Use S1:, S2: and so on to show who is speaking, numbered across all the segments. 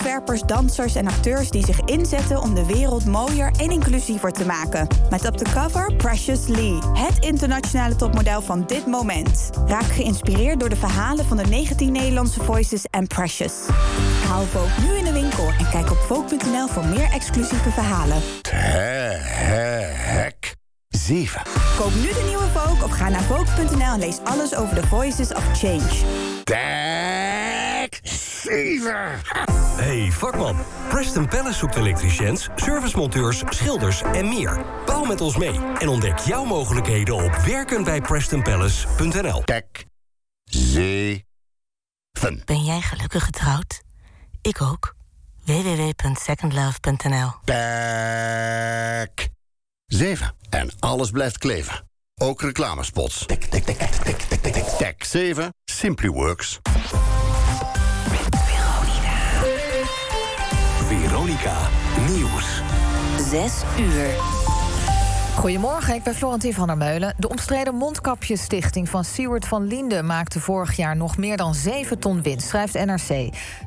S1: modeontwerpers, dansers en acteurs die zich inzetten om de wereld mooier en inclusiever te maken. Met op de cover Precious Lee, het internationale topmodel van dit moment. Raak geïnspireerd door de verhalen van de 19 Nederlandse voices en Precious. Haal Vogue nu in de winkel en kijk op Vogue.nl voor meer exclusieve verhalen.
S2: Hek 7.
S1: Koop nu de nieuwe Vogue of ga naar Vogue.nl en lees alles over de Voices of Change.
S2: Dek 7.
S3: Hey vakman, Preston Palace zoekt elektriciëns, servicemonteurs, schilders en meer. Bouw met ons mee en ontdek jouw mogelijkheden op werkenbijprestonpalace.nl.
S2: Dek 7.
S4: Ben jij gelukkig getrouwd? Ik ook. www.secondlove.nl
S2: Dek 7. En alles blijft kleven. Ook reclamespots. Dek, dek, dek, dek. Dek 7. Simply Works.
S3: Nieuws.
S4: 6 uur.
S5: Goedemorgen, ik ben Florentien van der Meulen. De omstreden mondkapjesstichting van Siewert van Linden... maakte vorig jaar nog meer dan 7 ton winst, schrijft NRC.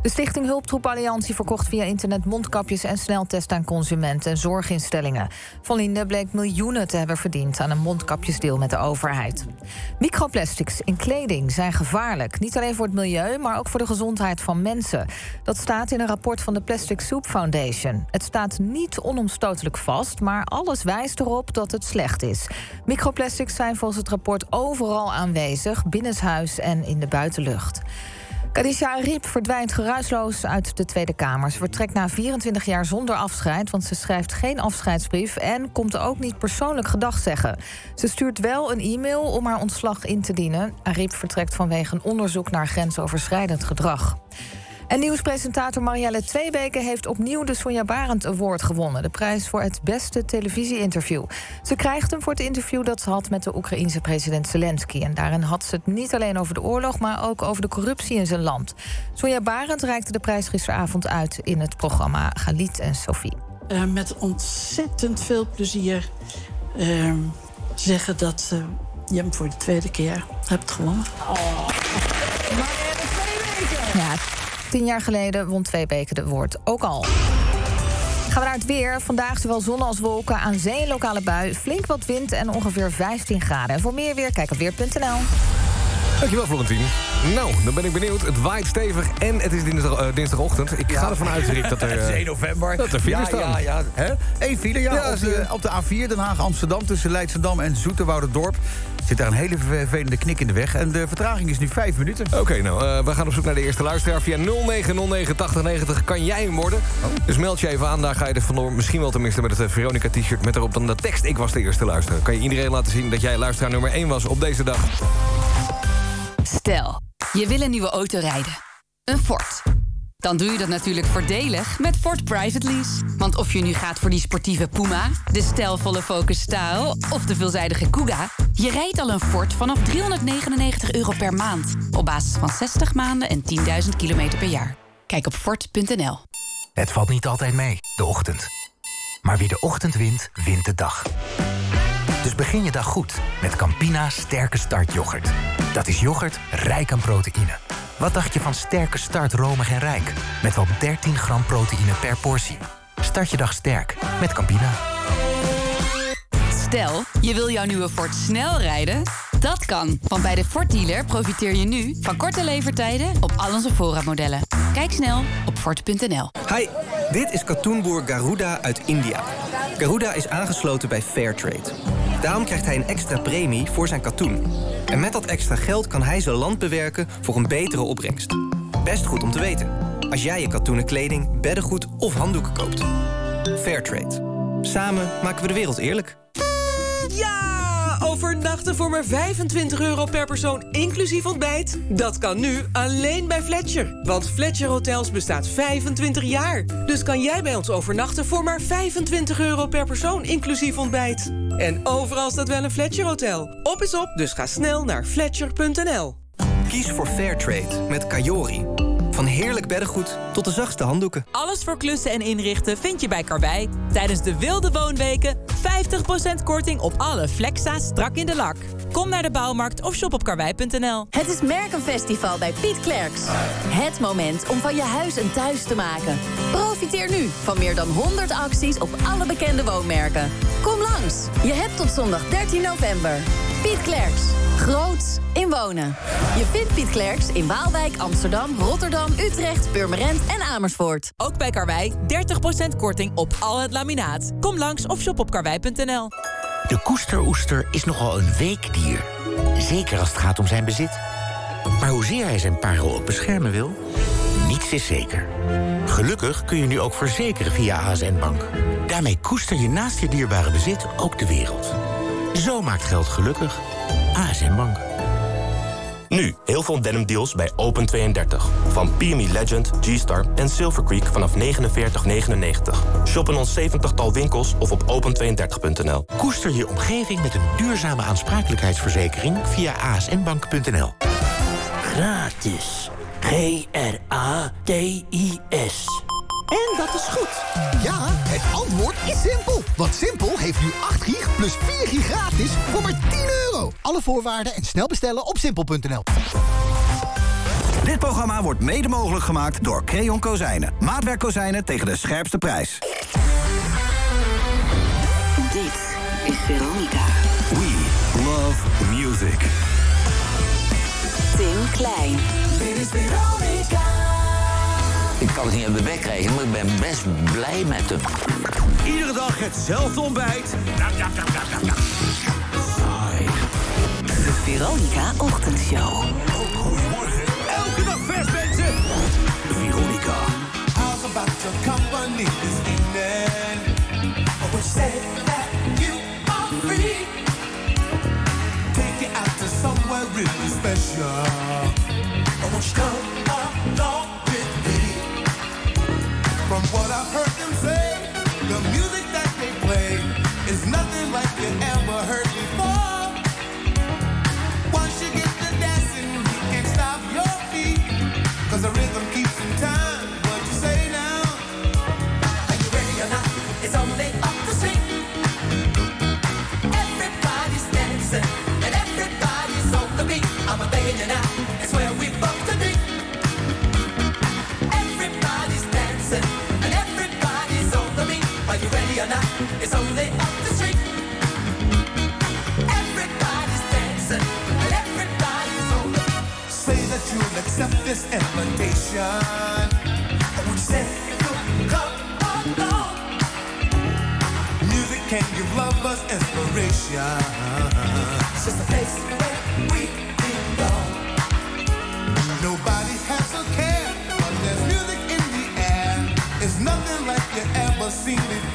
S5: De stichting Hulptroep Alliantie verkocht via internet mondkapjes... en sneltesten aan consumenten en zorginstellingen. Van Linden bleek miljoenen te hebben verdiend... aan een mondkapjesdeal met de overheid. Microplastics in kleding zijn gevaarlijk. Niet alleen voor het milieu, maar ook voor de gezondheid van mensen. Dat staat in een rapport van de Plastic Soup Foundation. Het staat niet onomstotelijk vast, maar alles wijst erop dat het slecht is. Microplastics zijn volgens het rapport overal aanwezig, binnenshuis en in de buitenlucht. Kadisha Ariep verdwijnt geruisloos uit de Tweede Kamer. Ze vertrekt na 24 jaar zonder afscheid, want ze schrijft geen afscheidsbrief en komt ook niet persoonlijk gedag zeggen. Ze stuurt wel een e-mail om haar ontslag in te dienen. Ariep vertrekt vanwege een onderzoek naar grensoverschrijdend gedrag. En nieuwspresentator Marielle Tweebeke heeft opnieuw de Sonja Barend Award gewonnen. De prijs voor het beste televisie-interview. Ze krijgt hem voor het interview dat ze had met de Oekraïense president Zelensky. En daarin had ze het niet alleen over de oorlog, maar ook over de corruptie in zijn land. Sonja Barend reikte de prijs gisteravond uit in het programma Galit en Sophie.
S6: Uh, met ontzettend veel plezier uh, zeggen dat uh, je hem voor de tweede keer hebt gewonnen.
S5: Oh. Ja, tien jaar geleden won twee beken de woord ook al. Gaan we naar het weer. Vandaag zowel zon als wolken. Aan zee een lokale bui. Flink wat wind en ongeveer 15 graden. En voor meer weer, kijk op weer.nl.
S7: Dankjewel, Florentien. Nou, dan ben ik benieuwd. Het waait stevig en het is dinsdag, uh, dinsdagochtend. Ik ga ervan uit, Rick, dat er... Uh,
S8: 1 november.
S7: Dat er
S8: ja,
S7: staan.
S8: Ja, ja, Hè? Eén file, ja.
S7: Ja,
S8: op, de, op de A4 Den Haag-Amsterdam tussen Leidschendam en Zoeterwouderdorp... zit daar een hele vervelende knik in de weg. En de vertraging is nu vijf minuten.
S7: Oké, nou, eh, we gaan op zoek naar de eerste luisteraar. Via 09098090 kan jij hem worden. Dus meld je even aan, daar ga je er vandoor. Misschien wel tenminste met het eh, Veronica-t-shirt met erop dan de tekst... Ik was de eerste luisteraar. Kan je iedereen laten zien dat jij luisteraar nummer 1 was op deze dag.
S9: Stel, je wil een nieuwe auto rijden. Een Ford. Dan doe je dat natuurlijk voordelig met Ford Private Lease. Want of je nu gaat voor die sportieve Puma, de stijlvolle Focus Style of de veelzijdige Kuga... je rijdt al een Ford vanaf 399 euro per maand. Op basis van 60 maanden en 10.000 kilometer per jaar. Kijk op Ford.nl.
S10: Het valt niet altijd mee, de ochtend. Maar wie de ochtend wint, wint de dag. Dus begin je dag goed met Campina Sterke Start yoghurt. Dat is yoghurt rijk aan proteïne. Wat dacht je van Sterke Start romig en rijk? Met wel 13 gram proteïne per portie. Start je dag sterk met Campina.
S9: Stel, je wil jouw nieuwe Ford snel rijden? Dat kan, want bij de Ford dealer profiteer je nu van korte levertijden op al onze voorraadmodellen. Kijk snel op Ford.nl.
S11: Hi, dit is katoenboer Garuda uit India. Garuda is aangesloten bij Fairtrade. Daarom krijgt hij een extra premie voor zijn katoen. En met dat extra geld kan hij zijn land bewerken voor een betere opbrengst. Best goed om te weten. Als jij je katoenen kleding, beddengoed of handdoeken koopt. Fairtrade. Samen maken we de wereld eerlijk.
S12: Ja! Overnachten voor maar 25 euro per persoon, inclusief ontbijt? Dat kan nu alleen bij Fletcher. Want Fletcher Hotels bestaat 25 jaar. Dus kan jij bij ons overnachten voor maar 25 euro per persoon, inclusief ontbijt. En overal staat wel een Fletcher Hotel. Op is op, dus ga snel naar fletcher.nl.
S11: Kies voor Fairtrade met Kajori. Van heerlijk beddengoed tot de zachtste handdoeken.
S13: Alles voor klussen en inrichten vind je bij Karwei. Tijdens de wilde woonweken 50% korting op alle Flexa strak in de lak. Kom naar de bouwmarkt of shop op karwei.nl.
S9: Het is Merkenfestival bij Piet Klerks. Het moment om van je huis een thuis te maken. Profiteer nu van meer dan 100 acties op alle bekende woonmerken. Kom langs. Je hebt tot zondag 13 november. Piet Klerks. Groots in wonen. Je vindt Piet Klerks in Waalwijk, Amsterdam, Rotterdam, Utrecht, Purmerend en Amersfoort.
S13: Ook bij Karwei 30% korting op al het laminaat. Kom langs of shop op karwei.nl.
S14: De koesteroester is nogal een weekdier. Zeker als het gaat om zijn bezit. Maar hoezeer hij zijn parel ook beschermen wil, niets is zeker. Gelukkig kun je nu ook verzekeren via ASN Bank. Daarmee koester je naast je dierbare bezit ook de wereld. Zo maakt geld gelukkig. ASN Bank.
S15: Nu heel veel denim deals bij Open32. Van PME Legend, G-Star en Silver Creek vanaf 49,99. Shop in ons 70-tal winkels of op open32.nl.
S14: Koester je omgeving met een duurzame aansprakelijkheidsverzekering via asnbank.nl.
S16: Gratis. G-R-A-T-I-S.
S2: En dat is goed. Ja, het antwoord is simpel. Want Simpel heeft nu 8 gig plus 4 gig gratis voor maar 10 euro. Alle voorwaarden en snel bestellen op simpel.nl.
S17: Dit programma wordt mede mogelijk gemaakt door Creon Kozijnen. Maatwerkkozijnen tegen de scherpste prijs.
S18: Dit is Veronica.
S17: We love music.
S18: Tim Klein.
S16: Dit is Veronica.
S19: Ik kan het niet uit de bek krijgen, maar ik ben best blij met hem.
S17: Iedere dag hetzelfde ontbijt.
S18: Saai. De Veronica Ochtendshow.
S17: Goedemorgen. Elke dag vers mensen. Veronica.
S16: How's about your company this evening? I would say that you are free. Take you out to somewhere really special. I want you come From what I've heard them say, the music that they play is nothing like you ever heard accept this invitation. Would you say you'll come along? Music can give lovers inspiration. It's just a place where we belong. Nobody has a care, but there's music in the air. It's nothing like you ever seen before.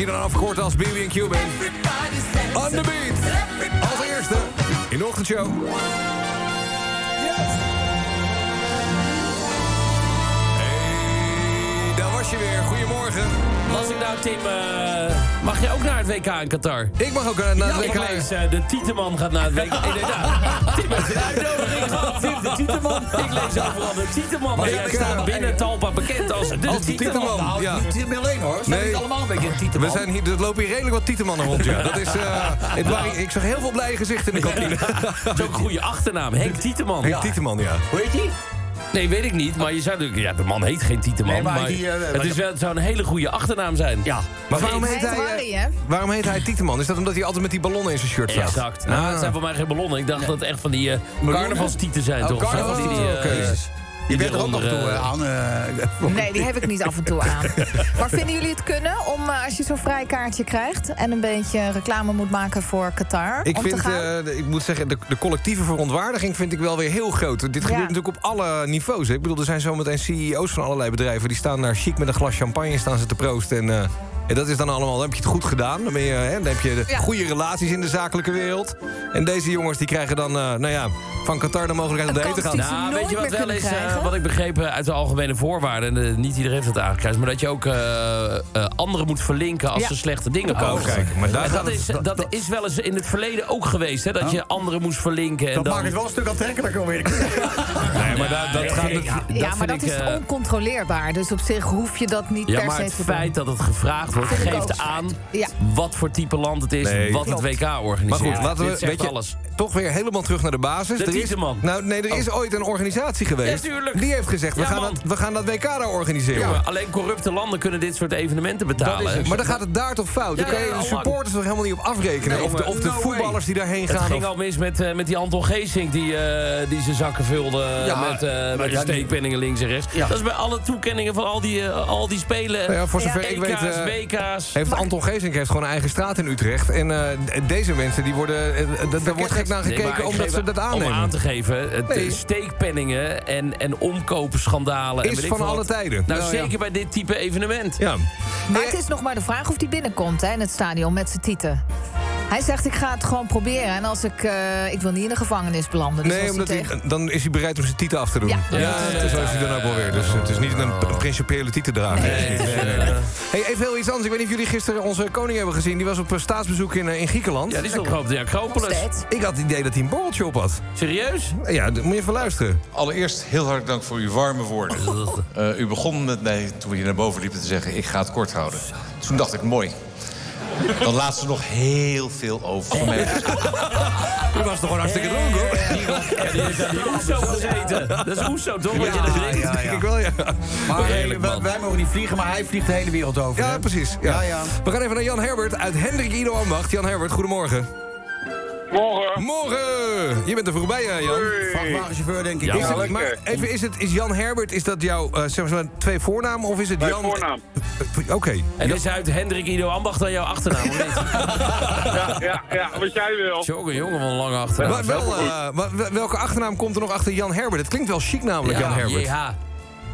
S7: Je dan afkorten als BB&Q Band. On the beat. Als eerste in de ochtendshow. Hey, daar was je weer. Goedemorgen.
S20: Was ik nou, Tim, eh, mag je ook naar het WK in Qatar?
S7: Ik mag ook naar het
S20: Ik
S7: WK.
S20: lees, eh, de Tieteman gaat naar het WK. Inderdaad. Tim heeft een uitnodiging gehad. Tim de Tieteman. Ik lees overal de Tieteman.
S8: Maar ja,
S20: jij staat
S8: eh,
S20: binnen Talpa bekend als de,
S7: Als de
S20: Tieteman.
S7: Tieteman.
S8: Nou,
S7: Ja.
S8: niet alleen hoor. Zijn
S7: Nee.
S8: niet allemaal een beetje een
S7: We
S8: tieteman?
S7: zijn hier, er lopen hier redelijk wat tietemannen rond, ja. Dat is, eh, waren, ik zag heel veel blije gezichten in de kantine.
S20: Dat is ook een goede achternaam. Henk Tieteman.
S7: Henk Tieteman, ja.
S8: Hoe heet die?
S20: Nee, weet ik niet. Maar je zou natuurlijk... Ja, de man heet geen Tieteman.
S8: Nee, maar
S20: maar
S8: die,
S20: het, is wel, het zou een hele goede achternaam zijn.
S8: Ja.
S7: Maar waarom heet
S5: heet
S7: hij, eh,
S5: Harry, hè?
S7: waarom heet hij Tieteman? Is dat omdat hij altijd met die ballonnen in zijn shirt staat?
S20: Exact. Nou,
S7: Ah.
S20: het zijn voor mij geen ballonnen. Ik dacht dat het echt van die eh carnavalstieten zijn,
S8: Oh,
S20: toch?
S8: carnavalstieten,
S20: Van die, eh.
S8: Je bent er ook nog toe aan. eh,
S5: Nee, die heb ik niet af en toe aan. Maar vinden jullie het kunnen om als je zo'n vrij kaartje krijgt... en een beetje reclame moet maken voor Qatar,
S7: Ik,
S5: om
S7: vind,
S5: te gaan?
S7: eh, ik moet zeggen, de, de collectieve verontwaardiging vind ik wel weer heel groot. Dit gebeurt natuurlijk op alle niveaus. Hè. Ik bedoel, er zijn zometeen CEO's van allerlei bedrijven... die staan daar chic met een glas champagne staan ze te proosten. En, eh, en dat is dan allemaal, dan heb je het goed gedaan. Dan, ben je, hè, dan heb je de goede relaties in de zakelijke wereld. En deze jongens die krijgen dan, eh, nou ja, van Qatar de mogelijkheid om erheen te gaan.
S5: ze
S20: Nou, weet je wat wel is, eh, wat ik begrepen uit de algemene voorwaarden... en eh, niet iedereen heeft het aangekruist... maar dat je ook eh, eh, anderen moet verlinken als
S5: Ja.
S20: ze slechte dingen
S7: Oh,
S20: posten.
S7: kijk, maar daar
S20: En
S7: gaat
S20: dat,
S7: het-
S20: is,
S7: dat-
S20: dat, is wel eens in het verleden ook geweest, hè? Dat je anderen moest verlinken. En
S8: Dat
S20: dan,
S8: maakt het wel een stuk aantrekkelijker, weet ik.
S7: Nee, maar dat, dat gaat... het-
S20: ja,
S5: ja, maar dat
S20: ik,
S5: is
S20: eh,
S5: oncontroleerbaar. Dus op zich hoef je dat niet
S20: Ja,
S5: per
S20: maar
S5: se
S20: het
S5: te
S20: feit
S5: doen.
S20: dat het gevraagd wordt... Geeft aan
S5: Ja.
S20: wat voor type land het is... Wat het WK
S7: Maar
S20: organiseert.
S7: goed, laten we weet je, toch weer helemaal terug naar de basis. Er
S20: Tieteman.
S7: nou, nee, er is ooit een organisatie geweest.
S20: Ja,
S7: die heeft gezegd, we,
S20: Ja,
S7: gaan dat, we gaan dat WK daar organiseren.
S20: Jongen, alleen corrupte landen kunnen dit soort evenementen betalen.
S7: Maar dan gaat het daar toch fout? Dan kan je de supporters toch helemaal niet op afrekenen?
S20: Nee,
S7: of de, of de
S20: way.
S7: voetballers die daarheen
S20: Het
S7: gaan.
S20: ging
S7: of-
S20: al mis met, eh, met die Anton Geesink die, eh, die zijn zakken vulde met, eh met de steekpenningen links en rechts. Dat is bij alle toekenningen van al die, al die spelen.
S7: Nou ja, voor zover ik weet,
S20: WK's.
S7: Heeft Anton Geesink heeft gewoon een eigen straat in Utrecht. En deze mensen, die worden, daar wordt gek naar gekeken omdat ze dat aannemen.
S20: Aan te geven, het
S7: Nee.
S20: steekpenningen en, en omkopenschandalen. en
S7: Is
S20: weet ik
S7: van alle
S20: wat.
S7: tijden.
S20: Nou,
S7: Nou, ja.
S20: zeker bij dit type evenement.
S7: Ja.
S5: Maar het is nog maar de vraag of die binnenkomt hè, in het stadion met zijn tieten. Hij zegt, ik ga het gewoon proberen. En als ik... eh, ik wil niet in de gevangenis belanden. Dus
S7: Nee,
S5: als
S7: omdat
S5: hij
S7: hij,
S5: tegen...
S7: dan is hij bereid om zijn titel af te doen.
S5: Ja.
S7: ja,
S20: Ja,
S7: ja, zo is hij dan ook wel weer. Dus het is niet een, principiële titeldrager.
S20: Nee, nee, nee, nee.
S7: Hey, even heel iets anders. Ik weet niet of jullie gisteren onze koning hebben gezien. Die was op eh, staatsbezoek in, eh, in Griekenland.
S20: Ja, die is toch op de Acropolis.
S7: Ik had het idee dat hij een borreltje op had.
S20: Serieus?
S7: Ja, moet je even luisteren.
S21: Allereerst heel hartelijk dank voor uw warme woorden. Eh, u begon met mij, toen we hier naar boven liepen, te zeggen... ik ga het kort houden. Toen dacht ik, mooi. Dan laat ze nog heel veel over van mij.
S7: U was toch gewoon hartstikke dronken, hoor.
S20: Ja, die heeft aan die Oeso gezeten. Dat is Oeso, toch?
S8: Ja,
S20: drinkt?
S8: ja,
S7: Denk ik wel, ja.
S8: Maar
S20: Heerlijk,
S8: wij, mogen niet vliegen, maar hij vliegt de hele wereld over.
S7: Ja,
S8: hè?
S7: precies. Ja.
S8: Ja, ja.
S7: We gaan even naar Jan Herbert uit Hendrik Ido Ambacht. Jan Herbert, goedemorgen.
S22: Morgen.
S7: Morgen! Je bent er vroeg bij, hè, Jan.
S8: Vrachtwagenchauffeur, denk ik.
S7: Is
S22: Ja,
S7: het-
S22: lekker.
S7: maar even, is, het, is Jan Herbert, is dat jouw eh, zeg maar, twee voornamen of is het
S22: Mijn
S7: Jan...
S22: voornaam.
S7: Oké.
S20: En is uit Hendrik Ido Ambacht dan jouw achternaam, of niet?
S22: Ja, ja, ja, wat jij wil.
S20: Jongen, jongen, wat een lange achternaam.
S7: Maar wel, eh, welke achternaam komt er nog achter Jan Herbert? Het klinkt wel chic namelijk, Jan Herbert.
S20: JH.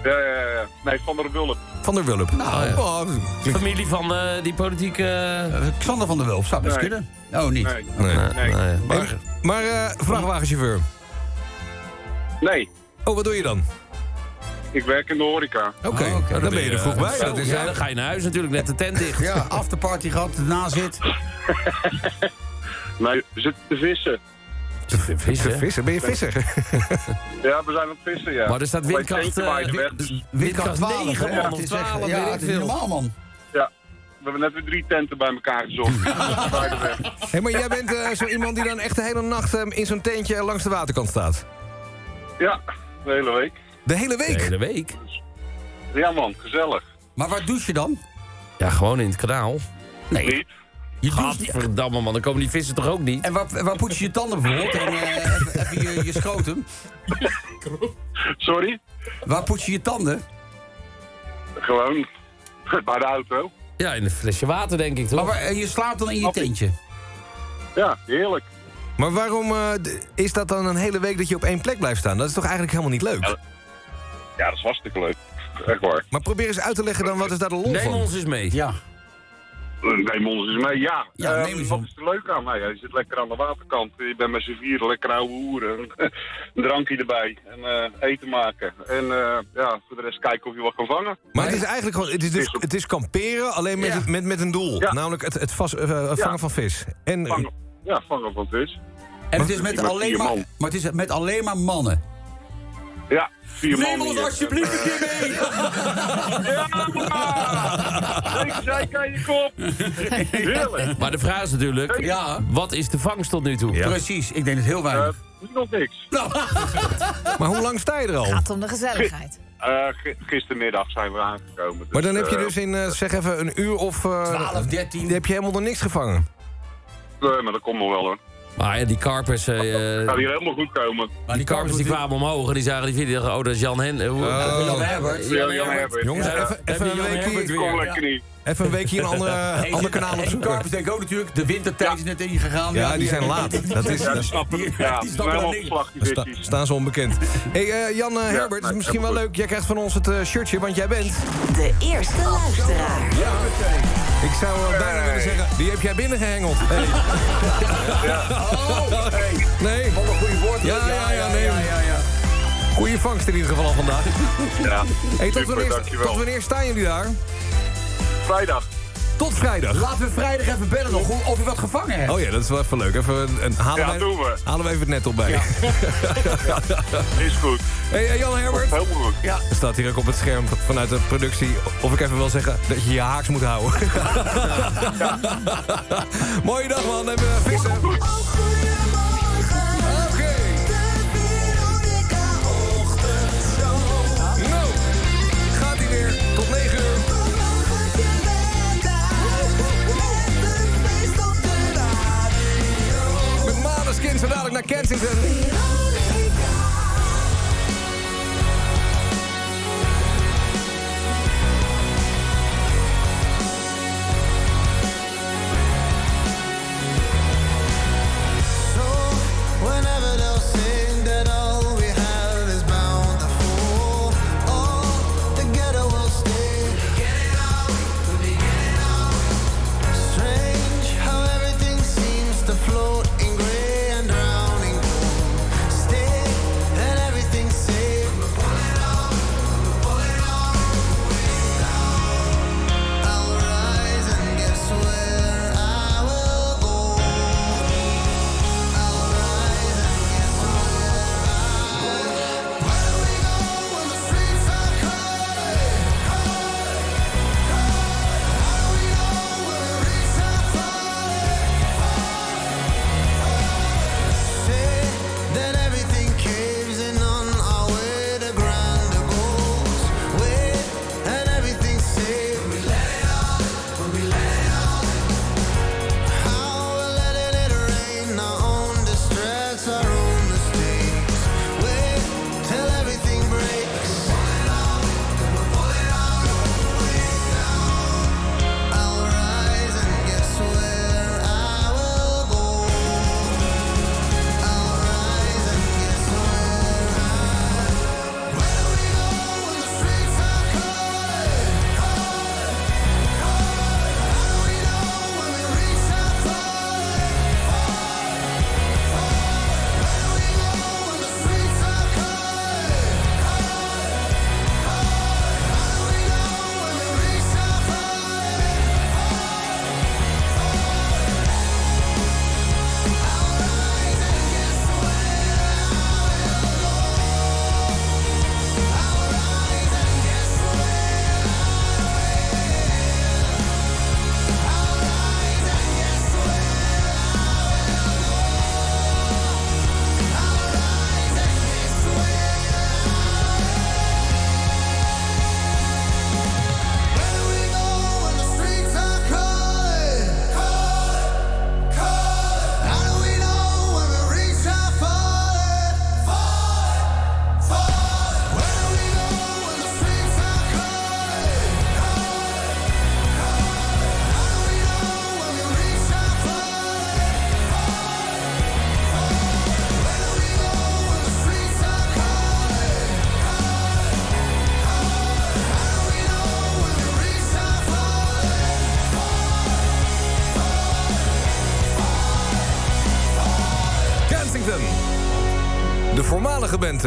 S22: Ja, ja, ja. Nee, Van der Wulp.
S7: Van der Wulp.
S20: Nou, ja.
S7: Oh, klinkt-
S20: Familie van eh, die politieke...
S8: Eh, Xander van der Wulp, zou best
S22: Nee.
S8: kunnen. Oh, niet.
S22: Nee.
S7: Nee.
S22: Nee.
S20: Nee, maar-
S7: maar eh, vrachtwagenchauffeur.
S22: Nee,
S7: Oh, wat doe je dan?
S22: ik werk in de horeca.
S7: Oké,
S8: Oh, oké.
S7: dan ben je er vroeg bij.
S20: Zo,
S7: Dat is,
S20: ja, dan ga je naar huis natuurlijk, net de tent dicht.
S8: Ja, afterparty gehad, na zit.
S22: Nee, we zitten te vissen.
S7: Te
S20: Vissen?
S7: vissen. Ben je visser?
S22: Ja, we zijn het vissen, ja.
S20: Maar er staat windkracht,
S22: eentje
S20: eh,
S22: waaide weg,
S20: win-
S22: dus-
S20: windkracht 9
S8: hè?
S20: man
S8: Het
S20: of
S8: is echt-
S20: 12,
S8: Ja,
S20: weet ik veel.
S8: normaal, man.
S22: Ja, we hebben net weer drie tenten bij elkaar gezocht.
S7: Hey, maar jij bent eh, zo iemand die dan echt de hele nacht eh, in zo'n tentje langs de waterkant staat.
S22: Ja, de hele week.
S7: De hele
S20: De
S7: week?
S20: hele week.
S22: Ja man, gezellig.
S8: Maar waar douche je dan?
S20: Ja, gewoon in het kanaal.
S8: Nee.
S22: Niet?
S8: Je.
S20: Gadverdamme man, dan komen die vissen toch ook niet?
S8: En waar, waar poets je je tanden bijvoorbeeld? En eh, even, even je, je scrotum.
S22: Sorry?
S8: Waar poets je je tanden?
S22: Gewoon bij de auto.
S20: Ja, in een flesje water, denk ik, toch?
S8: Maar waar- en je slaapt dan in je tentje?
S22: Ja, heerlijk.
S7: Maar waarom eh, is dat dan een hele week dat je op één plek blijft staan? Dat is toch eigenlijk helemaal niet leuk?
S22: Ja, dat is hartstikke leuk. Echt waar.
S7: Maar probeer eens uit te leggen dan, wat is daar de lol
S20: Neem
S7: van?
S20: ons eens mee.
S8: Ja.
S22: Neem ons eens mee, ja.
S8: Ja,
S22: Eh,
S8: neem eens
S22: wat is er leuk aan? Nou ja, je zit lekker aan de waterkant. Je bent met z'n vieren lekker ouwe hoeren. een drankje erbij. En eh, eten maken. En eh, ja, voor de rest kijken of je wat kan vangen.
S7: Maar het is eigenlijk gewoon, het is, dus, het is kamperen, alleen met,
S22: Ja.
S7: met, met een doel.
S22: Ja.
S7: Namelijk het, het vast, eh, vangen
S22: Ja.
S7: van vis. En,
S22: Vangen, ja, vangen van vis.
S8: En het is met
S22: Met
S8: alleen maar, maar het is met alleen maar mannen.
S22: Ja, vier
S8: Neem
S22: man
S8: ons
S22: hier.
S8: alsjeblieft een keer mee.
S22: Ja, maar! Ik zei aan je kop. Heerlijk.
S20: Maar de vraag is natuurlijk,
S8: Ja.
S20: wat is de vangst tot nu toe?
S8: Precies, ik denk het heel weinig.
S22: nog niks.
S7: maar hoe lang sta je er al?
S5: Gaat om de gezelligheid.
S22: Eh, gi- gistermiddag zijn we aangekomen.
S7: Maar dan
S22: dus,
S7: heb je
S22: eh,
S7: dus in, zeg even, een uur of... eh
S8: 12, 13.
S7: heb je helemaal nog niks gevangen.
S22: Nee, maar dat komt nog wel hoor.
S20: Maar ja, die karpers, eh,
S22: Gaat hier helemaal goed komen.
S20: die karpers die kwamen omhoog en die zagen die video. dachten, Oh, dat is Jan Hen. eh, hoe-
S7: Oh.
S8: Jan Herbert.
S22: Ja, Jan Herbert.
S7: Jongens,
S22: Ja.
S7: even, even een weekje...
S22: Kom lekker niet.
S7: Even een weekje een andere, ander kanaal opzoeken.
S8: Karpers denk ik ook natuurlijk. De wintertijd is net ingegaan.
S7: Ja, die zijn laat. Dat is,
S22: Ja,
S7: dat
S22: snap ik. Ja,
S8: die snappen
S7: sta- staan ze onbekend. hey, eh, Jan eh, Herbert, het is
S22: nee,
S7: misschien wel leuk. Jij krijgt van ons het eh, shirtje, want jij bent...
S18: De eerste luisteraar.
S7: Ik zou eh, bijna willen zeggen, die heb jij binnengehengeld. Hey.
S8: Oh, hey.
S7: Nee.
S8: Wat een goede woord.
S7: Ja, ja, ja, nee.
S8: ja, ja, ja.
S7: Goeie vangst in ieder geval vandaag.
S22: Ja,
S7: Hey, tot,
S22: super,
S7: wanneer,
S22: dankjewel.
S7: tot wanneer staan jullie daar?
S22: Vrijdag.
S7: Tot vrijdag.
S8: Laten we vrijdag even bellen nog of je wat gevangen hebt.
S7: Oh ja, dat is wel even leuk. Even een, een- halen,
S22: Ja,
S7: wij,
S22: doen we.
S7: halen we even het net op bij.
S22: Is goed.
S7: Hey, eh, Jan Herbert.
S22: Helemaal goed.
S8: Ja.
S7: Er staat hier ook op het scherm vanuit de productie... of ik even wil zeggen dat je je haaks moet houden. Mooie dag, man. Even vissen. Maneskin zo dadelijk naar Kensington.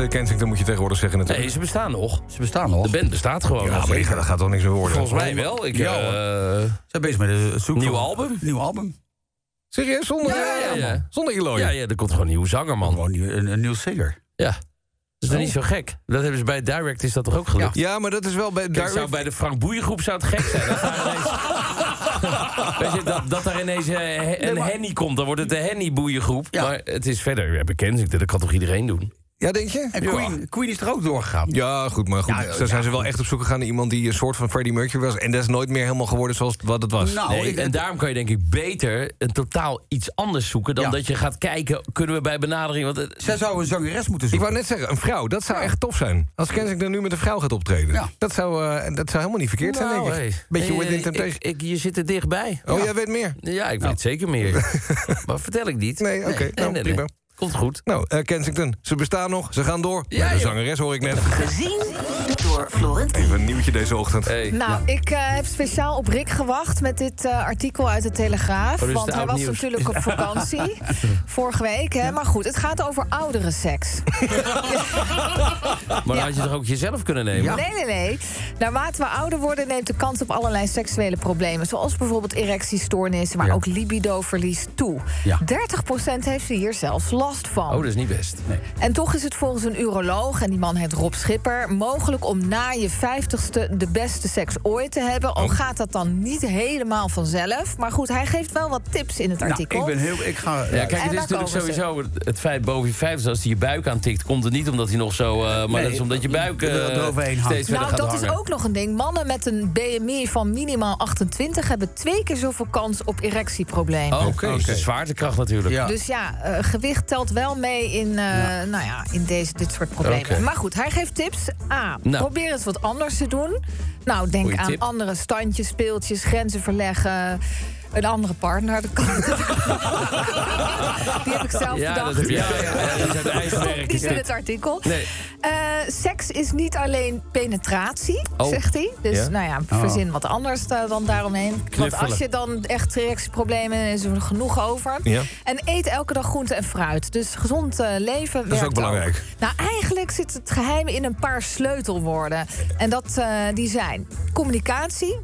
S7: Kensington moet je tegenwoordig zeggen natuurlijk.
S20: Nee, ze bestaan nog.
S23: Ze bestaan nog.
S20: De band bestaat gewoon
S7: Ja,
S20: nog.
S7: maar dat gaat toch niks meer worden?
S20: Volgens mij wel. Ik,
S23: Ja,
S20: eh.
S23: Ze zijn bezig met het zoeken
S20: Nieuw
S23: van-
S20: album?
S23: Nieuw album.
S7: Serieus? Zonder,
S20: Ja, ja, ja.
S7: zonder Eloy?
S20: Ja, ja, er komt gewoon een nieuwe zanger, man.
S23: Gewoon een, een nieuw singer.
S20: Ja. Dat is niet zo gek? Dat hebben ze bij Direct, is dat toch ook gelukt?
S7: Ja, maar dat is wel bij...
S20: Kijk,
S7: daar-
S20: zou bij de Frank Boeiengroep zou het gek zijn. Dat, daar ineens, weet je, dat, dat daar ineens eh, he- een Henny komt, dan wordt het de Henny Boeiengroep. Maar het is verder, we hebben Kensington, dat kan toch iedereen doen?
S7: Ja, denk je?
S23: En Queen, Queen is er ook doorgegaan.
S7: Ja, goed, maar goed.
S23: Ja,
S7: Zo zijn ze wel echt op zoek gegaan naar iemand die een soort van Freddie Mercury was. En dat is nooit meer helemaal geworden zoals wat het was.
S23: Nou,
S20: Nee, en daarom kan je denk ik beter een totaal iets anders zoeken... dan
S23: Ja.
S20: dat je gaat kijken, kunnen we bij benadering... Want het-
S23: Zij zou een zangeres moeten
S7: Ik
S23: zoeken.
S7: wou net zeggen, een vrouw, dat zou echt tof zijn. Als Kensington nu met een vrouw gaat optreden.
S23: Ja.
S7: Dat, zou, eh, dat zou helemaal niet verkeerd zijn,
S20: Nou,
S7: denk ik.
S20: hey.
S7: Beetje Within
S20: ik-
S7: Temptation.
S20: ik, ik, Je zit er dichtbij.
S7: Oh, jij weet meer?
S20: Ja, ik weet zeker meer. maar vertel ik niet.
S7: Nee, oké. nou,
S20: nee,
S7: prima.
S20: Komt goed.
S7: Nou, eh, Kensington, ze bestaan nog, ze gaan door.
S20: Ja, joh.
S7: zangeres hoor ik net.
S4: Gezien door Florent.
S7: Even een nieuwtje deze ochtend.
S20: Hey.
S5: Nou, ik eh, heb speciaal op Rick gewacht met dit eh, artikel uit de Telegraaf.
S20: Oh, dus
S5: want
S20: de
S5: hij was
S20: nieuws.
S5: natuurlijk op vakantie. vorige week, hè. Maar goed, het gaat over oudere seks.
S20: Maar dan had je toch ook jezelf kunnen nemen?
S5: Nee, nee, nee. Naarmate we ouder worden, neemt de kans op allerlei seksuele problemen. Zoals bijvoorbeeld erectiestoornissen, maar
S20: Ja.
S5: ook libidoverlies toe.
S20: Ja.
S5: 30% heeft hier zelfs last van.
S20: Oh, dat is niet best. Nee.
S5: En toch is het volgens een uroloog, en die man heet Rob Schipper... mogelijk om na je vijftigste de beste seks ooit te hebben. Al gaat dat dan niet helemaal vanzelf. Maar goed, hij geeft wel wat tips in het
S23: Nou,
S5: artikel.
S23: ik ben heel... Ik ga,
S20: Ja, kijk,
S5: En
S20: het is natuurlijk sowieso het- het feit boven je 50, als hij je buik aantikt, komt het niet omdat hij nog zo. eh, maar
S23: Nee,
S20: dat is omdat je buik eh,
S23: er- eroverheen hangt.
S20: steeds verder
S5: Nou,
S20: gaat
S5: dat
S20: hangen.
S5: is ook nog een ding. Mannen met een BMI van minimaal 28 hebben twee keer zoveel kans op erectieproblemen.
S20: Oh, oké. Dus de zwaartekracht natuurlijk.
S23: Ja.
S5: Dus ja, eh, gewicht telt wel mee in, eh, Nou ja, in deze, dit soort problemen.
S20: Oké.
S5: Maar goed, hij geeft tips. A,
S20: Nou.
S5: probeer eens wat anders te doen. Nou, denk
S20: Goeie
S5: aan
S20: tip.
S5: andere standjes, speeltjes, grenzen verleggen. Een andere partner. Dat kan Die heb ik zelf
S20: Ja,
S5: bedacht.
S20: dat heb je. Ja, ja, ja, dat is uit eigen werk,
S5: Niet
S20: is
S5: in het artikel.
S20: Nee.
S5: Eh, seks is niet alleen penetratie,
S20: Oh.
S5: zegt hij. Dus
S20: Ja?
S5: nou ja,
S20: Oh.
S5: verzin wat anders eh, dan daaromheen. Want als je dan echt erectieproblemen hebt, is er genoeg over.
S7: Ja.
S5: En eet elke dag groente en fruit. Dus gezond eh, leven
S7: Dat is ook belangrijk.
S5: Nou, eigenlijk zit het geheim in een paar sleutelwoorden. En dat eh, die zijn communicatie,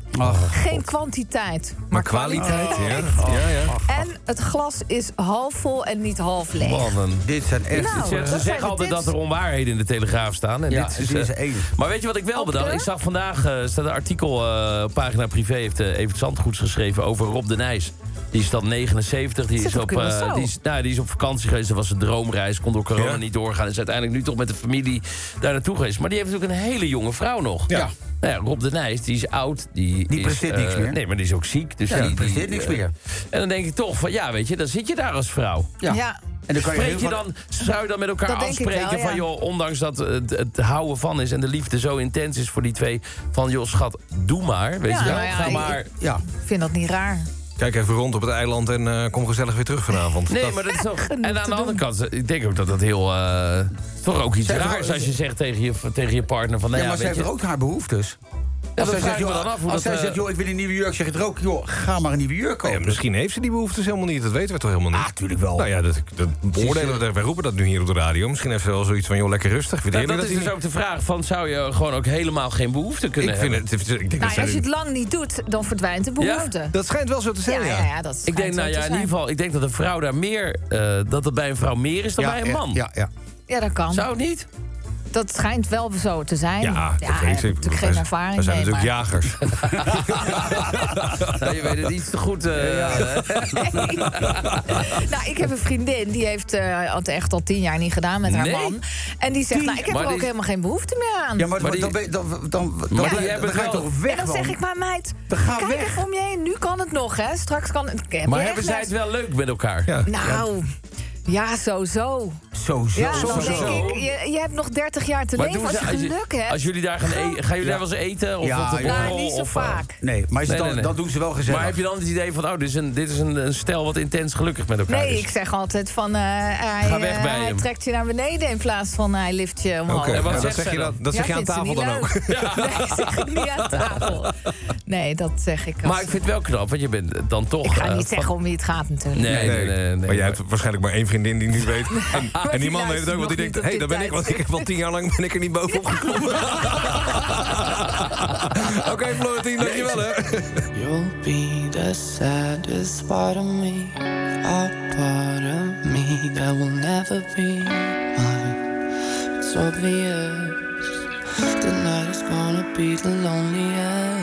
S5: geen kwantiteit,
S7: Maar kwaliteit, ja. ja, ja.
S5: En het glas is half vol en niet half leeg.
S20: Mannen.
S23: Dit zijn echt...
S5: Nou,
S20: Ze- zeggen altijd dat er onwaarheden in de Telegraaf staan. En
S23: Ja,
S20: dit is,
S23: dit is één.
S20: Maar weet je wat ik wel
S5: Op
S20: bedacht?
S5: de?
S20: Ik zag vandaag, eh, staat een artikel eh, op pagina privé... heeft uh, Evert Zandgoeds geschreven over Rob de Nijs. Die is dan 79, die is,
S5: op
S20: die, is, nou, die is op vakantie geweest. Dat was een droomreis, kon door corona
S7: Ja.
S20: niet doorgaan. Is uiteindelijk nu toch met de familie daar naartoe geweest. Maar die heeft natuurlijk een hele jonge vrouw nog.
S7: Ja.
S20: Nou ja, Rob de Nijs, die is oud. Die,
S23: Die
S20: is,
S23: presteert
S20: eh,
S23: niks meer.
S20: Nee, maar die is ook ziek. Dus
S23: Ja, die presteert niks
S20: eh,
S23: meer.
S20: En dan denk ik toch van, ja, weet je, dan zit je daar als vrouw.
S23: Ja.
S5: Ja.
S23: En dan kan je
S20: Spreek je
S23: van-
S20: dan, zou je dan met elkaar
S5: Dat ik
S20: afspreken
S5: wel, ja.
S20: van... joh, ondanks dat het, het houden van is en de liefde zo intens is voor die twee... van joh, schat, doe maar, weet
S5: Ja,
S20: je wel.
S5: nou ja,
S20: Ga
S5: ik-
S20: maar...
S23: Ja.
S5: Ik vind dat niet raar.
S7: Kijk even rond op het eiland en eh, kom gezellig weer terug vanavond.
S20: Nee,
S7: Dat-
S20: maar dat is toch...
S5: Genoeg
S20: En aan de andere
S5: doen.
S20: kant, ik denk ook dat dat heel... eh, toch ook iets
S23: Zij
S20: raars als je zegt tegen je, tegen je partner van... Nou
S23: Ja,
S20: ja,
S23: maar zij
S20: weet
S23: heeft
S20: je,
S23: er ook haar behoeftes.
S20: Dat
S23: zij zegt, joh,
S20: af
S23: als
S20: dat,
S23: zij
S20: eh,
S23: zegt, joh, ik wil een nieuwe jurk, zeg je er ook, joh, ga maar een nieuwe jurk
S7: Ja,
S23: kopen.
S7: misschien heeft ze die behoeftes helemaal niet. Dat weten we toch helemaal niet?
S23: Ah, tuurlijk wel.
S7: Nou ja, dat, dat beoordelen we. Wij roepen dat nu hier op de radio. Misschien heeft ze wel zoiets van, joh, lekker rustig.
S20: Dat, dat is
S7: niet?
S20: dus ook de vraag van... zou je gewoon ook helemaal geen behoefte kunnen
S7: ik vind
S20: hebben?
S7: het, ik denk dat
S5: Nou,
S7: zij-
S5: als je het lang niet doet, dan verdwijnt de behoefte.
S7: Dat schijnt wel zo te zijn,
S5: ja,
S7: ja.
S5: ja, ja, dat
S20: Ik denk, nou ja, in ieder geval, ik denk dat een vrouw daar meer, eh, dat het bij een vrouw meer is dan bij een man.
S23: Ja, ja.
S5: Ja, dat kan.
S20: Zou het niet?
S5: Dat schijnt wel zo te zijn.
S7: Ja,
S5: ja ik heb natuurlijk geen ervaring
S7: wij zijn
S5: mee.
S7: natuurlijk
S5: maar-
S7: jagers.
S20: Nou, je weet het iets te goed. eh, ja,
S5: nou, ik heb een vriendin, die heeft eh, al echt al tien jaar niet gedaan met haar
S20: Nee?
S5: man. En die zegt, nou, ik heb
S20: Maar
S5: er ook
S20: die-
S5: helemaal geen behoefte meer aan.
S23: Ja, maar,
S20: Maar die-
S23: dan, dan, dan, dan,
S20: Maar
S23: dan,
S20: die
S23: dan
S20: hebben
S23: ga je toch weg,
S5: en dan zeg ik, maar meid, kijk
S23: weg.
S5: even om je heen. Nu kan het nog, hè. Straks kan het...
S20: Maar hebben zij het wel leuk met elkaar?
S7: Ja.
S5: Nou, ja, zo, zo.
S23: Zo, zo,
S5: Ja,
S23: zo,
S5: dan denk ik, je, je hebt nog 30 jaar te
S20: Maar
S5: leven als
S20: ze-
S5: je
S20: als, je-
S5: geluk hebt.
S20: als jullie daar gaan eten, gaan jullie daar wel eens eten? Of
S23: Ja?
S5: Nou, niet zo
S20: of, eh,
S5: vaak.
S23: Nee, maar is
S20: Nee,
S23: dan,
S20: nee, nee.
S23: dan doen ze wel gezellig.
S20: Maar heb je dan het idee van, oh, dit is een, dit is een, een stel wat intens gelukkig met elkaar
S5: Nee,
S20: is?
S5: ik zeg altijd van... eh, hij,
S20: Ga weg
S5: eh,
S20: bij
S5: hij
S20: hem.
S5: trekt je naar beneden in plaats van hij lift je omhoog.
S7: Oké,
S20: En wat
S7: dat zeg je,
S20: dan?
S7: dan, dat
S5: Ja,
S7: zeg je aan tafel dan ook.
S5: Nee, zeg niet aan tafel. Nee, dat zeg ik. als-
S20: Maar ik vind het wel knap, want je bent dan toch...
S5: Ik ga
S20: eh,
S5: niet zeggen om wie het gaat natuurlijk.
S20: Nee, nee, nee. nee,
S7: maar jij hebt waarschijnlijk maar één vriendin die niet weet. En, en die man weet het ook, want die denkt... hé,
S5: niet
S7: daar ben ik, want ik heb al tien jaar lang ben ik er niet bovenop geklommen. Oké, Florentien, dankjewel hè.
S24: You'll be the saddest part of me, a part of me that will never be mine. It's obvious tonight is gonna be the loneliest.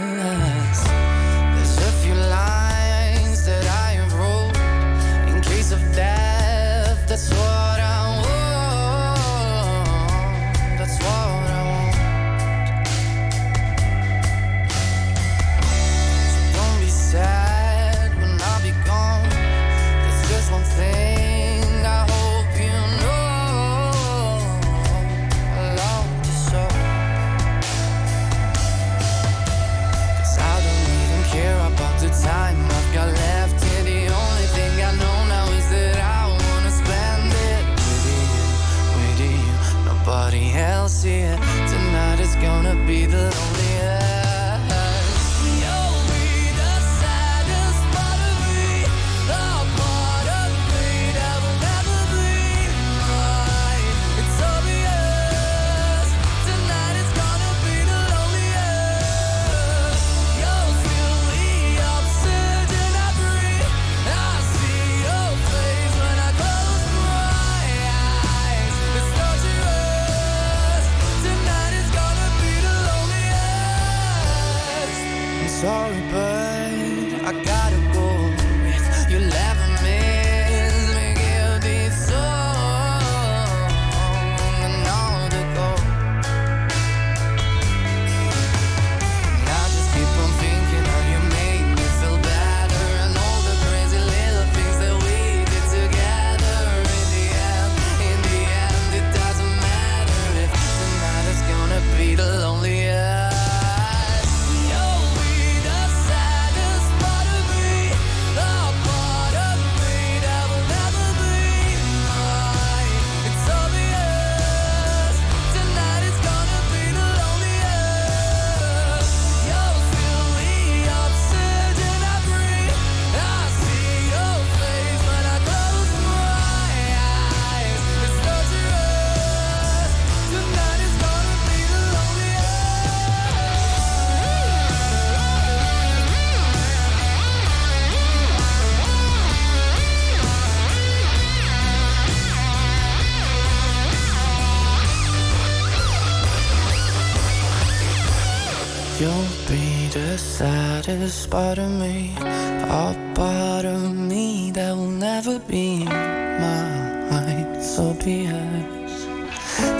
S24: Saddest part of me, a part of me that will never be mine. So be it.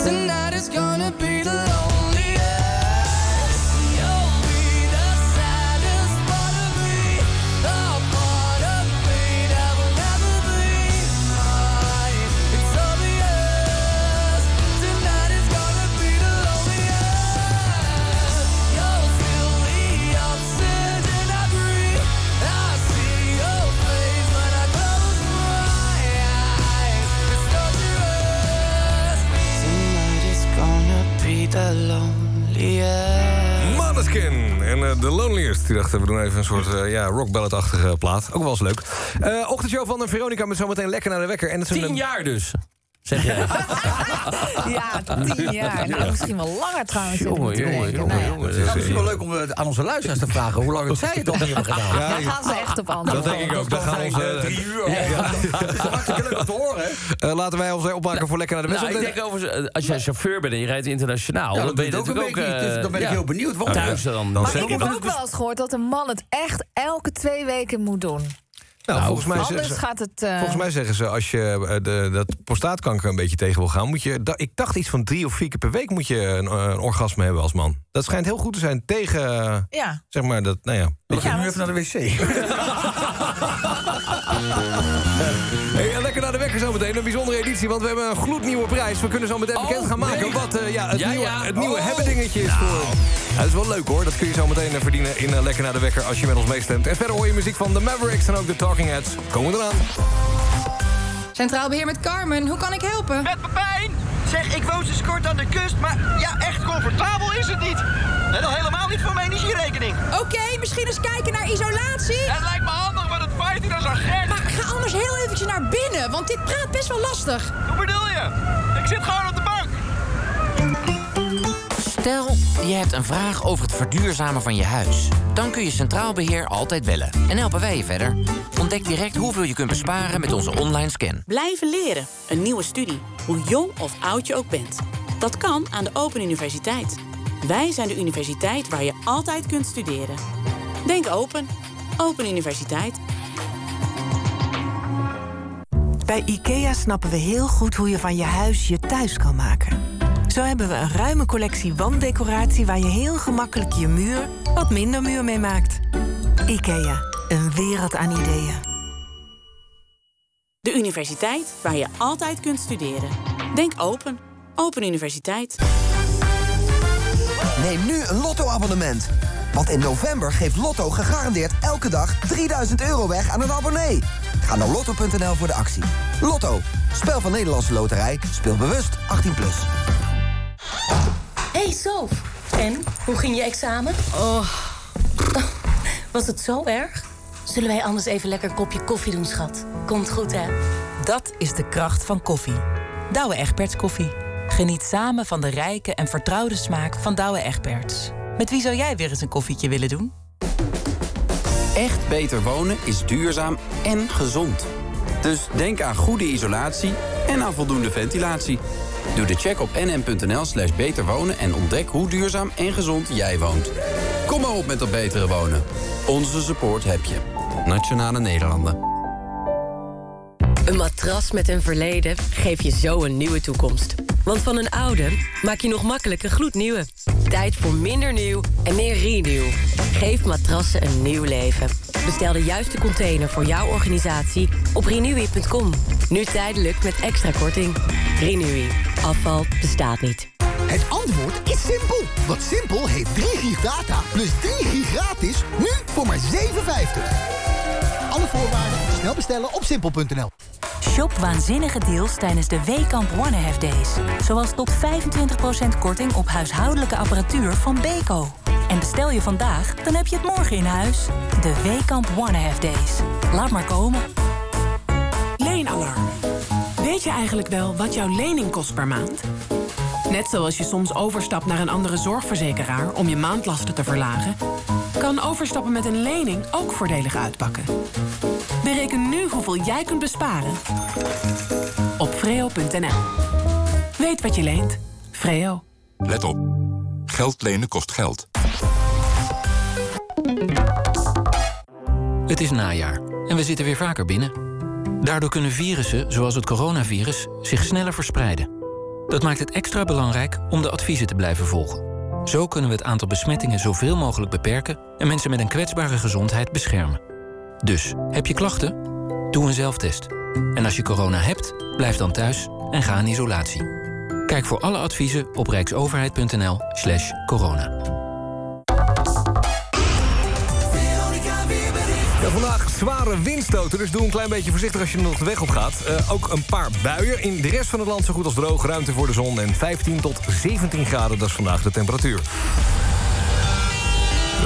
S24: Tonight is gonna be the Loneliest.
S7: Die dachten, we doen even een soort uh, ja, rockballet-achtige plaat. Ook wel eens leuk. Uh, ochtendshow van Veronica met zometeen lekker naar de wekker. En het
S20: Tien jaar dus. Zeg jij.
S5: Ja, tien jaar. Nou, misschien wel langer trouwens.
S20: Jongen, jongen,
S5: Nou
S20: jongen.
S8: Het is misschien wel leuk om eh, aan onze luisteraars te vragen hoe lang het zij het al hebben gedaan.
S5: Daar gaan ze echt op antwoorden.
S7: Dat denk ik ook. Dat gaan onze,
S8: eh, drie uur. Dat is hartstikke leuk om te horen, hè?
S7: Uh, laten wij ons opmaken voor lekker naar de
S20: Nou,
S7: wedstrijd.
S20: ik denk overigens, als jij chauffeur bent en je rijdt internationaal...
S8: Ja,
S20: dan ben je natuurlijk ook...
S8: een beetje.
S20: eh,
S8: dan ben ik
S20: ja,
S8: heel benieuwd.
S20: Thuis dan.
S7: Dan
S5: Maar ik heb ook wel eens gehoord dat een man het echt elke twee weken moet doen.
S7: Nou, volgens, mij
S5: Anders
S7: zeggen ze,
S5: gaat het... eh,
S7: volgens mij zeggen ze, als je eh, de, dat prostaatkanker een beetje tegen wil gaan... moet je, da- ik dacht iets van drie of vier keer per week moet je een, eh, een orgasme hebben als man. Dat schijnt heel goed te zijn tegen,
S5: Ja.
S7: zeg maar, dat, nou ja...
S8: Ik ga nu even naar de wc.
S7: Hey, en lekker naar de wekker zometeen. Een bijzondere editie, want we hebben een gloednieuwe prijs. We kunnen zo meteen bekend gaan maken
S20: nee.
S7: wat eh, ja, het
S20: Ja,
S7: nieuwe,
S20: ja.
S7: het nieuwe
S20: Oh.
S7: hebben dingetje is voor... Ja, dat is wel leuk hoor. Dat kun je zo meteen eh, verdienen in eh, Lekker naar de Wekker als je met ons meestemt. En verder hoor je muziek van de Mavericks en ook de Talking Heads. Komen eraan.
S1: Centraal Beheer met Carmen, hoe kan ik helpen?
S25: Met Pepijn! Zeg, ik woon sinds kort aan de kust, maar ja, echt comfortabel is het niet. En al helemaal niet voor mijn energierekening.
S1: Oké, misschien eens kijken naar isolatie.
S25: Het lijkt me handig, maar het waait hier als een gek.
S1: Maar ga anders heel eventjes naar binnen, want dit praat best wel lastig.
S26: Hoe bedoel je? Ik zit gewoon op de bank.
S27: Stel, je hebt een vraag over het verduurzamen van je huis. Dan kun je Centraal Beheer altijd bellen. En helpen wij je verder. Ontdek direct hoeveel je kunt besparen met onze online scan.
S9: Blijven leren. Een nieuwe studie. Hoe jong of oud je ook bent. Dat kan aan de Open Universiteit. Wij zijn de universiteit waar je altijd kunt studeren. Denk open. Open Universiteit.
S28: Bij IKEA snappen we heel goed hoe je van je huis je thuis kan maken. Zo hebben we een ruime collectie wanddecoratie waar je heel gemakkelijk je muur wat minder muur mee maakt. IKEA, een wereld aan ideeën.
S9: De universiteit waar je altijd kunt studeren. Denk open. Open Universiteit.
S17: Neem nu een Lotto-abonnement. Want in november geeft Lotto gegarandeerd elke dag 3000 euro weg aan een abonnee. Ga naar lotto.nl voor de actie. Lotto, spel van Nederlandse Loterij. Speel bewust 18+. Plus.
S18: Hey Sof. En, hoe ging je examen? Oh. Was het zo erg? Zullen wij anders even lekker een kopje koffie doen, schat? Komt goed, hè?
S29: Dat is de kracht van koffie. Douwe Egberts koffie. Geniet samen van de rijke en vertrouwde smaak van Douwe Egberts. Met wie zou jij weer eens een koffietje willen doen?
S30: Echt beter wonen is duurzaam en gezond. Dus denk aan goede isolatie en aan voldoende ventilatie. Doe de check op nm.nl slash beterwonen en ontdek hoe duurzaam en gezond jij woont. Kom maar op met dat betere wonen. Onze support heb je. Nationale Nederlanden.
S18: Een matras met een verleden geeft je zo een nieuwe toekomst. Want van een oude maak je nog makkelijk een gloednieuwe. Tijd voor minder nieuw en meer renew. Geef matrassen een nieuw leven. Bestel de juiste container voor jouw organisatie op renewy.com. Nu tijdelijk met extra korting. Renewy. Afval bestaat niet.
S31: Het antwoord is simpel. Want Simpel heeft 3 gig data plus 3 gig gratis nu voor maar 7,50. Alle voorwaarden snel bestellen op simpel.nl.
S32: Shop waanzinnige deals tijdens de Weekamp One Half Days. Zoals tot 25% korting op huishoudelijke apparatuur van Beko. En bestel je vandaag, dan heb je het morgen in huis. De Weekamp One Half Days. Laat maar komen.
S12: Leenalarm. Weet je eigenlijk wel wat jouw lening kost per maand? Net zoals je soms overstapt naar een andere zorgverzekeraar om je maandlasten te verlagen, kan overstappen met een lening ook voordelig uitpakken. Bereken nu hoeveel jij kunt besparen op freo.nl. Weet wat je leent. Freo.
S21: Let op. Geld lenen kost geld.
S33: Het is najaar en we zitten weer vaker binnen. Daardoor kunnen virussen, zoals het coronavirus, zich sneller verspreiden. Dat maakt het extra belangrijk om de adviezen te blijven volgen. Zo kunnen we het aantal besmettingen zoveel mogelijk beperken en mensen met een kwetsbare gezondheid beschermen. Dus, heb je klachten? Doe een zelftest. En als je corona hebt, blijf dan thuis en ga in isolatie. Kijk voor alle adviezen op rijksoverheid.nl/slash
S7: Vandaag zware windstoten, dus doe een klein beetje voorzichtig als je nog de weg op gaat. Eh, ook een paar buien. In de rest van het land zo goed als droog, ruimte voor de zon... en 15 tot 17 graden, dat is vandaag de temperatuur.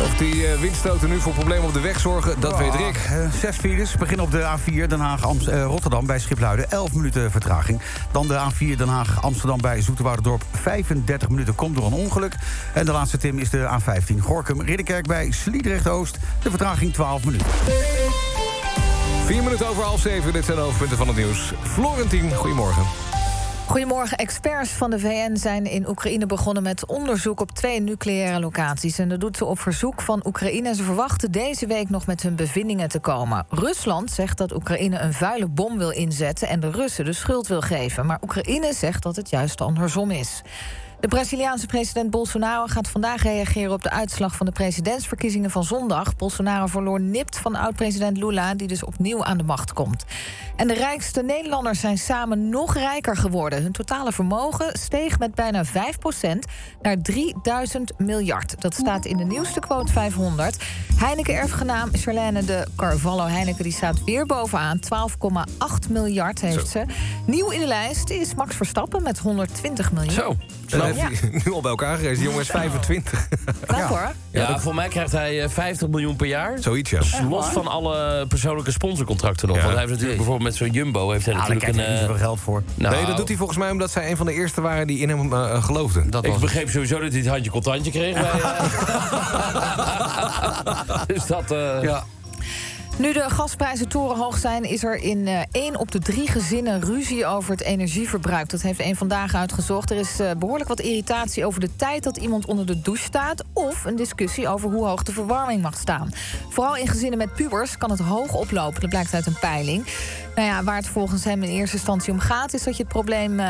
S7: Of die eh, windstoten nu voor problemen op de weg zorgen, dat weet Rick.
S8: Eh, zes files. Begin op de A4 Den Haag-Rotterdam bij Schipluiden. 11 minuten vertraging. Dan de A4 Den Haag-Amsterdam bij Zoeterwouderdorp. 35 minuten komt door een ongeluk. En de laatste Tim is de A15 Gorkum-Ridderkerk bij Sliedrecht-Oost. De vertraging 12 minuten.
S7: Vier minuten over half zeven, dit zijn de hoofdpunten van het nieuws. Florentien, goedemorgen.
S5: Goedemorgen. Experts van de VN zijn in Oekraïne begonnen met onderzoek op twee nucleaire locaties. En dat doet ze op verzoek van Oekraïne. Ze verwachten deze week nog met hun bevindingen te komen. Rusland zegt dat Oekraïne een vuile bom wil inzetten en de Russen de schuld wil geven. Maar Oekraïne zegt dat het juist andersom is. De Braziliaanse president Bolsonaro gaat vandaag reageren op de uitslag van de presidentsverkiezingen van zondag. Bolsonaro verloor nipt van oud-president Lula, die dus opnieuw aan de macht komt. En de rijkste Nederlanders zijn samen nog rijker geworden. Hun totale vermogen steeg met bijna 5% naar 3000 miljard. Dat staat in de nieuwste quote 500. Heineken-erfgenaam Charlène de Carvalho Heineken die staat weer bovenaan. 12,8 miljard heeft ze. Nieuw in de lijst is Max Verstappen met 120 miljoen.
S7: Zo. En dan heeft hij nu al bij elkaar gereisd. Die jongen is 25.
S5: Knap hoor.
S20: Ja, voor mij krijgt hij eh, 50 miljoen per jaar.
S7: Zoiets, ja.
S20: Los van alle persoonlijke sponsorcontracten nog.
S7: Ja.
S20: Want hij heeft natuurlijk bijvoorbeeld met zo'n Jumbo... heeft hij
S23: Ja, daar
S20: natuurlijk
S23: krijgt hij
S20: een...
S23: niet
S20: eh,
S23: zoveel geld voor.
S20: nou,
S7: nee, dat doet hij volgens mij omdat zij een van de eerste waren die in hem eh, geloofden.
S23: Dat
S20: ik
S23: was
S20: begreep sowieso dat hij het handje contantje kreeg. Bij, eh. dus dat... eh,
S23: Ja.
S5: Nu de gasprijzen torenhoog zijn, is er in eh, één op de drie gezinnen ruzie over het energieverbruik. Dat heeft één vandaag uitgezocht. Er is eh, behoorlijk wat irritatie over de tijd dat iemand onder de douche staat. Of een discussie over hoe hoog de verwarming mag staan. Vooral in gezinnen met pubers kan het hoog oplopen. Dat blijkt uit een peiling. Nou ja, waar het volgens hem in eerste instantie om gaat, is dat je het probleem eh,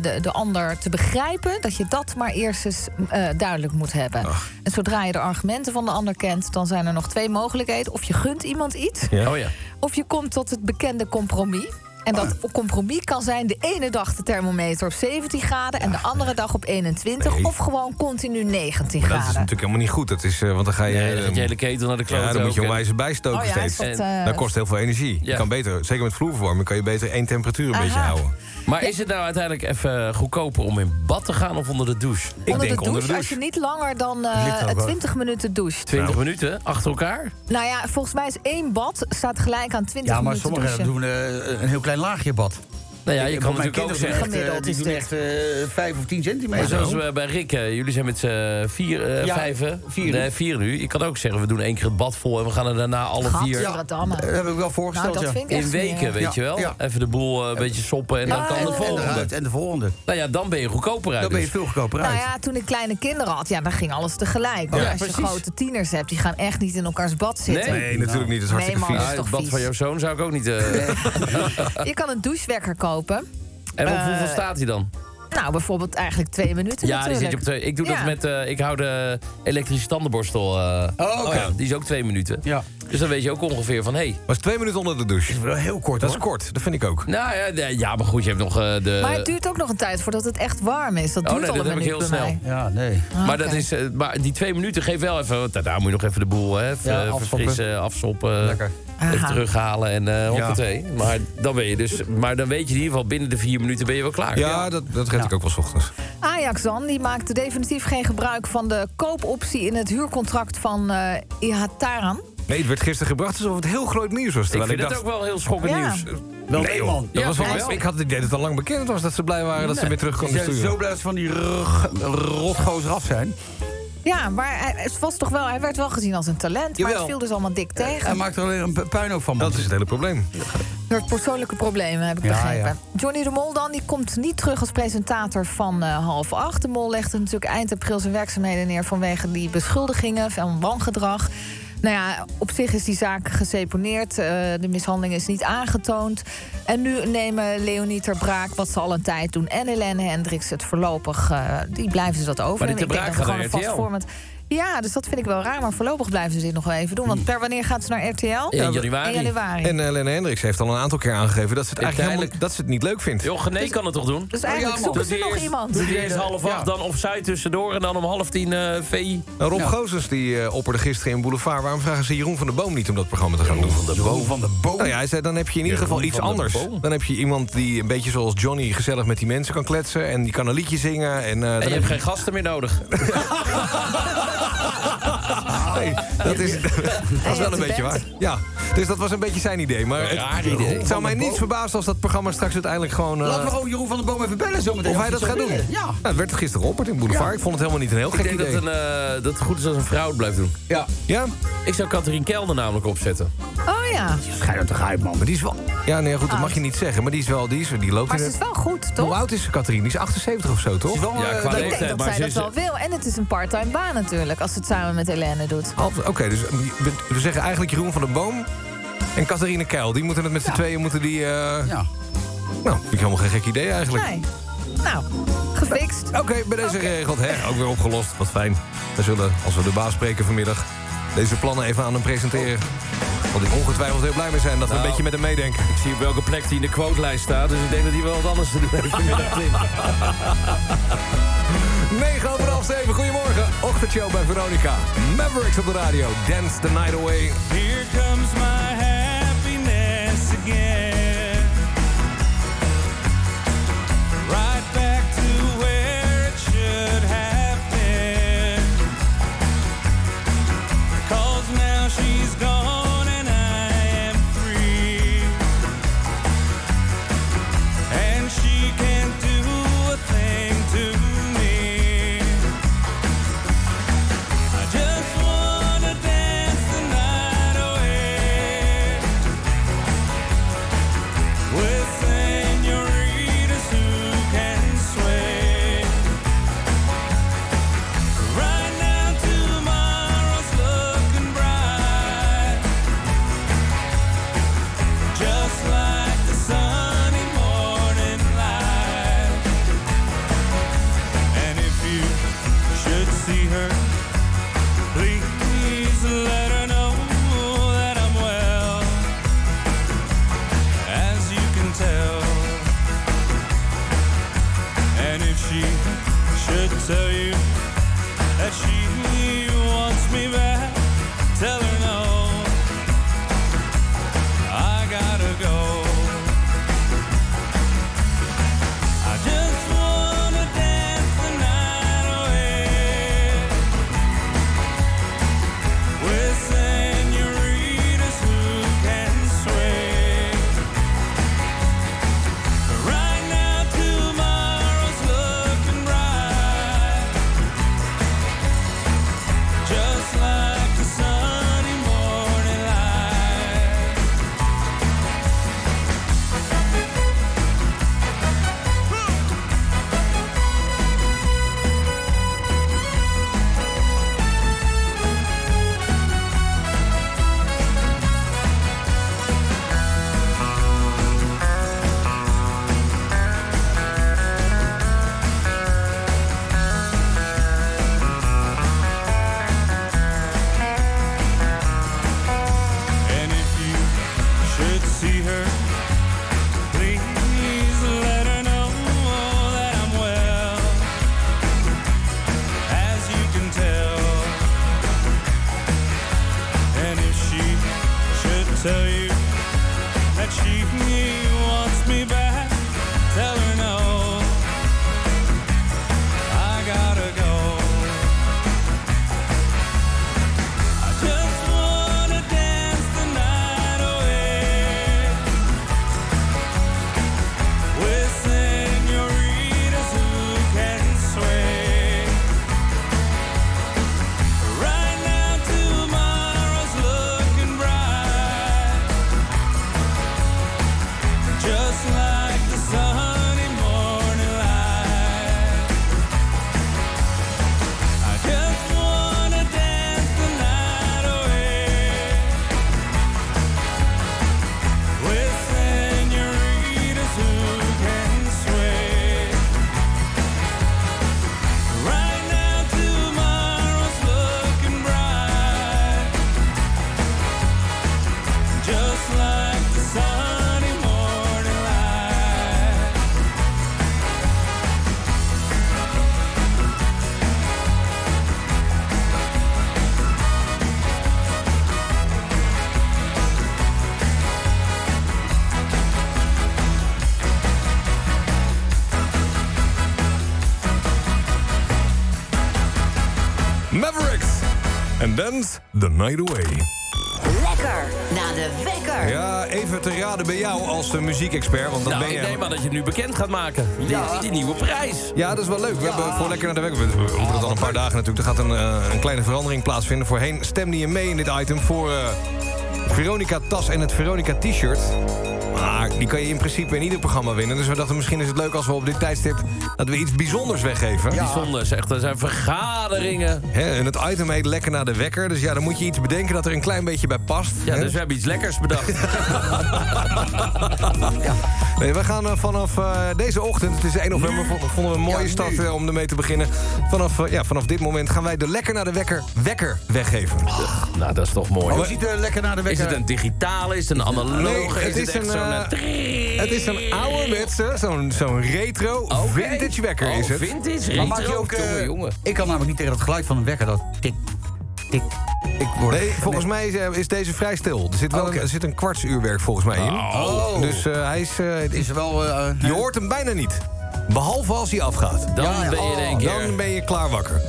S5: de, de ander te begrijpen, dat je dat maar eerst eens eh, duidelijk moet hebben. En zodra je de argumenten van de ander kent, dan zijn er nog twee mogelijkheden. Of je gunt iemand iets.
S20: Oh ja.
S5: Of je komt tot het bekende compromis. En dat compromis kan zijn de ene dag de thermometer op 17 graden... en de andere dag op 21
S7: Nee.
S5: of gewoon continu 19
S7: Maar dat is
S5: graden.
S7: natuurlijk helemaal niet goed. Dat is, eh, want dan ga je...
S20: Nee, dan gaat je
S7: eh,
S20: hele keten naar de klote
S7: Ja, dan moet je onwijs bijstoken
S5: Oh ja,
S7: steeds.
S5: dat, eh,
S7: dat kost heel veel energie. Je kan beter, zeker met vloerverwarming, kan je beter één temperatuur een beetje houden.
S20: Maar is het nou uiteindelijk even goedkoper om in bad te gaan of onder de douche?
S7: Ik
S5: onder
S7: denk
S5: de douche,
S7: onder de
S5: als je
S7: douche.
S5: niet langer dan eh,
S23: ook wel.
S5: 20 minuten doucht.
S20: 20 minuten achter elkaar?
S5: Nou ja, volgens mij is één bad staat gelijk aan 20
S23: Ja, maar
S5: minuten
S23: sommigen
S5: douchen.
S23: doen eh, een heel klein laagje bad.
S20: Nou ja, je
S23: Ik-
S20: kan
S23: mijn
S20: natuurlijk ook
S23: kinderen
S20: zeggen...
S23: echt, eh,
S5: Gemiddeld
S23: die
S5: is
S23: doen echt eh, vijf of tien
S20: Maar
S23: centimeter.
S20: zoals we bij Rick, eh, jullie zijn met z'n vier, eh
S23: Ja,
S20: vijf, hè?
S23: vier.
S20: Nee, vier nu. Je kan ook zeggen, we doen één keer het bad vol... en we gaan er daarna alle vier.
S23: Dat heb ik wel
S5: Nou,
S23: voorgesteld,
S5: dat
S23: ja.
S5: vind ik echt
S20: in weken, weet je wel?
S23: Ja.
S20: Even de boel eh, een beetje soppen en dan kan
S5: en-
S20: de
S5: en
S20: volgende.
S23: eruit, en de volgende.
S20: Nou ja, dan ben je goedkoper uit.
S23: Dan ben je veel goedkoper uit.
S5: Nou ja, toen ik kleine kinderen had, ja, dan ging alles tegelijk. Maar
S20: Ja,
S5: als je grote tieners hebt, die gaan echt niet in elkaars bad zitten.
S20: Nee.
S7: Nee, natuurlijk niet. Dat is hartstikke vies.
S20: Het bad van jouw zoon zou ik ook niet... eh,
S5: Je kan een douchewekker kopen.
S20: En op
S5: Eh,
S20: hoeveel staat hij dan?
S5: Nou, bijvoorbeeld eigenlijk twee minuten
S20: Ja, die zit je op twee. Ik doe
S5: Ja.
S20: dat met. eh, ik hou de elektrische tandenborstel. eh,
S23: Oh, oké.
S20: ja, die is ook twee minuten.
S23: Ja.
S20: Dus dan weet je ook ongeveer van, hé. Hey,
S7: Was twee minuten onder de douche.
S23: Dat is wel heel kort,
S7: Dat is kort, dat vind ik ook.
S20: nou ja, de- ja, maar goed, je hebt nog eh, de.
S5: Maar het duurt ook nog een tijd voordat het echt warm is. Dat
S20: Oh,
S5: duurt
S20: nee,
S5: al
S20: dat
S5: een
S20: heb ik heel snel.
S5: mij.
S23: Ja, nee.
S5: Ah,
S20: maar, dat is, maar die twee minuten geeft wel even. Daar moet je nog even de boel hè, even,
S23: Ja, afsoppen.
S20: verfrissen, afsoppen.
S23: Lekker.
S20: Even
S5: Aha.
S20: terughalen en eh hoppatee. Maar dan ben je dus. Maar dan weet je in ieder geval binnen de vier minuten ben je wel klaar.
S7: Ja, dat, dat red ik ook wel 's ochtends.
S5: Ajax dan, die maakte definitief geen gebruik van de koopoptie in het huurcontract van eh Ihataren.
S7: Nee, het werd gisteren gebracht alsof het heel groot nieuws was.
S20: Ik vind
S7: ik
S20: het ook wel heel schokkend
S5: Ja.
S20: nieuws.
S23: Wel
S7: nee,
S23: man.
S7: Dat
S20: Ja,
S7: was wel,
S20: ik wel.
S7: ik had het idee dat het al lang bekend was dat ze blij waren dat ze weer terug
S23: Ze
S7: konden
S23: zijn
S7: sturen.
S23: zo blij dat ze van die rotgozer af zijn.
S5: Ja, maar hij, het was toch wel, hij werd wel gezien als een talent. Maar het viel dus allemaal dik tegen.
S23: Hij maakt er alleen een pu- puinhoop van.
S7: Dat is het hele probleem.
S5: Door persoonlijke problemen, heb ik
S23: Ja,
S5: begrepen.
S23: ja.
S5: Johnny de Mol dan, die komt niet terug als presentator van eh, half acht. De Mol legde natuurlijk eind april zijn werkzaamheden neer... vanwege die beschuldigingen van wangedrag. Nou ja, op zich is die zaak geseponeerd. eh, de mishandeling is niet aangetoond. En nu nemen Leonie ter Braak, wat ze al een tijd doen... en Helene Hendricks het voorlopig... eh, die blijven ze dat over.
S20: Maar die Ter Braak
S5: er
S20: gaat
S5: gewoon
S20: naar
S5: een vast format... Ja, dus dat vind ik wel raar. Maar voorlopig blijven ze dit nog wel even doen. Want per wanneer gaat ze naar RTL?
S20: In januari.
S5: In januari.
S7: En uh, Lenne Hendricks heeft al een aantal keer aangegeven dat ze het eigenlijk helemaal, dat ze het niet leuk vindt.
S20: Joh, Gené kan het toch doen?
S5: Dus eigenlijk zoeken ze nog iemand.
S20: Doe die eerst half acht, dan offside tussendoor en dan om half tien eh VI.
S7: Nou, Rob Gozens die eh, opperde gisteren in Boulevard... waarom vragen ze Jeroen van de Boom niet om dat programma te gaan doen?
S20: Van de boom.
S23: van de boom.
S7: Nou ja, hij zei, dan heb je in ieder
S20: Jeroen
S7: geval iets anders. Dan heb je iemand die een beetje zoals Johnny... gezellig met die mensen kan kletsen en die kan een liedje zingen. En, eh,
S20: En je
S7: heb
S20: hebt geen gasten meer nodig.
S7: Nee, dat is, dat is wel een beetje waar. Ja, dus dat was een beetje zijn idee. Maar het,
S20: raar idee.
S7: het zou mij niet verbazen als dat programma straks uiteindelijk gewoon... eh,
S23: Laten we gewoon Jeroen van der Boom even bellen zometeen.
S7: of hij dat gaat doen.
S23: Ja.
S7: Nou, het werd gisteren geopperd in Boulevard.
S23: Ja.
S7: Ik vond het helemaal niet een heel
S20: Ik
S7: gek
S20: denk dat,
S7: idee.
S20: een, eh, dat het goed is als een vrouw het blijft doen.
S23: Ja.
S7: Ja?
S20: Ik zou Catherine Kelder namelijk opzetten.
S5: Oh ja.
S23: Ga je er toch uit, man.
S7: Maar die is wel... Ja, nee, goed, dat mag je niet zeggen. Maar die is wel... Die, is, die loopt
S5: Maar ze is wel goed, toch?
S7: Hoe oud is ze, Katrien? Die is 78 of zo, toch?
S23: Is wel,
S20: Ja,
S23: eh,
S20: qua
S23: dat-
S5: Ik denk
S20: leeftijd,
S5: dat
S20: maar
S5: zij dat wel wil. En het is een parttime baan natuurlijk, als ze het samen met Helene doet.
S7: Oké, dus we, zeggen eigenlijk Jeroen van der Boom... en Catharine Keil. Die moeten het met z'n tweeën... Moeten die, eh,
S23: Ja.
S7: Nou, vind ik helemaal geen gek idee eigenlijk.
S5: Nee. Nou, gefixt.
S7: Oké, bij deze geregeld. Hè, ook weer opgelost. Wat fijn. We zullen, als we de baas spreken vanmiddag... deze plannen even aan hem presenteren. Want ik ongetwijfeld heel blij mee zijn dat we
S20: Nou.
S7: een beetje met hem meedenken.
S20: Ik zie op welke plek hij in de quotelijst staat. Dus ik denk dat hij wel wat anders te doen heeft vanmiddag. Tim.
S7: 9 over half 7, goedemorgen. Ochtendshow bij Veronica. Mavericks op de radio. Dance the night away.
S34: Here comes my happiness again.
S35: Dance the night away.
S36: Lekker na de wekker.
S7: Ja, even te raden bij jou als de muziekexpert. Want dat
S20: Nou,
S7: ben je.
S20: ik neem aan dat je het nu bekend gaat maken. Die, die nieuwe prijs.
S7: Ja, dat is wel leuk. We hebben voor Lekker naar de Week... We roepen het al een paar dagen natuurlijk. Er gaat een, eh, een kleine verandering plaatsvinden. Voorheen stemde je mee in dit item voor eh, Veronica tas en het Veronica t-shirt. Maar die kan je in principe in ieder programma winnen. Dus we dachten misschien is het leuk als we op dit tijdstip... dat we iets bijzonders weggeven.
S20: Bijzonders, echt. Er zijn
S7: Hè, en het item heet Lekker naar de Wekker. Dus ja, dan moet je iets bedenken dat er een klein beetje bij past.
S20: Ja,
S7: hè?
S20: dus we hebben iets lekkers bedacht.
S7: Nee, we gaan eh, vanaf eh, deze ochtend, het is 1 november, vo- vonden we een mooie stad eh, om ermee te beginnen. Vanaf, ja, vanaf dit moment gaan wij de lekker naar de wekker wekker weggeven.
S20: nou, dat is toch mooi.
S23: Hoe ziet er lekker naar de
S20: Is
S23: wekker?
S20: het een digitale? Is het een analoge?
S7: Nee, het
S20: is
S7: is
S20: het echt
S7: een,
S20: zo'n...
S7: Het is een ouderwetse, zo'n zo'n retro vintage wekker
S20: Oh,
S7: is het.
S20: vintage,
S23: Maar maak je
S20: retro,
S23: ook, eh,
S20: jongen, jongen.
S23: Ik kan namelijk niet tegen het geluid van een wekker dat tik, tik. Ik word
S7: Nee, volgens mij is, eh, is deze vrij stil. Er zit wel een, er zit een kwartsuurwerk volgens mij in.
S23: Oh.
S7: Dus eh, hij is... het
S23: is wel... eh,
S7: je hoort hem bijna niet. Behalve als hij afgaat.
S20: Dan ben je in één keer...
S7: Dan ben je klaar wakker.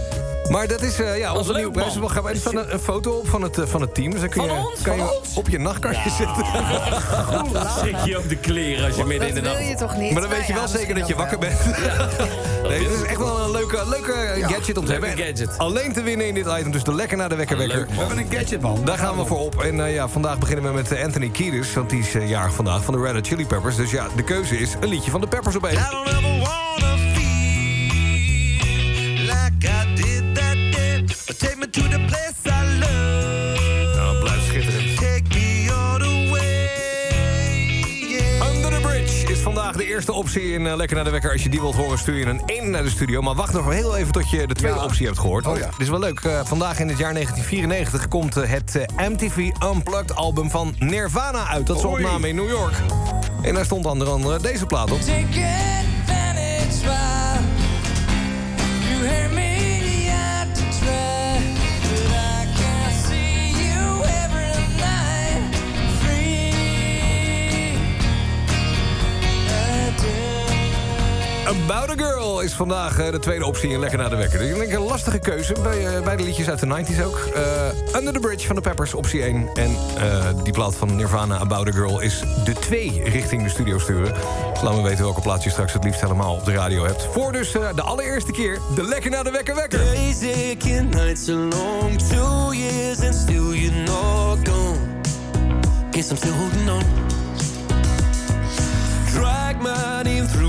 S7: Maar dat is eh, ja,
S20: Dat
S7: onze nieuwe prijs.
S20: man.
S7: We gaan er staat een, een foto op van het, eh, van het team. Dus dan kun
S20: Van
S7: je,
S20: ons?
S7: kan
S20: Van
S7: je
S20: ons?
S7: op je nachtkastje zitten.
S20: Schrik je ook de kleren als je midden in de
S5: Dat
S20: nacht...
S5: wil je toch niet?
S7: Maar dan weet je wel
S5: ja,
S7: zeker dat je wakker bent. Nee, het is echt wel een leuke, leuke gadget om te hebben.
S20: gadget.
S7: Alleen te winnen in dit item, dus de lekker naar de wekker wekker.
S20: Leuk, man.
S23: We hebben een gadget, man.
S7: Daar gaan we voor op. En eh, ja, vandaag beginnen we met Anthony Kiedis, want die is jarig vandaag van de Red Hot Chili Peppers. Dus ja, de keuze is een liedje van de Peppers op één.
S34: like
S7: eerste optie in eh, Lekker naar de Wekker. Als je die wilt horen, stuur je een 1 naar de studio. Maar wacht nog heel even tot je de tweede
S23: Ja.
S7: optie hebt gehoord.
S23: Oh ja.
S7: Dit is wel leuk. Eh, vandaag in het jaar 1994 komt eh, het MTV Unplugged album van Nirvana uit. Dat is opname in New York. En daar stond onder andere deze plaat op. About a Girl is vandaag eh, de tweede optie in Lekker naar de Wekker. Dus ik denk een lastige keuze bij, eh, beide liedjes uit de 90s ook. Eh, Under the Bridge van de Peppers, optie 1. En die plaat van Nirvana, About a Girl, is de 2 richting de studio sturen. Dus laat me weten welke plaats je straks het liefst helemaal op de radio hebt. Voor dus de allereerste keer de Lekker naar de Wekker Wekker.
S34: Days aching, nights long, two years and still you're not gone. Guess I'm still holding on. Drag my name through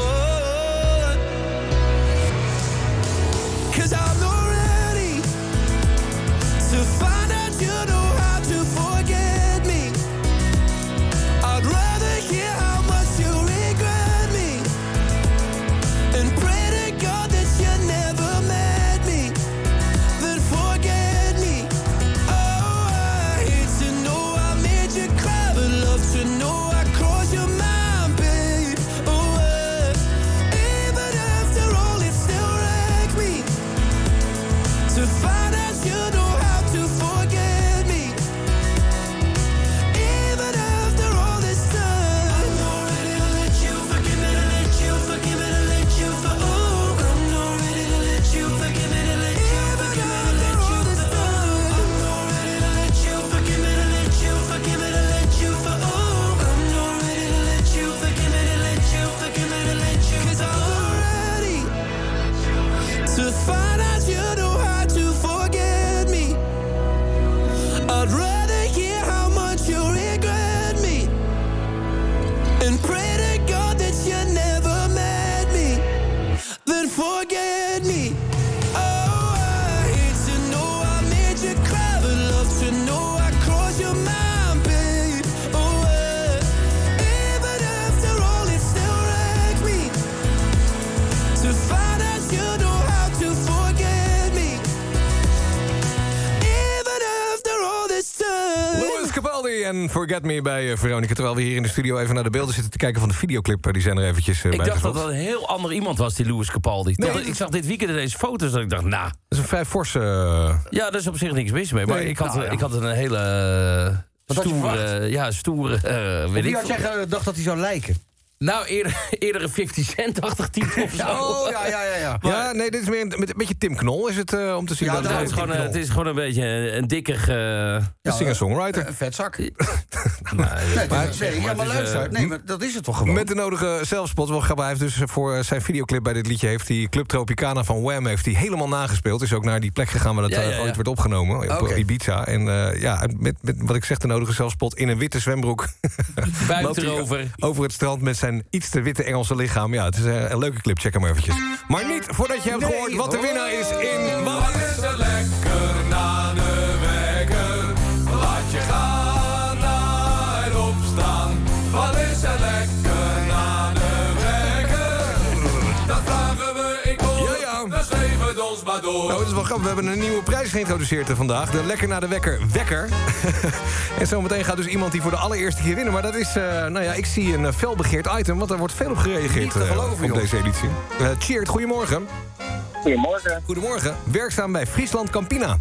S7: En Forget Me bij eh, Veronica. Terwijl we hier in de studio even naar de beelden zitten te kijken van de videoclip. eh, Die zijn er eventjes eh,
S20: Ik
S7: bij
S20: dacht dat dat een heel ander iemand was, die Louis Capaldi.
S7: Nee,
S20: ik zag dit weekend ineens foto's dat ik dacht, nou...
S7: Dat is een vrij forse...
S20: Ja, daar is op zich niks mis mee. Maar
S7: Nee,
S20: ik, had,
S7: nou ja.
S20: ik had een hele
S23: Wat
S20: stoere... Ja, stoere... eh, weet
S23: wie
S20: ik
S23: had jij gedacht dat hij zou lijken?
S20: Nou, eerder, eerder een 50 Cent-achtig type of zo.
S23: Oh, ja, ja, ja. ja.
S7: ja, nee, dit is meer een, met een beetje Tim Knol is het eh, om te zien.
S20: Ja,
S7: dat
S20: het, is gewoon, een- het is gewoon een beetje een, een dikker... eh,
S7: Een singer-songwriter.
S23: Een vetzak.
S20: nee,
S23: Nee,
S20: maar-
S23: nee, ja, luister.
S20: eh,
S23: Nee, maar dat is het toch gewoon?
S7: Met de nodige zelfspot. Wel grappig, hij heeft dus voor eh, zijn videoclip bij dit liedje... heeft hij Club Tropicana van Wham heeft hij helemaal nagespeeld. Is ook naar die plek gegaan waar dat
S20: Ja,
S7: eh,
S20: ja, ja.
S7: ooit werd opgenomen. Op. Ibiza. En eh, ja, met, met wat ik zeg, de nodige zelfspot in een witte zwembroek.
S20: erover.
S7: Over het strand met zijn zijn iets te witte Engelse lichaam. Ja, het is eh, een leuke clip, check hem eventjes. Maar niet voordat je hebt
S34: Nee,
S7: gehoord wat de winnaar is in...
S34: Wat is
S7: Nou, dat is wel grappig. We hebben een nieuwe prijs geïntroduceerd vandaag. De Lekker naar de Wekker Wekker. en zometeen gaat dus iemand die voor de allereerste keer winnen. Maar dat is, eh, nou ja, ik zie een eh, felbegeerd item... want er wordt veel op gereageerd
S23: Niet te
S7: eh,
S23: geloven,
S7: op
S23: joh.
S7: deze editie. Eh Cheert, goedemorgen.
S22: Goedemorgen.
S7: Goedemorgen. Werkzaam bij Friesland Campina.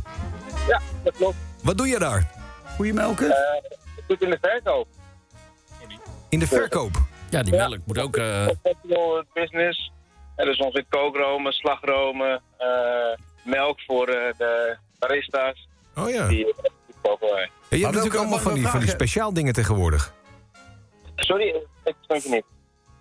S22: Ja, dat klopt.
S7: Wat doe je daar?
S23: Goeie melken?
S22: Eh, ik zit in de verkoop.
S7: In de verkoop?
S20: Ja, die melk moet ook... eh,
S22: Professional business. En dus onze kookromen, slagromen, eh, melk voor eh, de barista's.
S7: Oh ja.
S22: Die, eh, die kopen wij.
S7: Ja, je hebt natuurlijk allemaal van die, van die speciaal dingen tegenwoordig.
S22: Sorry, ik stond je niet.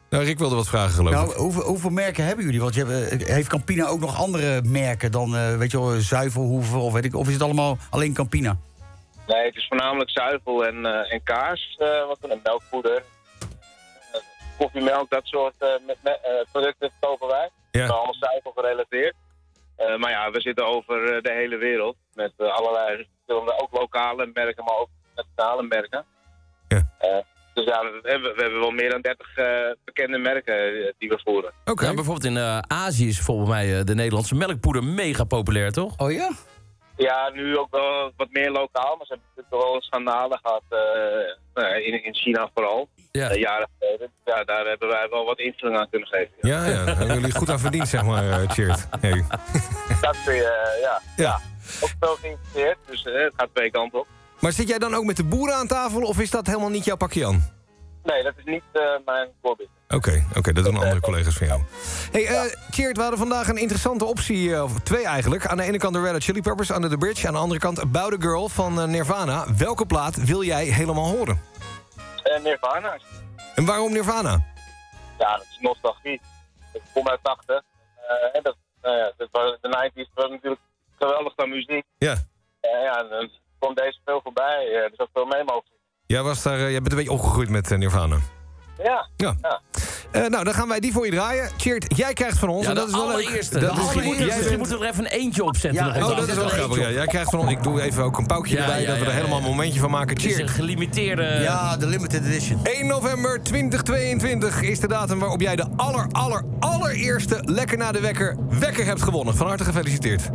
S7: Nou, Rick wilde wat vragen, geloof ik.
S23: Nou, hoeveel, hoeveel merken hebben jullie? Want je hebt, eh, heeft Campina ook nog andere merken dan, eh, weet je wel, zuivelhoeven of weet ik, of is het allemaal alleen Campina?
S22: Nee, het is voornamelijk zuivel en, eh, en kaas. eh, wat dan, en melkpoeder. Eh, koffiemelk, dat soort eh, eh, producten kopen wij.
S7: Ja.
S22: Dat is allemaal zuivel gerelateerd. Eh, maar ja, we zitten over eh, de hele wereld. Met eh, allerlei verschillende, ook lokale merken, maar ook nationale merken.
S7: Ja.
S22: Eh, dus ja, we hebben, we hebben wel meer dan 30 eh, bekende merken die we voeren.
S20: Ja, bijvoorbeeld in Azië is volgens mij de Nederlandse melkpoeder mega populair, toch?
S23: Oh ja?
S22: Ja, nu ook wel wat meer lokaal, maar ze hebben natuurlijk wel een schandalen gehad eh, nou in China vooral.
S20: Ja.
S22: Eh, jaren geleden. Ja, daar hebben wij wel wat invulling aan kunnen geven.
S7: Ja, ja. Daar hebben jullie goed aan verdiend, zeg maar, Cheert. Hey.
S22: Dat kun je, eh, ja, ja. Ook veel geïnteresseerd, dus het gaat twee kanten op.
S7: Maar zit jij dan ook met de boeren aan tafel of is dat helemaal niet jouw pakje aan?
S22: Nee, dat is niet mijn business.
S7: Oké, oké, dat doen andere collega's van jou. Hey, eh Cheert, we hadden vandaag een interessante optie, of twee eigenlijk. Aan de ene kant de Red Hot Chili Peppers, Under the Bridge. Aan de andere kant About a Girl van Nirvana. Welke plaat wil jij helemaal horen?
S22: En Nirvana.
S7: En waarom Nirvana?
S22: Ja, dat is nostalgie. Ik kom uit 80. eh, en dat, nou ja, dat was, de 90s was natuurlijk geweldig aan muziek.
S7: Ja.
S22: Eh, ja, en dan komt deze veel voorbij. eh, dus ook veel mee mogen.
S7: Jij, was daar, eh, jij bent een beetje opgegroeid met eh, Nirvana.
S22: Ja.
S7: Ja. Eh, nou, dan gaan wij die voor je draaien. Cheert, jij krijgt van ons,
S20: Ja,
S7: en dat is wel leuk.
S20: allereerste.
S7: Dat
S20: de
S7: is,
S20: allereerste.
S7: jij
S20: Misschien moeten we er even een eentje opzetten. nog
S7: oh,
S20: even.
S7: dat is wel grappig. Ja. Jij krijgt van ons, ik doe even ook een paukje
S20: Ja,
S7: erbij,
S20: ja,
S7: dat we
S20: ja,
S7: er helemaal
S20: ja.
S7: een momentje van maken.
S20: Het is
S7: Cheert.
S20: een gelimiteerde...
S23: Ja, de limited edition.
S7: 1 november 2022 is de datum waarop jij de aller, aller, allereerste Lekker na de Wekker wekker hebt gewonnen. Van harte gefeliciteerd.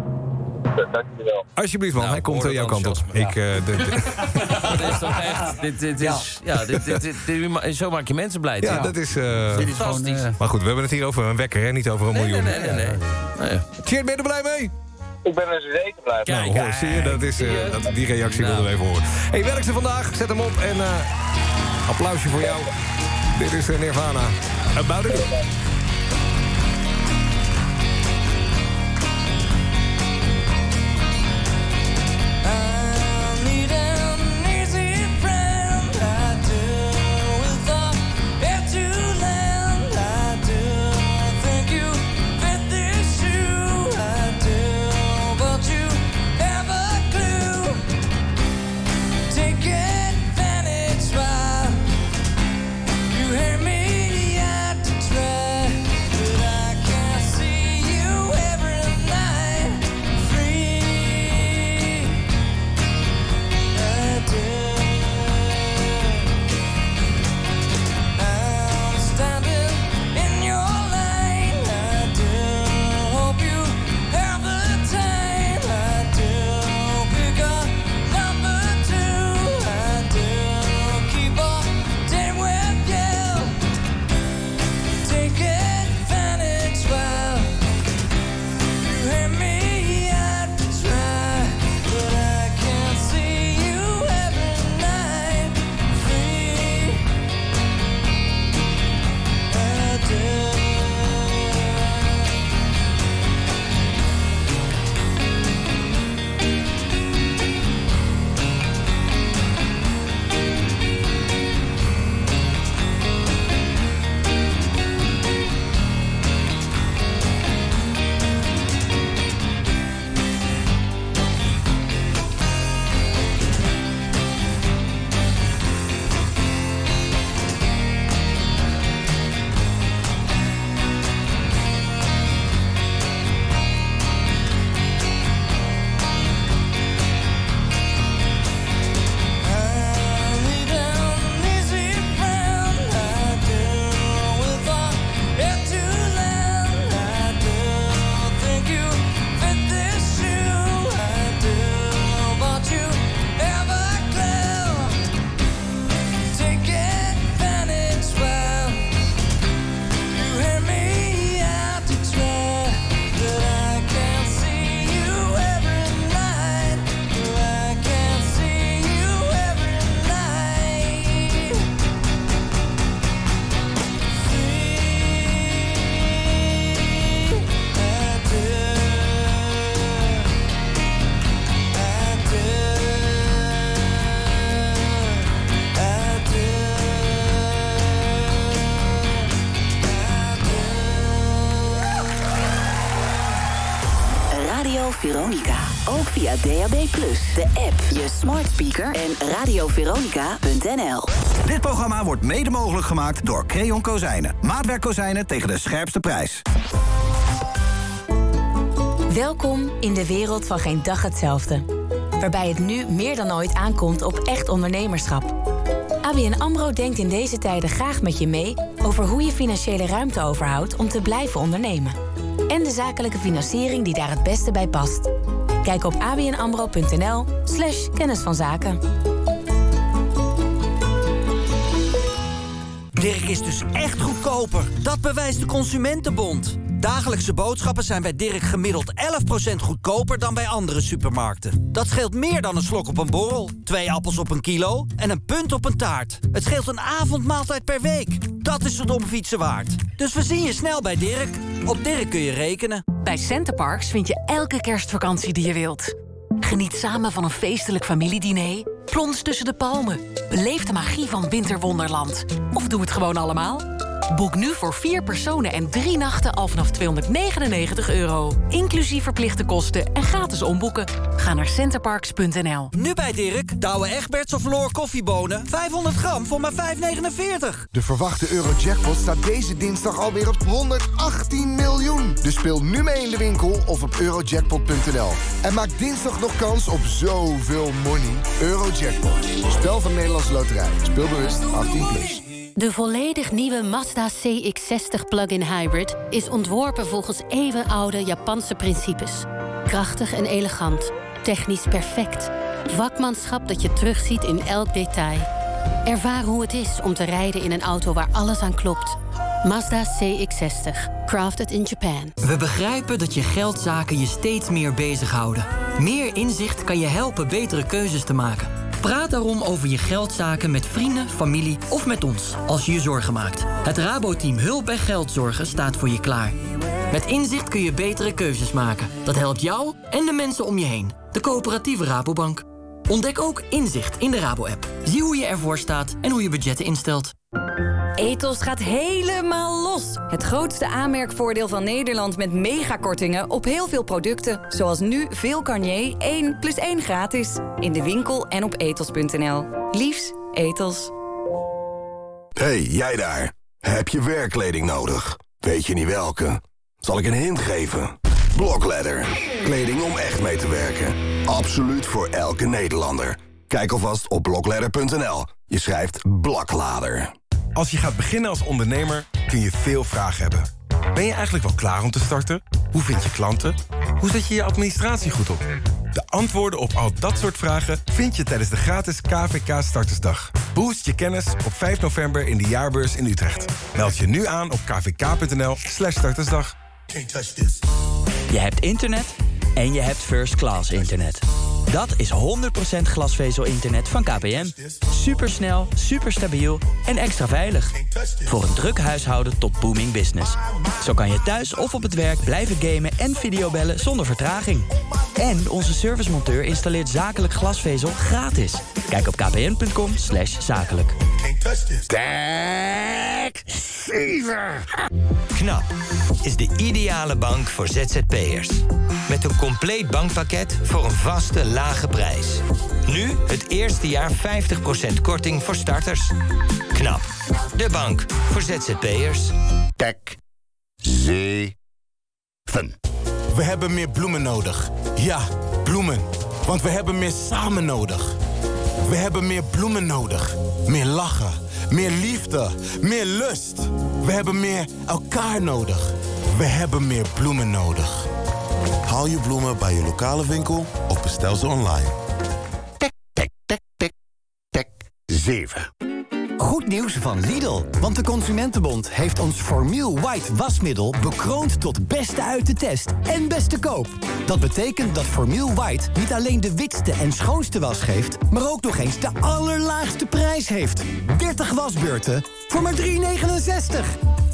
S22: Dankjewel.
S7: Alsjeblieft man, hij komt eh, jouw kant op. Ik, eh, de, de-
S20: Dit is toch echt... Dit, dit is, ja, dit, dit, dit, dit- zo maak je mensen blij.
S7: ja, dat is... eh,
S20: Dit is fantastisch.
S7: Maar goed, we hebben het hier over een wekker, hè? niet over een miljoen.
S20: Nee, nee, nee. nee.
S7: Cheert, ben je er blij mee?
S22: Ik ben er zeker blij mee.
S7: nou, hoor, zie je, dat is, eh, dat, die reactie wilden we even horen. hey, werk ze vandaag, zet hem op en eh, applausje voor jou. Dit is eh, Nirvana. About it.
S37: DAB+, de app, je smart speaker en radioveronica.nl.
S17: Dit programma wordt mede mogelijk gemaakt door Creon Kozijnen. Maatwerk kozijnen tegen de scherpste prijs.
S18: Welkom in de wereld van geen dag hetzelfde. Waarbij het nu meer dan ooit aankomt op echt ondernemerschap. ABN AMRO denkt in deze tijden graag met je mee... over hoe je financiële ruimte overhoudt om te blijven ondernemen. En de zakelijke financiering die daar het beste bij past. Kijk op abnamro.nl slash kennis van zaken.
S38: Dirk is dus echt goedkoper. Dat bewijst de Consumentenbond. Dagelijkse boodschappen zijn bij Dirk gemiddeld 11% goedkoper dan bij andere supermarkten. Dat scheelt meer dan een slok op een borrel, twee appels op een kilo en een punt op een taart. Het scheelt een avondmaaltijd per week. Dat is het om fietsen waard. Dus we zien je snel bij Dirk. Op Dirk kun je rekenen.
S39: Bij Centerparks vind je elke kerstvakantie die je wilt. Geniet samen van een feestelijk familiediner. Plons tussen de palmen. Beleef de magie van Winterwonderland. Of doe het gewoon allemaal. Boek nu voor vier personen en drie nachten al vanaf 299 euro. Inclusief verplichte kosten en gratis omboeken. Ga naar centerparks.nl.
S38: Nu bij Dirk, Douwe Egberts of Floor koffiebonen. 500 gram voor maar 5,49.
S2: De verwachte Eurojackpot staat deze dinsdag alweer op 118 miljoen. Dus speel nu mee in de winkel of op eurojackpot.nl. En maak dinsdag nog kans op zoveel money. Eurojackpot. Spel van Nederlandse Loterij. Speelbewust 18+. Plus.
S18: De volledig nieuwe Mazda CX-60 plug-in hybrid is ontworpen volgens eeuwenoude Japanse principes. Krachtig en elegant, technisch perfect. Vakmanschap dat je terugziet in elk detail. Ervaar hoe het is om te rijden in een auto waar alles aan klopt. Mazda CX-60, crafted in Japan.
S40: We begrijpen dat je geldzaken je steeds meer bezighouden. Meer inzicht kan je helpen betere keuzes te maken. Praat daarom over je geldzaken met vrienden, familie of met ons als je je zorgen maakt. Het Rabo-team Hulp bij Geldzorgen staat voor je klaar. Met inzicht kun je betere keuzes maken. Dat helpt jou en de mensen om je heen. De coöperatieve Rabobank. Ontdek ook inzicht in de Rabo-app. Zie hoe je ervoor staat en hoe je budgetten instelt.
S9: Ethos gaat helemaal los. Het grootste aanmerkvoordeel van Nederland met megakortingen op heel veel producten. Zoals nu veel Garnier 1 plus 1 gratis. In de winkel en op ethos.nl. Liefs, Ethos.
S41: hey, jij daar. Heb je werkkleding nodig? Weet je niet welke? Zal ik een hint geven? Blokledder. Kleding om echt mee te werken. Absoluut voor elke Nederlander. Kijk alvast op blokledder.nl. Je schrijft blaklader.
S27: Als je gaat beginnen als ondernemer kun je veel vragen hebben. Ben je eigenlijk wel klaar om te starten? Hoe vind je klanten? Hoe zet je je administratie goed op? De antwoorden op al dat soort vragen vind je tijdens de gratis KVK Startersdag. Boost je kennis op 5 november in de jaarbeurs in Utrecht. Meld je nu aan op kvk.nl slash startersdag.
S42: Je hebt internet en je hebt first class internet. Dat is 100% glasvezel-internet van KPN. Supersnel, superstabiel en extra veilig. Voor een druk huishouden tot booming business. Zo kan je thuis of op het werk blijven gamen en videobellen zonder vertraging. En onze servicemonteur installeert zakelijk glasvezel gratis. Kijk op kpn.com zakelijk.
S43: Kijk, 7. KNAP is de ideale bank voor ZZP'ers. Met een compleet bankpakket voor een vaste lage prijs. Nu het eerste jaar 50% korting voor starters. KNAP, de bank voor ZZP'ers.
S3: Kijk, 7.
S16: We hebben meer bloemen nodig. Ja, bloemen. Want we hebben meer samen nodig. We hebben meer bloemen nodig. Meer lachen. Meer liefde. Meer lust. We hebben meer elkaar nodig. We hebben meer bloemen nodig.
S44: Haal je bloemen bij je lokale winkel of bestel ze online.
S3: Tek, tek, tek, tek, tek, 7. Goed nieuws van Lidl, want de Consumentenbond heeft ons Formiel White wasmiddel bekroond tot beste uit de test en beste koop. Dat betekent dat Formiel White niet alleen de witste en schoonste was geeft, maar ook nog eens de allerlaagste prijs heeft. 30 wasbeurten voor maar 3,69.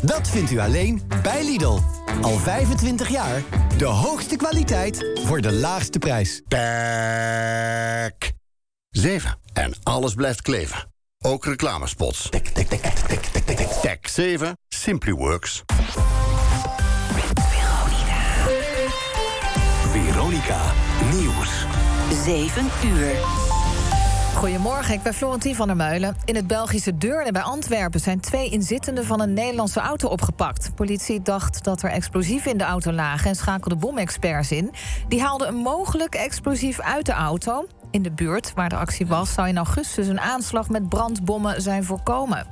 S3: Dat vindt u alleen bij Lidl. Al 25 jaar de hoogste kwaliteit voor de laagste prijs. Tek. 7. En alles blijft kleven. Ook reclamespots. Tek, tek, tek, tek, tek, tek, tek. Tek 7. Simply Works.
S7: Veronica
S18: Nieuws.
S36: 7 uur.
S5: Goedemorgen, ik ben Florentien van der Meulen. In het Belgische Deurne bij Antwerpen zijn twee inzittenden van een Nederlandse auto opgepakt. Politie dacht dat er explosieven in de auto lagen en schakelde bomexperts in. Die haalden een mogelijk explosief uit de auto. In de buurt waar de actie was, zou in augustus een aanslag met brandbommen zijn voorkomen.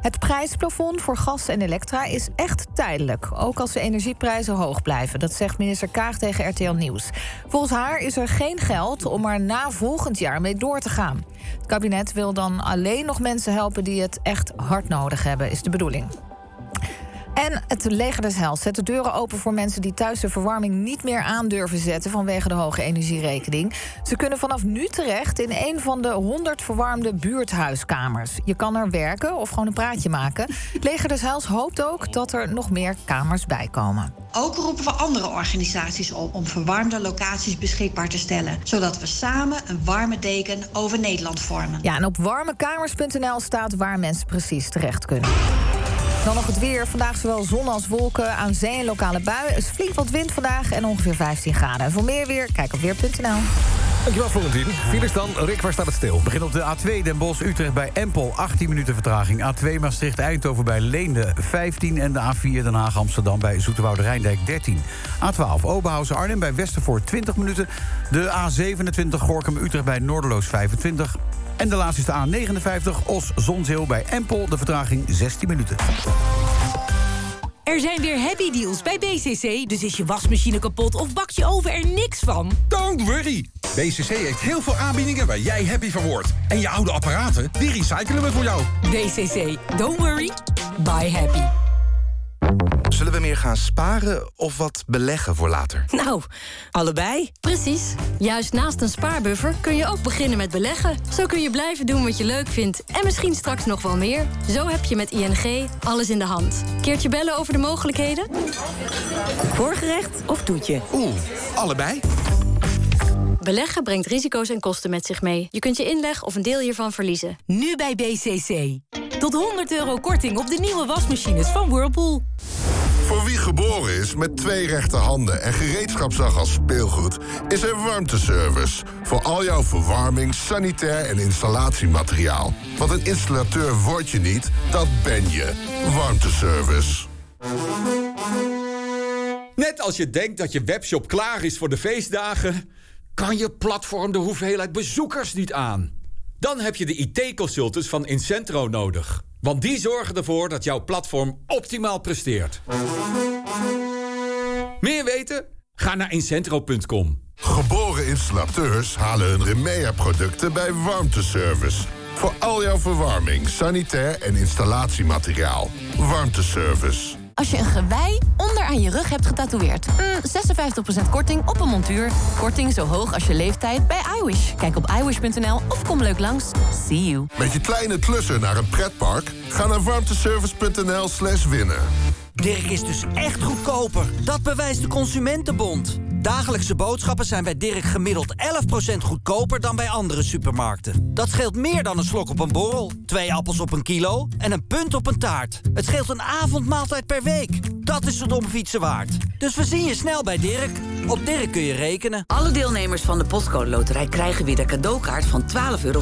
S5: Het prijsplafond voor gas en elektra is echt tijdelijk. Ook als de energieprijzen hoog blijven. Dat zegt minister Kaag tegen RTL Nieuws. Volgens haar is er geen geld om er na volgend jaar mee door te gaan. Het kabinet wil dan alleen nog mensen helpen die het echt hard nodig hebben, is de bedoeling. En het leger des zet de deuren open voor mensen die thuis de verwarming niet meer aan durven zetten vanwege de hoge energierekening. Ze kunnen vanaf nu terecht in een van de 100 verwarmde buurthuiskamers. Je kan er werken of gewoon een praatje maken. Het leger des hoopt ook dat er nog meer kamers bij komen.
S45: Ook roepen we andere organisaties op om verwarmde locaties beschikbaar te stellen, zodat we samen een warme deken over Nederland vormen.
S5: Ja, en op warmekamers.nl staat waar mensen precies terecht kunnen. Dan nog het weer. Vandaag zowel zon als wolken. Aan zee en lokale bui. Er is flink wat wind vandaag en ongeveer 15 graden. En voor meer weer, kijk op weer.nl.
S7: Dankjewel, Florentien. Files dan. Rick, waar staat het stil?
S8: Begin op de A2 Den Bosch-Utrecht bij Empel. 18 minuten vertraging. A2 Maastricht-Eindhoven bij Leende 15. En de A4 Den Haag-Amsterdam bij Zoeterwoude Rijndijk 13. A12 Oberhausen-Arnhem bij Westervoort 20 minuten. De A27 Gorkum-Utrecht bij Noorderloos 25. En de laatste is de A59 Os-Zonzeel bij Empel. De vertraging 16 minuten.
S46: Er zijn weer happy deals bij BCC, dus is je wasmachine kapot of bak je oven er niks van?
S47: Don't worry! BCC heeft heel veel aanbiedingen waar jij happy van wordt. En je oude apparaten, die recyclen we voor jou.
S46: BCC, don't worry, buy happy.
S48: Zullen we meer gaan sparen of wat beleggen voor later?
S49: Nou, allebei. Precies. Juist naast een spaarbuffer kun je ook beginnen met beleggen. Zo kun je blijven doen wat je leuk vindt en misschien straks nog wel meer. Zo heb je met ING alles in de hand. Keertje bellen over de mogelijkheden? Voorgerecht of toetje?
S48: Oeh, allebei.
S49: Beleggen brengt risico's en kosten met zich mee. Je kunt je inleg of een deel hiervan verliezen.
S46: Nu bij BCC. Tot 100 euro korting op de nieuwe wasmachines van Whirlpool.
S2: Voor wie geboren is met twee rechterhanden en gereedschapsdag als speelgoed... is er warmteservice. Voor al jouw verwarming, sanitair en installatiemateriaal. Want een installateur word je niet, dat ben je. Warmteservice.
S16: Net als je denkt dat je webshop klaar is voor de feestdagen... kan je platform de hoeveelheid bezoekers niet aan. Dan heb je de IT-consultants van Incentro nodig. Want die zorgen ervoor dat jouw platform optimaal presteert. Meer weten? Ga naar incentro.com.
S2: Geboren installateurs halen hun Remea-producten bij Warmteservice. Voor al jouw verwarming, sanitair en installatiemateriaal. Warmteservice.
S9: Als je een gewei onder aan je rug hebt getatoeëerd. Mm, 56% korting op een montuur. Korting zo hoog als je leeftijd bij iWish. Kijk op iWish.nl of kom leuk langs. See you.
S2: Met je kleine klussen naar een pretpark? Ga naar warmteservice.nl slash winnen.
S38: Dirk is dus echt goedkoper. Dat bewijst de Consumentenbond. Dagelijkse boodschappen zijn bij Dirk gemiddeld 11% goedkoper dan bij andere supermarkten. Dat scheelt meer dan een slok op een borrel, twee appels op een kilo en een punt op een taart. Het scheelt een avondmaaltijd per week. Dat is de domme fietsen waard. Dus we zien je snel bij Dirk. Op Dirk kun je rekenen.
S36: Alle deelnemers van de Postcode Loterij krijgen weer de cadeaukaart van 12,50 euro...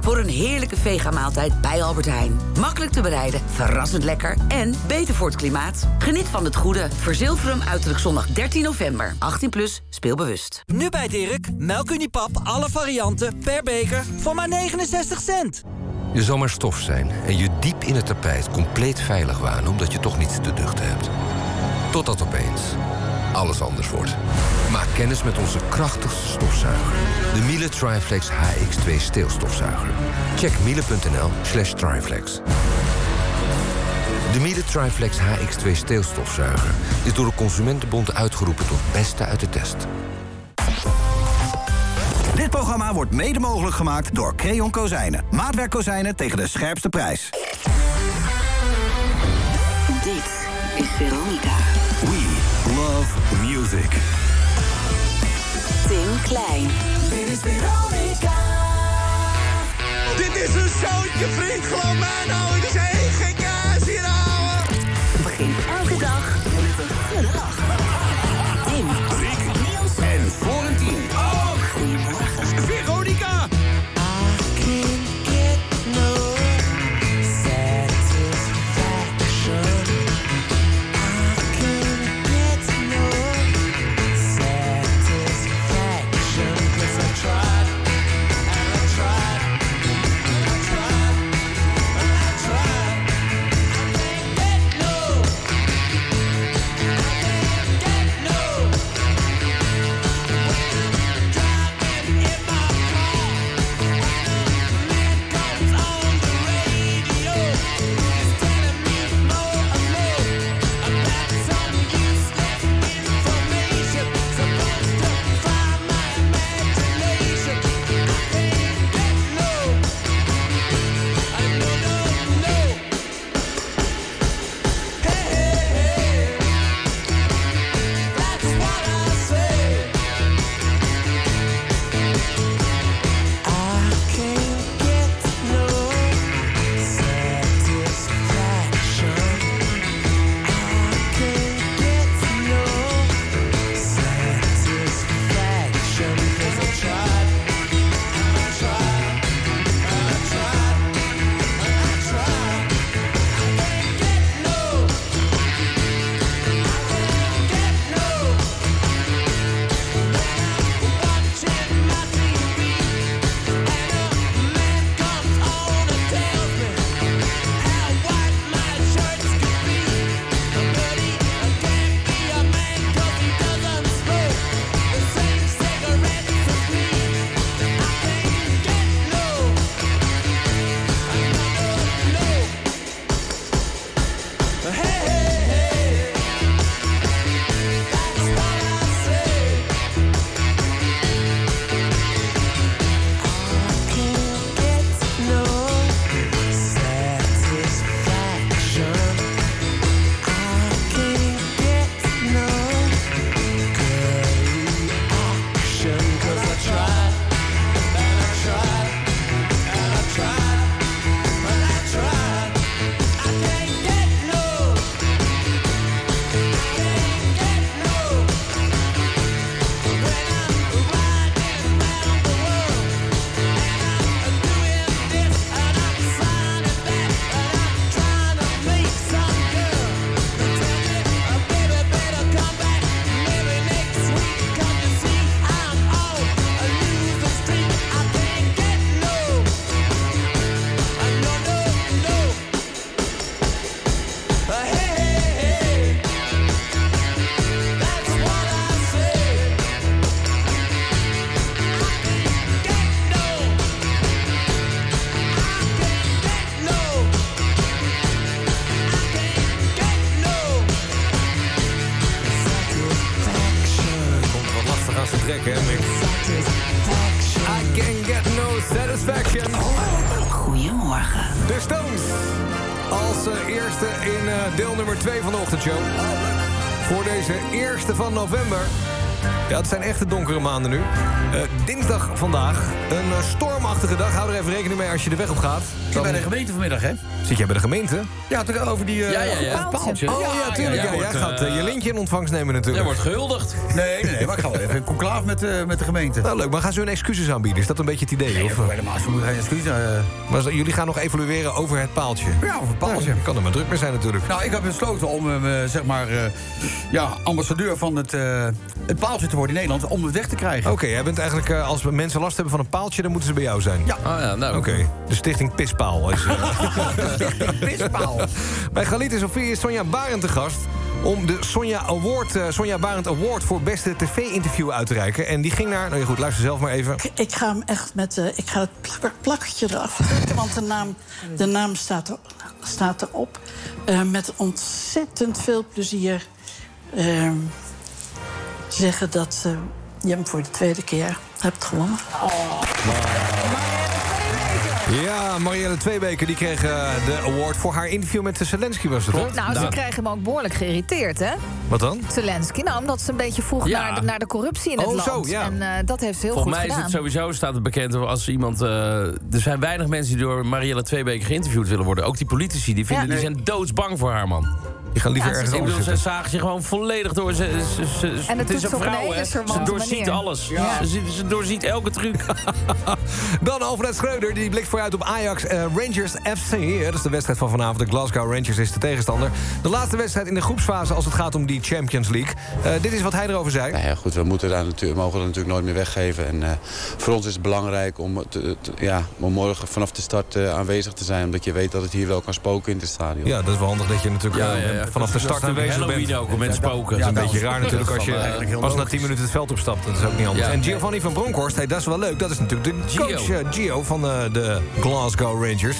S36: voor een heerlijke vegamaaltijd bij Albert Heijn. Makkelijk te bereiden, verrassend lekker en beter voor het klimaat. Geniet van het goede. Verzilver hem uiterlijk zondag 13 november. 18 plus, speelbewust.
S38: Nu bij Dirk, melkuniepap, alle varianten, per beker, voor maar 69 cent.
S27: Je zal maar stof zijn en je diep in het tapijt compleet veilig wanen... omdat je toch niets te duchten hebt. Totdat opeens alles anders wordt. Maak kennis met onze krachtigste stofzuiger. De Miele Triflex HX2 steelstofzuiger. Check miele.nl slash triflex. De Miele Triflex HX2 steelstofzuiger is door de Consumentenbond uitgeroepen tot beste uit de test.
S17: Dit programma wordt mede mogelijk gemaakt door Creon Kozijnen. Maatwerkkozijnen tegen de scherpste prijs.
S36: Dit is Veronica.
S17: We love music.
S36: Tim Klein.
S50: Dit is Veronica. Dit is een zootje, vriend. Geloof mij nou,
S7: van november. Ja, het zijn echte donkere maanden nu. Eh, dinsdag vandaag. Een eh, stormachtige dag. Hou er even rekening mee als je de weg op gaat.
S8: Ik zit bij de gemeente vanmiddag, hè?
S7: Zit jij bij de gemeente?
S8: Ja, toch over die... eh,
S20: Ja, ja, ja.
S8: paaltje.
S7: Oh ja, tuurlijk.
S20: jij
S7: Ja, jij
S20: wordt,
S7: gaat eh,
S20: eh,
S7: je lintje in ontvangst nemen
S20: Jij
S7: natuurlijk.
S20: wordt gehuldigd.
S8: Nee, nee, nee, maar ik ga wel even een conclave met, eh, met de gemeente.
S7: Nou, leuk. Maar gaan ze hun excuses aanbieden? Is dat een beetje het idee?
S8: Nee,
S7: of,
S8: helemaal, ze moeten geen excuus... eh,
S7: maar jullie gaan nog evalueren over het paaltje?
S8: ja, over een paaltje.
S7: Ja, kan er maar druk mee zijn natuurlijk.
S8: Nou, ik heb besloten om, eh, zeg maar, eh, ja, ambassadeur van het, het paaltje te worden in Nederland... om het weg te krijgen.
S7: Oké, jij bent eigenlijk, eh, als mensen last hebben van een paaltje... dan moeten ze bij jou zijn.
S8: Ja.
S20: Oh ja, nou.
S7: Oké, de stichting Pispaal. Is, eh,
S8: Pispaal.
S7: Bij Galit en Sofie is Sonja Barend te gast... om de Sonja, Award, eh, Sonja Barend Award voor beste tv-interview uit te reiken. En die ging naar... Nou ja, goed, luister zelf maar even.
S51: Ik ga hem echt met. eh, ik ga het plak- plakkertje eraf want de naam, de naam staat, er, staat erop. Eh, met ontzettend veel plezier ehm, zeggen dat eh, je hem voor de tweede keer hebt gewonnen.
S7: Ja, Marielle Tweebeke die kreeg eh, de award voor haar interview met Zelensky, was het, hè?
S5: Nou, ze krijgen hem ook behoorlijk geïrriteerd, hè?
S7: Wat dan?
S5: Zelensky. Nou, omdat ze een beetje vroeg
S20: Ja.
S5: naar, de, naar de corruptie in het
S20: Oh,
S5: land.
S20: zo, ja.
S5: En eh, dat heeft ze heel
S20: Volgens mij
S5: goed
S20: is het
S5: gedaan.
S20: sowieso, staat het bekend als iemand... eh, er zijn weinig mensen die door Marielle Tweebeke geïnterviewd willen worden. Ook die politici, die, vinden,
S5: Ja.
S20: die zijn doodsbang voor haar, man.
S7: Die gaan liever
S5: Ja,
S7: ergens anders
S20: bedoel, ze zagen je gewoon volledig door. Ze, ze, ze-
S5: En het
S20: het is een
S5: ze
S20: vrouw, hè. Doorziet
S5: manier.
S20: alles.
S5: Ja.
S20: Ze, ziet- ze doorziet elke truc.
S7: Dan Alfred Schreuder, die blikt vooruit op Ajax eh, Rangers FC. Dat is de wedstrijd van vanavond. De Glasgow Rangers is de tegenstander. De laatste wedstrijd in de groepsfase als het gaat om die Champions League. Eh, dit is wat hij erover zei.
S27: Nou ja, goed, we moeten daar natuurlijk, mogen dat natuurlijk nooit meer weggeven. En eh, voor ons is het belangrijk om, te- te- ja, om morgen vanaf de start aanwezig te zijn. Omdat je weet dat het hier wel kan spoken in het stadion.
S7: Ja, dat is wel handig dat je natuurlijk
S20: Ja, ja, ja.
S7: Vanaf de start aanwezig bent.
S20: Halloween ook, met spoken.
S7: Dat is een beetje raar natuurlijk als je pas na
S20: logisch.
S7: 10 minuten het veld opstapt. Dat is ook niet anders. En. Giovanni van Bronckhorst, hey, dat is wel leuk. Dat is natuurlijk de
S20: Gio.
S7: coach eh, Gio van eh, de Glasgow Rangers.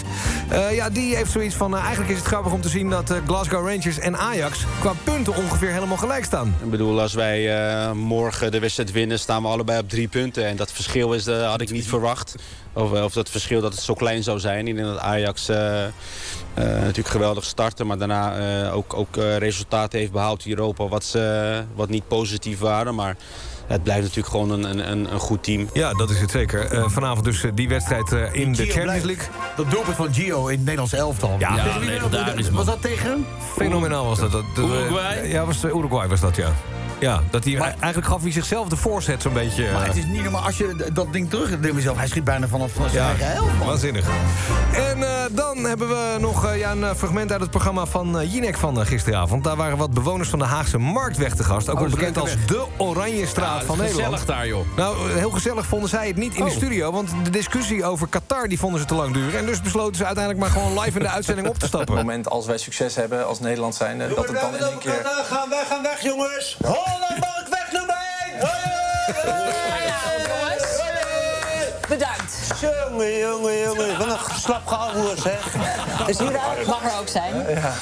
S7: Eh, ja, die heeft zoiets van... eh, eigenlijk is het grappig om te zien dat eh, Glasgow Rangers en Ajax... qua punten ongeveer helemaal gelijk staan.
S27: Ik bedoel, als wij eh, morgen de wedstrijd winnen, staan we allebei op drie punten. En dat verschil is, eh, had ik niet verwacht. Of, eh, of dat verschil dat het zo klein zou zijn. Ik denk dat Ajax eh, eh, natuurlijk geweldig startte, maar daarna eh, ook, ook eh, resultaten heeft behaald in Europa wat, ze, wat niet positief waren. Maar het blijft natuurlijk gewoon een, een, een goed team.
S7: Ja, dat is het zeker. Eh, vanavond dus die wedstrijd eh, in de
S8: Gio
S7: Champions League.
S8: Dat doelpunt van Gio in het Nederlands elftal.
S7: Ja,
S8: Tegen wie-
S20: legendarisch,
S8: Was dat tegen?
S7: Fenomenaal was dat. dat, dat,
S20: Uruguay?
S7: Ja, was, Uruguay was dat, ja. Ja, dat hij, eigenlijk gaf hij zichzelf de voorzet zo'n beetje. eh,
S8: Maar het is niet normaal. Als je dat ding terug neemt jezelf, hij schiet bijna vanaf van zijn
S7: Ja,
S8: eigen helft. man.
S7: waanzinnig. En eh, dan hebben we nog eh, ja, een eh, fragment uit het programma van eh, Jinek van eh, gisteravond. Daar waren wat bewoners van de Haagse Marktweg te gast. Ook
S8: Oh,
S7: wel bekend als de Oranje Straat
S20: Ja,
S7: van
S20: gezellig
S7: Nederland.
S20: daar, joh.
S7: Nou, eh, heel gezellig vonden zij het niet in de
S20: Oh.
S7: studio. Want de discussie over Qatar die vonden ze te lang duren. En dus besloten ze uiteindelijk maar gewoon live in de uitzending op te
S52: Op
S7: stappen.
S52: het moment als wij succes hebben als Nederland zijn, dat het dan in één keer...
S53: gaan, wij gaan weg, jongens! Holland mag weg nummer 1!
S54: Bedankt.
S53: Jongen, jongen, jongen. Wat een slap gehouden, zeg. Is hier uit?
S54: Mag er ook zijn.
S53: Ja.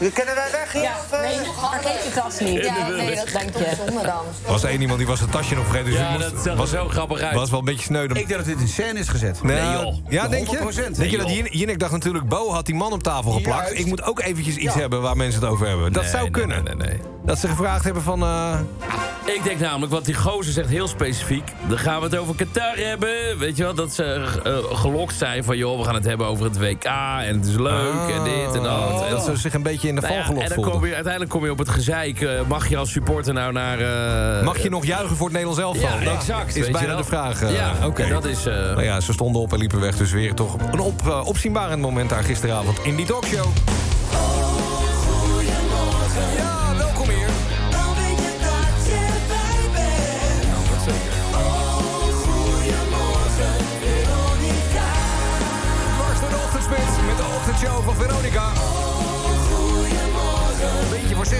S54: Ehm,
S53: Kunnen wij weg hier?
S54: ja,
S53: of, eh?
S54: nee, vergeet je tas niet. Ja, nee, dat dank je.
S7: Er was één iemand die was zijn tasje nog vergeten. Dus
S20: Ja,
S7: moest-
S20: dat zag
S7: was,
S20: zo grappig uit.
S7: was wel een beetje sneu.
S8: Ik denk dat dit in scène is gezet.
S7: Nee,
S20: Nee, joh.
S7: Ja, denk je?
S8: 100%.
S7: Denk je dat
S20: Nee,
S7: Jin- Jinek dacht natuurlijk, Bo had die man op tafel geplakt.
S8: Juist.
S7: Ik moet ook eventjes iets
S8: Ja.
S7: hebben waar mensen het over hebben. Dat
S20: Nee,
S7: zou
S20: nee,
S7: kunnen.
S20: Nee, nee, nee.
S7: Dat ze gevraagd hebben van... eh,
S20: Ik denk namelijk, wat die gozer zegt heel specifiek. Dan gaan we het over Qatar hebben. Weet je wel, dat ze eh, gelokt zijn van... joh, we gaan het hebben over het WK en het is leuk en dit en dat.
S7: Oh,
S20: En
S7: dat ze zich een beetje in de
S20: Nou
S7: val
S20: ja, En dan kom je, uiteindelijk kom je op het gezeik. eh, mag je als supporter nou naar... eh,
S7: Mag je nog juichen voor het Nederlands elftal?
S20: Ja,
S7: Dat
S20: exact,
S7: Is bijna de vraag. eh,
S20: Ja,
S7: oké.
S20: dat is,
S7: Nou ja, ze stonden op en liepen weg. Dus weer toch een op, opzienbarend moment daar gisteravond in die talkshow. Welkom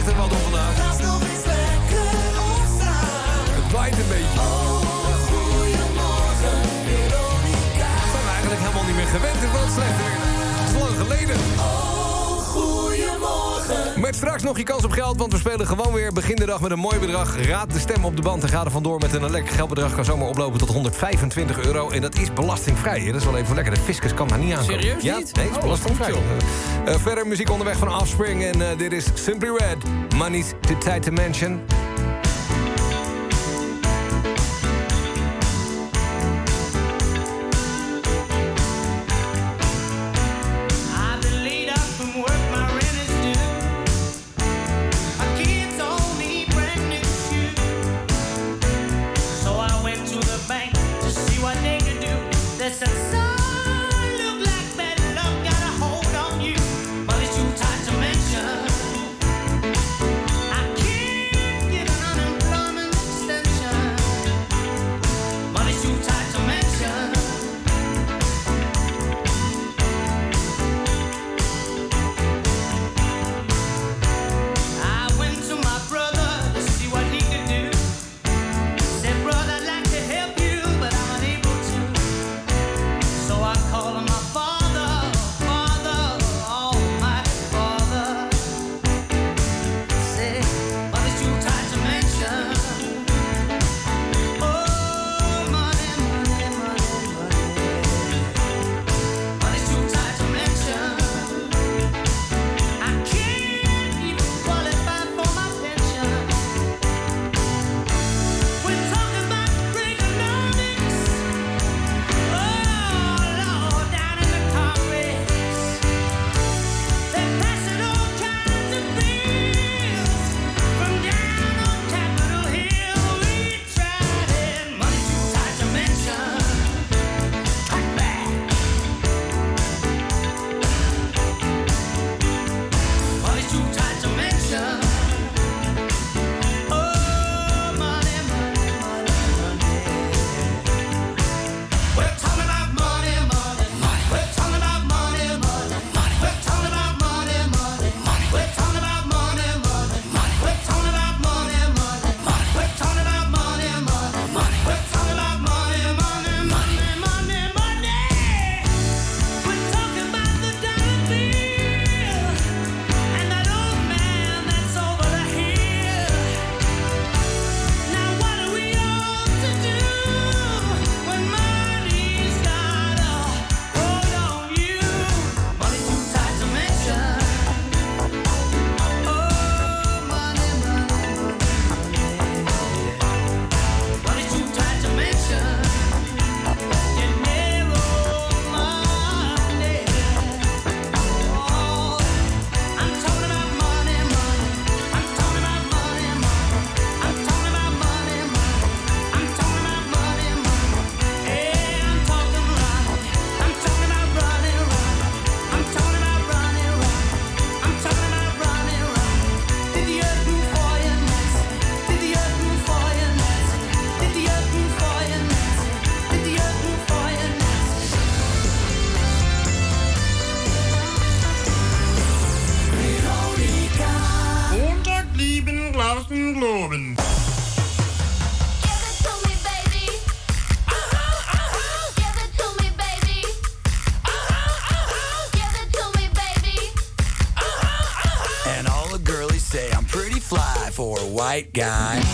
S7: beetje voorzichtig wat op vandaag. Het waait een beetje. Dat zijn we eigenlijk helemaal niet meer gewend. Het is met straks nog je kans op geld, want we spelen gewoon weer begin de dag met een mooi bedrag. Raad de stem op de band en ga er vandoor met een lekker geldbedrag. Kan zomaar oplopen tot 125 euro en dat is belastingvrij. Dat is wel even lekker, de fiscus kan daar niet aan.
S20: Serieus
S7: ja,
S20: niet?
S7: Nee, het is
S20: oh,
S7: belastingvrij. Eh, verder muziek onderweg van Afspring. en eh, dit is Simply Red. Money's
S51: the Tight Dimension. right guy.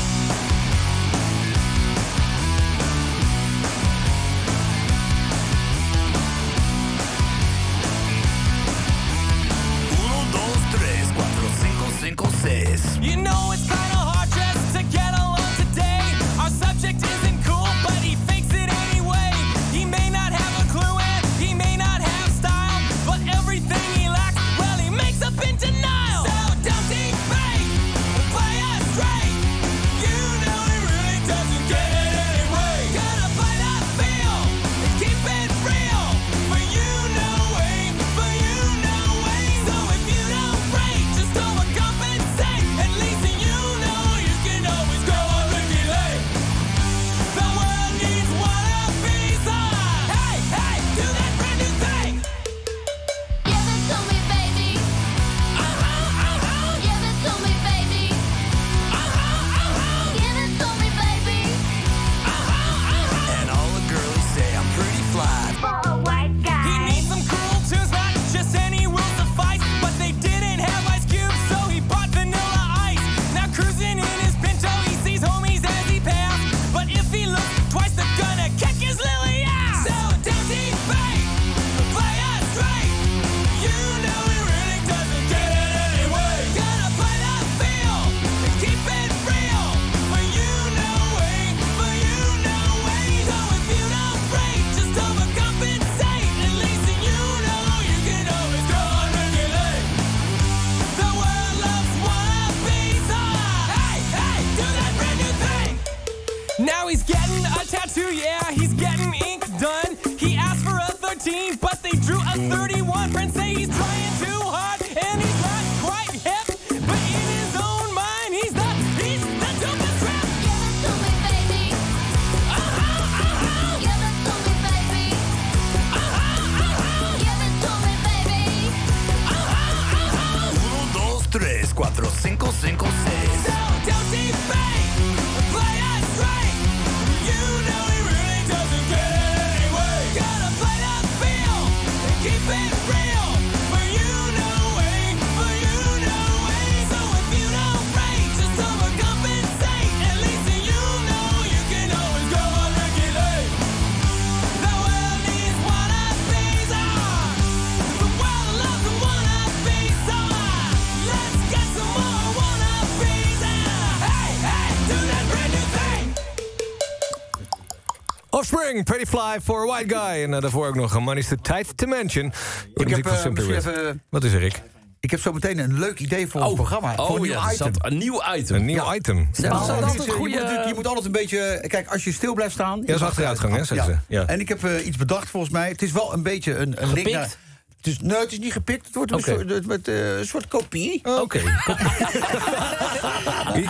S7: Pretty Fly for a White Guy. En eh, daarvoor ook nog Money's the Tight to Mention.
S8: Ik heb eh, misschien even...
S7: Wat is er, Rick?
S8: Ik heb zo meteen een leuk idee voor een programma.
S20: Oh
S8: voor een
S20: ja,
S8: nieuw
S20: zat
S8: item.
S20: een nieuw item.
S7: Een nieuw item.
S8: Ja,
S20: dat
S8: je,
S20: een
S8: moet je moet altijd een beetje... Kijk, als je stil blijft staan...
S7: Ja, dat is achteruitgang, hè, zeggen ze. Ja.
S8: En ik heb eh, iets bedacht volgens mij. Het is wel een beetje een, een link
S20: Gepikt?
S8: naar... Het is, nee, het is niet gepikt. Het wordt een,
S7: Oké.
S8: soort, eh, een soort kopie.
S7: Oké.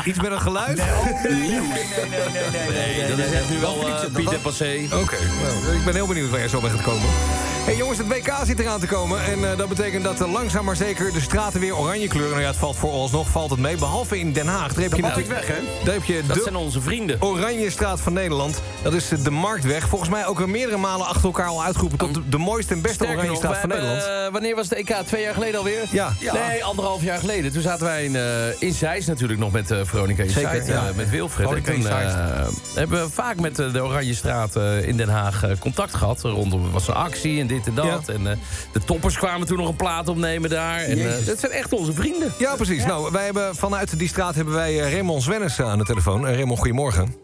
S7: Iets met een geluid?
S8: Nee, nee, nee, nee, nee,
S20: Nee, dat is echt nu wel uh,
S8: dat-
S20: en Passé.
S7: Oké, nou, ik ben heel benieuwd waar jij zo bij gaat komen. Hey jongens, het WK zit eraan te komen. En eh, dat betekent dat eh, langzaam maar zeker de straten weer oranje kleuren. Nou ja, het valt voor alsnog valt het mee. Behalve in Den Haag. Daar heb je,
S8: ik weg, hè?
S7: Daar heb je
S20: Dat
S7: de
S20: zijn onze vrienden.
S7: oranje straat van Nederland. Dat is eh, de Marktweg. Volgens mij ook al meerdere malen achter elkaar al uitgeroepen... tot de, de mooiste en beste
S20: Sterker
S7: oranje
S20: nog,
S7: straat van
S20: hebben,
S7: Nederland.
S20: eh, wanneer was de EK? Twee jaar geleden alweer?
S7: Ja.
S20: Nee, anderhalf jaar geleden. Toen zaten wij in, eh in Zeist natuurlijk nog met eh Veronica in
S7: Zeker,
S20: Zeist,
S7: ja.
S20: met Wilfred.
S8: Veronica
S20: En toen, eh, hebben we vaak met de Oranje Straat eh, in Den Haag eh, contact gehad. Rondom was een actie en dit en dat.
S7: Ja.
S20: En eh, de toppers kwamen toen nog een plaat opnemen daar. En eh, dat zijn echt onze vrienden.
S7: Ja, precies. Nou, wij hebben vanuit die straat hebben wij eh, Raymond Swennis aan de telefoon. Raymond, goedemorgen.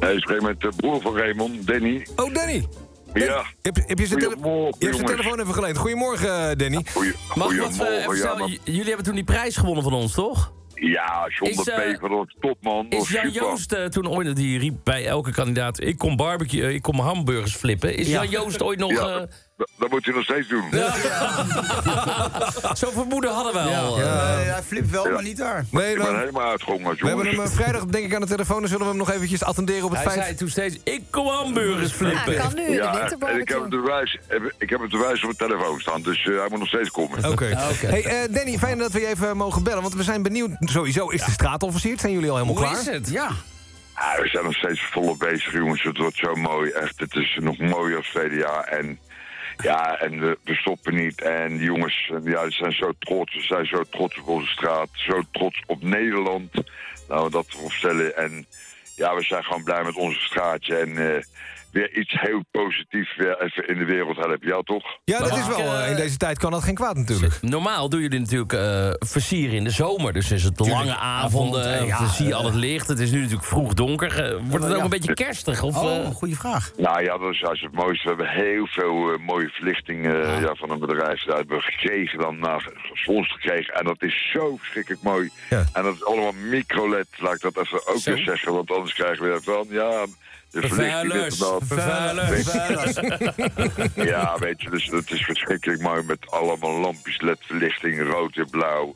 S55: Nee, ik spreek met de broer van Raymond, Danny.
S7: Oh, Danny.
S55: Ja.
S7: Heb, heb je zijn tele- je hebt zijn telefoon even geleend. Goedemorgen, Danny.
S55: Goeie,
S20: Mag ik wat eh,
S55: goedemorgen,
S20: even
S55: ja, maar-
S20: Jullie hebben toen die prijs gewonnen van ons, toch?
S55: Ja, John
S20: Is,
S55: de Peper, dat was topman.
S20: Is Jan. Joost toen ooit, die riep bij elke kandidaat... ik kom barbecue, ik kom hamburgers flippen. Is
S8: Ja.
S20: Jan Joost ooit nog...
S55: Ja,
S20: eh,
S55: dat, moet je nog steeds doen.
S20: Zo'n vermoeden hadden we al.
S8: Ja, hij flipt wel,
S55: Ja.
S8: maar niet daar.
S7: Nee,
S55: Ik ben helemaal uitgehongerd,
S7: we hebben
S55: jongens.
S7: hem eh, vrijdag denk ik aan de telefoon. Dan zullen we hem nog eventjes attenderen op het
S20: Hij
S7: feit...
S20: zei toen steeds, ik kom hamburgers
S5: Ja,
S20: flippen.
S5: kan nu, de
S55: Ja, en ik heb het bewijs, ik heb het bewijs op mijn telefoon staan, dus eh, hij moet nog steeds komen.
S7: Oké. Hey, eh, Danny, fijn dat we je even mogen bellen. Want we zijn benieuwd. Sowieso is de straat al versierd. Zijn jullie al helemaal
S20: Hoe
S7: klaar?
S20: is het?
S8: Ja.
S55: Ja, we zijn nog steeds volop bezig, jongens. Het wordt zo mooi. Echt, het is nog mooier als jaar. En ja, en we, stoppen niet. En die jongens ja, ze zijn zo trots. Ze zijn zo trots op onze straat. Zo trots op Nederland. Dat we opstellen. En ja, we zijn gewoon blij met onze straatje. En eh, weer iets heel positiefs weer even in de wereld helpen. Ja, toch?
S7: Ja, dat is wel.
S20: eh,
S7: eh, in deze tijd kan dat geen kwaad natuurlijk.
S20: Normaal doen jullie natuurlijk eh, versieren in de zomer. Dus is het
S8: Tuurlijk,
S20: lange avonden,
S8: avond, ja,
S20: dan zie je al het licht. Het is nu natuurlijk vroeg donker. Wordt het ook
S8: ja.
S20: een beetje kerstig? Of,
S8: Oh,
S20: eh,
S8: goede vraag.
S55: Nou ja, dat is juist het mooiste. We hebben heel veel mooie verlichting eh, ja, van een bedrijf. Dat hebben we gekregen, dan naar spons gekregen. En dat is zo verschrikkelijk mooi.
S7: Ja.
S55: En dat is allemaal microLED, laat ik dat even ook
S20: Zo.
S55: weer zeggen. Want anders krijgen we van, ja, dit en
S20: Vervuilers,
S55: dat.
S20: vervuilers.
S55: Ja, weet je, dus het is verschrikkelijk mooi met allemaal lampjes, LED-verlichting, rood en blauw.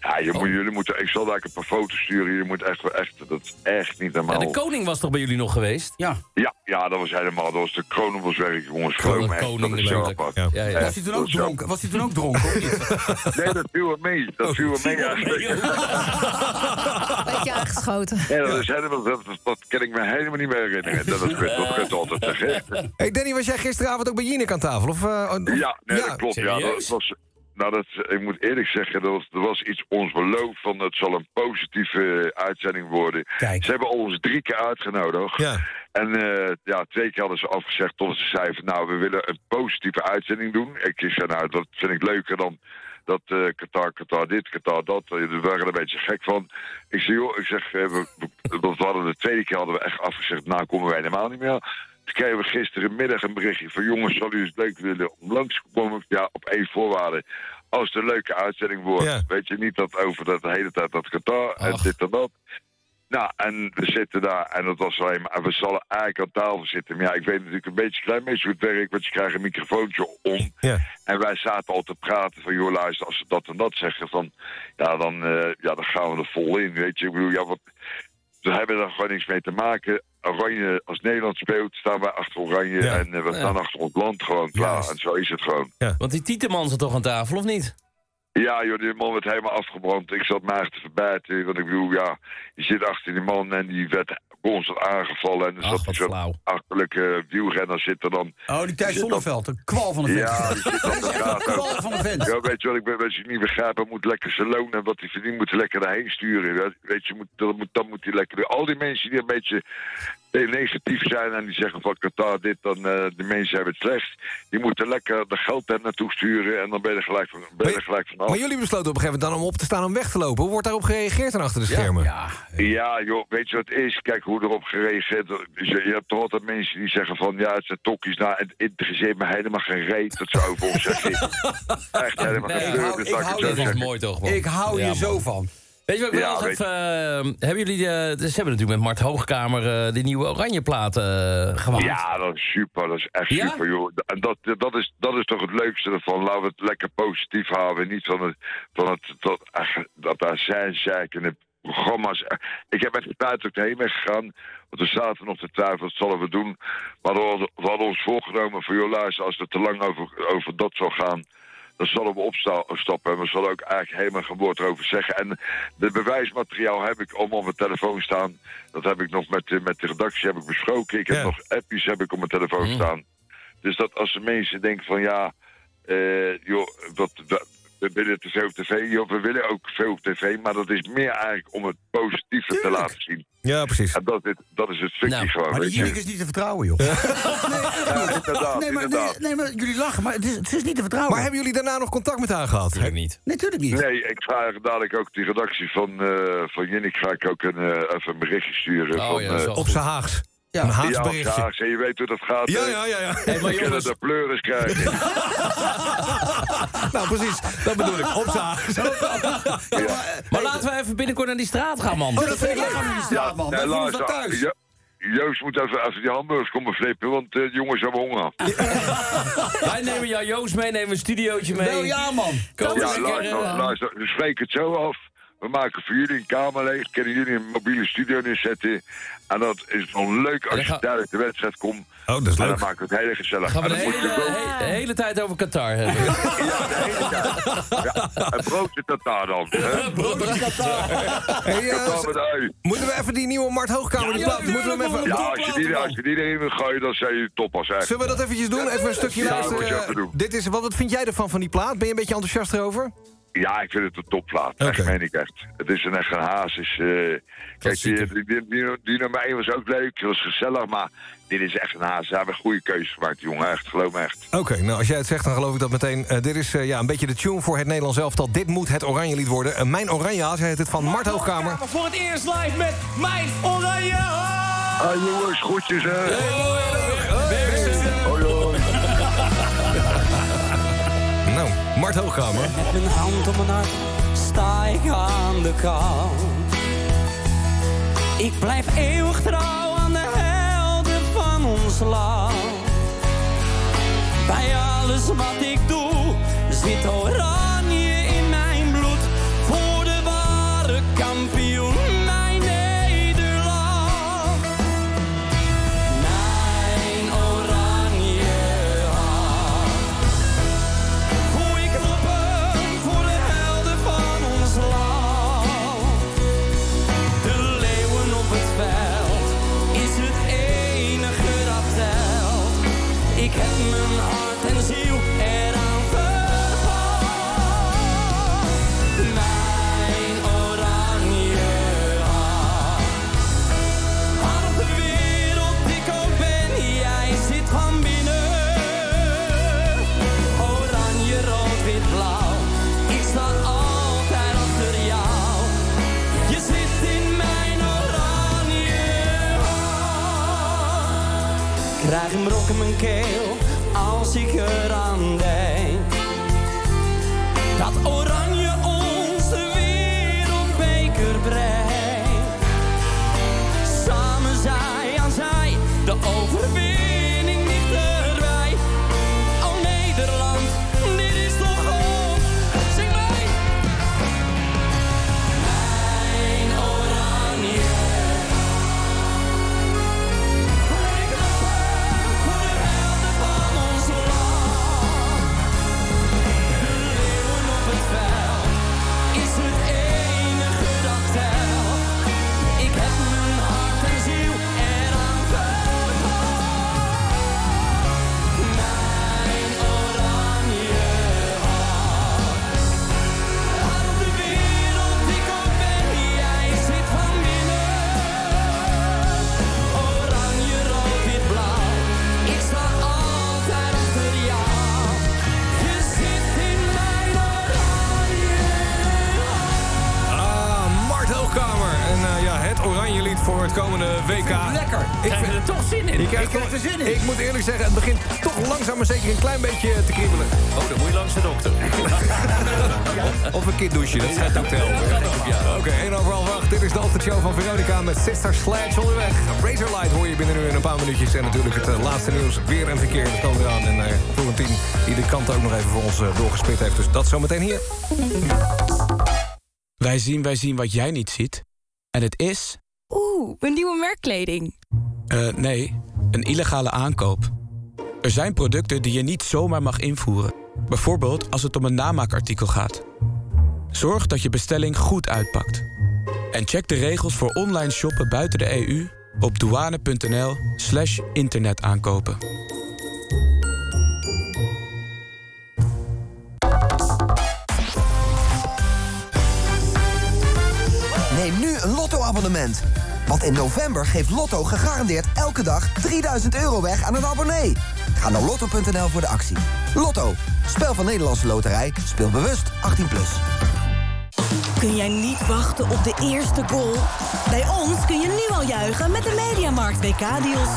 S55: Ja, je moet, jullie moeten, ik zal daar een paar foto's sturen. Je moet echt, echt, dat is echt niet
S20: Ja,
S55: normaal.
S20: de koning was toch bij jullie nog geweest?
S8: Ja.
S55: Ja, ja, dat was helemaal, dat was de Kronenboswerk, jongens. Me echt,
S20: koning
S55: dat is zo
S20: natuurlijk.
S55: apart.
S7: Ja.
S20: Ja, ja.
S8: Was hij toen
S55: dat
S8: ook dronken? Was hij toen ook dronken, of niet?
S55: Nee, dat viel wel mee. Dat viel wel mee eigenlijk.
S5: Beetje aangeschoten.
S55: Ja, dat, is helemaal, dat, dat, dat kan ik me helemaal niet meer herinneren. Dat is goed, dat kunt altijd zeggen.
S7: Hey Danny, was jij gisteravond ook bij Jinek aan tafel? Of, eh, of-
S55: Ja, nee, dat klopt. Ja, dat was, nou, dat, ik moet eerlijk zeggen, dat was, er was iets ons beloofd van het zal een positieve eh, uitzending worden.
S8: Kijk.
S55: Ze hebben ons drie keer uitgenodigd.
S7: Ja.
S55: En eh, ja, twee keer hadden ze afgezegd tot ze zeiden van, nou, we willen een positieve uitzending doen. Ik zei, nou, dat vind ik leuker dan dat eh Qatar, Qatar dit, Qatar dat. Eh, We waren er een beetje gek van. Ik zeg, joh, ik zeg, eh, we, we, hadden de tweede keer hadden we echt afgezegd, nou komen wij helemaal niet meer. Toen kregen we gisterenmiddag een berichtje van, jongens, zou u het leuk willen om langs te komen? Ja, op één voorwaarde. Als het een leuke uitzending wordt,
S7: Ja.
S55: weet je niet dat over dat de hele tijd dat Qatar en dit en dat. Nou, en we zitten daar en dat was alleen maar... En we zullen eigenlijk aan tafel zitten. Maar ja, ik weet natuurlijk een beetje, klein beetje hoe het werkt. Want je krijgt een microfoontje om. En wij zaten al te praten van... joh, luister, als ze dat en dat zeggen, dan, ja, dan, eh, ja, dan gaan we er vol in, weet je. Ik bedoel, ja, wat... We hebben er gewoon niks mee te maken. Oranje, als Nederland speelt, staan wij achter Oranje. En eh, we staan achter ons land gewoon klaar. En zo is het gewoon.
S56: Want die Tieteman zat toch aan tafel, of niet?
S55: Ja, joh, die man werd helemaal afgebrand. Ik zat echt te verbijten. Want ik bedoel, ja, je zit achter die man en die werd constant aangevallen. En er zat zo'n achterlijke wielrenner zit er dan.
S8: Oh, die Thijs
S55: dan-
S8: Zonneveld, een kwal van een vent.
S55: Ja, die zit dan praten.
S8: kwal van een vent.
S55: Ja, weet je wat ik ben, als je het niet begrijpt, hij moet lekker zijn loon en wat hij verdient, moet hij lekker daarheen sturen. Weet- Weet je, moet, dat moet, dan moet hij lekker. Al die mensen die een beetje negatief zijn en die zeggen van Qatar dit, dan eh, de mensen hebben het slecht. Die moeten lekker de geld daar naartoe sturen en dan ben je er gelijk van, ben je er gelijk van af.
S7: Maar jullie besloten op een gegeven moment dan om op te staan om weg te lopen. Hoe wordt daarop gereageerd dan achter de schermen?
S8: Ja,
S55: Ja, joh, weet je wat het is? Kijk hoe erop gereageerd wordt. Dus je, je hebt toch altijd mensen die zeggen van... ja, het zijn tokkies, nou, het interesseert me helemaal geen reet... dat ze over ons zeggen. Echt helemaal
S8: Nee,
S55: geen
S8: ik hou- ik
S55: ik
S8: hou
S56: man.
S8: Ik hou
S56: Ja,
S8: je zo van.
S56: Weet je wat ik wel nog
S55: weet-
S56: even... eh, hebben jullie... eh, ze hebben natuurlijk met Mart Hoogkamer eh, die nieuwe oranje platen eh, gemaakt.
S55: Ja, dat is super. Dat is echt
S56: Ja?
S55: super, joh. En dat, dat, is, dat is toch het leukste ervan. Laten we het lekker positief houden. Niet van het, van het dat, ach, dat daar zijn zeik in de programma's. Ik heb met de tijd ook heen weggegaan. Want we zaten nog te twijfelen, wat zullen we doen? Maar we hadden, we hadden ons voorgenomen van, joh, luister, als het te lang over, over dat zal gaan... Dan zullen we opstappen en we zullen ook eigenlijk helemaal geen woord erover zeggen. En de bewijsmateriaal heb ik allemaal op mijn telefoon staan. Dat heb ik nog met, de- met de redactie heb ik besproken. Ik heb nog appjes heb ik op mijn telefoon staan. Dus dat als de mensen denken van ja, eh, joh, wat, we, we willen te veel op tv. Joh, we willen ook veel op tv, maar dat is meer eigenlijk om het positieve te laten zien.
S7: Ja, precies.
S55: En dat, is- dat is het stukje
S56: Nou,
S55: gewoon.
S8: Maar die is niet te vertrouwen, joh.
S55: Ja, inderdaad,
S8: Nee, maar, nee,
S55: inderdaad.
S8: nee, maar jullie lachen, maar het is, het is niet te vertrouwen.
S7: Maar hebben jullie daarna nog contact met haar gehad?
S56: Natuurlijk niet.
S8: Nee, natuurlijk niet.
S55: Nee, ik ga dadelijk ook die redactie van, eh van Jinnik ga ik ook een, eh, even een berichtje sturen.
S56: Oh
S55: van,
S56: ja,
S55: eh,
S7: Op zijn Haags.
S8: Ja.
S7: Een
S55: ja,
S7: berichtje.
S55: En je weet hoe dat gaat.
S7: Ja, ja, ja. ja.
S56: Hey, maar
S55: We kunnen
S56: jongens,
S55: de pleuris krijgen.
S7: nou, precies. Dat bedoel ik. Op
S56: maar laten we even binnenkort naar die straat gaan, man.
S8: Oh, dat vind ik lekker aan die straat, man.
S55: nee, luister,
S8: dat thuis.
S55: Jo- Joost moet even, even die hamburgers komen flippen, want eh, de jongens hebben honger.
S56: Wij nemen jou Joost mee, nemen een studiootje mee.
S8: Wel ja, man.
S56: Komen
S55: Ja, luister,
S56: eh,
S55: luister, we spreken het zo af. We maken voor jullie een kamer leeg. Kunnen jullie een mobiele studio neerzetten. En dat is dan leuk als je tijdens de wedstrijd komt.
S7: Oh, dat is
S55: En
S7: leuk.
S55: dan maken we het heel gezellig.
S56: gaan we
S55: En
S56: de hele, he- de hele tijd over Qatar hebben.
S55: Ja, de hele tijd. Ja, en broodje tataar dan. hè?
S7: Hey, eh,
S55: Qatar met ui.
S7: moeten we even die nieuwe Mart Hoogkamer, die plaat, moeten we hem even...
S55: Ja, als je die, als je die erin wil gooien, dan zijn je top als echt.
S7: Zullen we dat eventjes doen? Even een stukje
S55: Ja,
S7: luisteren.
S55: doen.
S7: Dit is, wat, wat vind jij ervan van die plaat? Ben je een beetje enthousiast erover?
S55: Ja, ik vind het een topplaat. Echt,
S7: Oké.
S55: meen ik echt. Het is een echt een haas. Is, eh, kijk, die, die, die, die, die nummer 1 was ook leuk. Dat was gezellig, maar dit is echt een haas. Ze hebben een goede keuze gemaakt, jongen. Echt, geloof me echt.
S7: Oké, nou als jij het zegt, dan geloof ik dat meteen. Eh, dit is eh, ja, een beetje de tune voor het Nederlands elftal. Dit moet het oranje lied worden. Mijn oranje haas, heet het van Mart Hoogkamer.
S57: Voor het eerst live met mijn oranje
S55: Ah, jongens, groetjes, hè.
S7: Mart Hoogkamer.
S57: Met mijn hand op mijn hart sta ik aan de kant. Ik blijf eeuwig trouw aan de helden van ons land. Bij alles wat ik doe, zit oranje in mijn bloed. Voor de ware kampioen, Krijg een brok in mijn keel als ik eraan denk.
S20: Krijg je er toch zin in.
S7: Ik krijg
S8: krijg er zin in.
S7: Ik moet eerlijk zeggen, het begint toch langzaam maar zeker een klein beetje te kriebelen.
S20: Oh, dan moet je langs de dokter.
S7: Of een keer douchen, dat schijnt ook te helpen. Ja, Oké, 1 over half 8. Dit is de ochtendshow van Veronica met Sister Sledge onderweg. Razorlight hoor je binnen nu in een paar minuutjes. En natuurlijk het eh, laatste nieuws, weer en verkeer. Dat komen eraan. En uh, Florentien, die de kant ook nog even voor ons eh, doorgespit heeft. Dus dat zometeen hier.
S58: Wij zien, wij zien wat jij niet ziet. En het is...
S9: Oeh, een nieuwe merkkleding.
S58: eh, nee, een illegale aankoop. Er zijn producten die je niet zomaar mag invoeren. Bijvoorbeeld als het om een namaakartikel gaat. Zorg dat je bestelling goed uitpakt. En check de regels voor online shoppen buiten de EU op douane.nl slash internetaankopen.
S17: Neem nu een Lotto-abonnement. Want in november geeft Lotto gegarandeerd elke dag 3000 euro weg aan een abonnee. Ga naar lotto.nl voor de actie. Lotto, spel van Nederlandse Loterij. Speel bewust 18+. Plus.
S1: Kun jij niet wachten op de eerste goal? Bij ons kun je nu al juichen met de Mediamarkt WK-deals.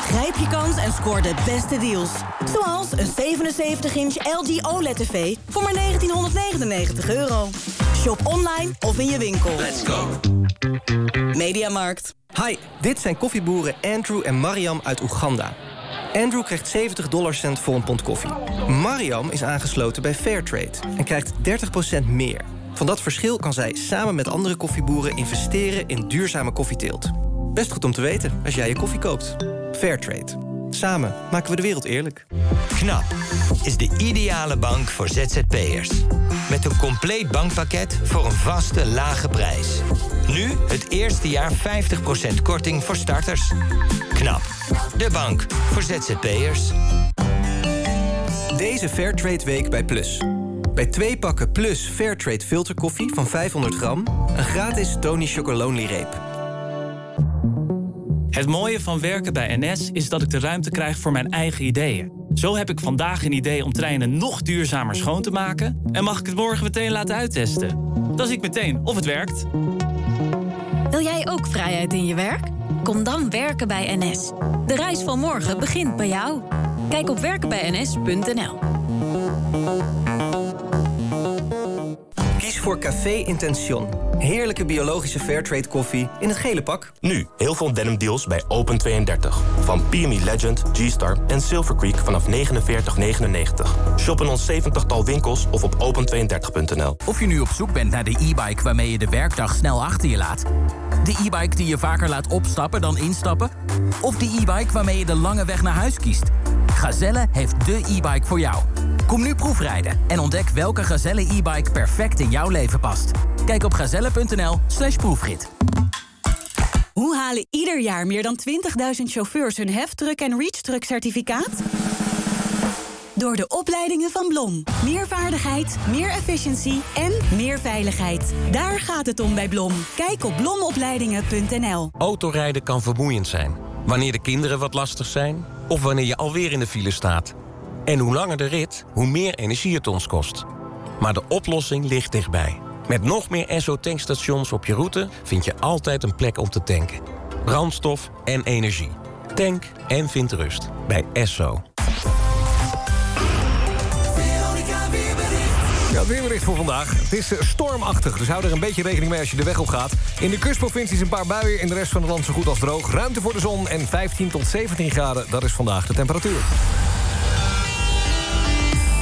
S1: Grijp je kans en scoor de beste deals. Zoals een 77-inch LG OLED-tv voor maar 1999 euro. Shop online of in je winkel. Mediamarkt.
S11: Hi, dit zijn koffieboeren Andrew en Mariam uit Oeganda. Andrew krijgt 70 dollarcent voor een pond koffie. Mariam is aangesloten bij Fairtrade en krijgt 30% meer. Van dat verschil kan zij samen met andere koffieboeren investeren in duurzame koffieteelt. Best goed om te weten als jij je koffie koopt. Fairtrade. Samen maken we de wereld eerlijk.
S59: KNAP is de ideale bank voor ZZP'ers. Met een compleet bankpakket voor een vaste, lage prijs. Nu het eerste jaar 50% korting voor starters. KNAP, de bank voor ZZP'ers.
S11: Deze Fairtrade week bij Plus. Bij twee pakken Plus Fairtrade filterkoffie van 500 gram... een gratis Tony Chocolonely reep.
S60: Het mooie van werken bij NS is dat ik de ruimte krijg voor mijn eigen ideeën. Zo heb ik vandaag een idee om treinen nog duurzamer schoon te maken... en mag ik het morgen meteen laten uittesten. Dan zie ik meteen of het werkt.
S9: Wil jij ook vrijheid in je werk? Kom dan werken bij NS. De reis van morgen begint bij jou. Kijk op werkenbijns.nl.
S11: Voor Café Intention. Heerlijke biologische Fairtrade koffie in het gele pak.
S15: Nu heel veel denim deals bij Open32. Van PME Legend, G-Star en Silver Creek vanaf 49,99. Shop in ons 70-tal winkels of op open32.nl.
S61: Of je nu op zoek bent naar de e-bike waarmee je de werkdag snel achter je laat. De e-bike die je vaker laat opstappen dan instappen. Of de e-bike waarmee je de lange weg naar huis kiest. Gazelle heeft de e-bike voor jou. Kom nu proefrijden en ontdek welke Gazelle e-bike perfect in jouw leven past. Kijk op gazelle.nl slash proefrit.
S1: Hoe halen ieder jaar meer dan 20.000 chauffeurs hun heftruck en reachtruck certificaat? Door de opleidingen van Blom. Meer vaardigheid, meer efficiëntie en meer veiligheid. Daar gaat het om bij Blom. Kijk op blomopleidingen.nl.
S27: Autorijden kan vermoeiend zijn. Wanneer de kinderen wat lastig zijn... of wanneer je alweer in de file staat. En hoe langer de rit, hoe meer energie het ons kost. Maar de oplossing ligt dichtbij. Met nog meer Esso-tankstations op je route... vind je altijd een plek om te tanken. Brandstof en energie. Tank en vind rust bij Esso.
S7: Ja, weerbericht voor vandaag. Het is eh, stormachtig, dus hou er een beetje rekening mee als je de weg op gaat. In de kustprovincies een paar buien, in de rest van het land zo goed als droog. Ruimte voor de zon en 15 tot 17 graden, dat is vandaag de temperatuur.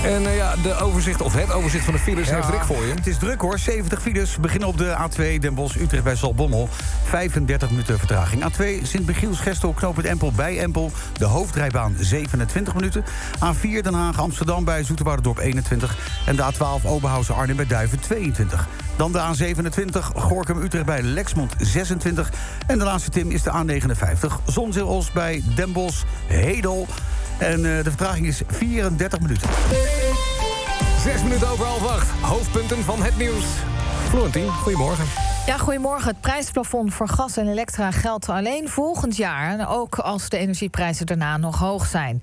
S7: En eh, ja, de overzicht, of het overzicht van de files heeft Rick voor je.
S8: Het is druk hoor. 70 files beginnen op de A2 Den Bosch-Utrecht bij Zaltbommel. 35 minuten vertraging. A2 Sint-Michiels-Gestel knooppunt Empel bij Empel. De hoofdrijbaan 27 minuten. A4 Den Haag-Amsterdam bij Zoeterwouderdorp 21. En de A12 Oberhausen-Arnhem bij Duiven 22. Dan de A27 Gorkum-Utrecht bij Lexmond 26. En de laatste Tim is de A59 Zonzeel-Os bij Den Bosch Hedel. En eh, de vertraging is 34 minuten.
S7: Zes minuten over half acht. Hoofdpunten van het nieuws. Florentien, goedemorgen.
S5: Ja, goedemorgen. Het prijsplafond voor gas en elektra geldt alleen volgend jaar. En ook als de energieprijzen daarna nog hoog zijn.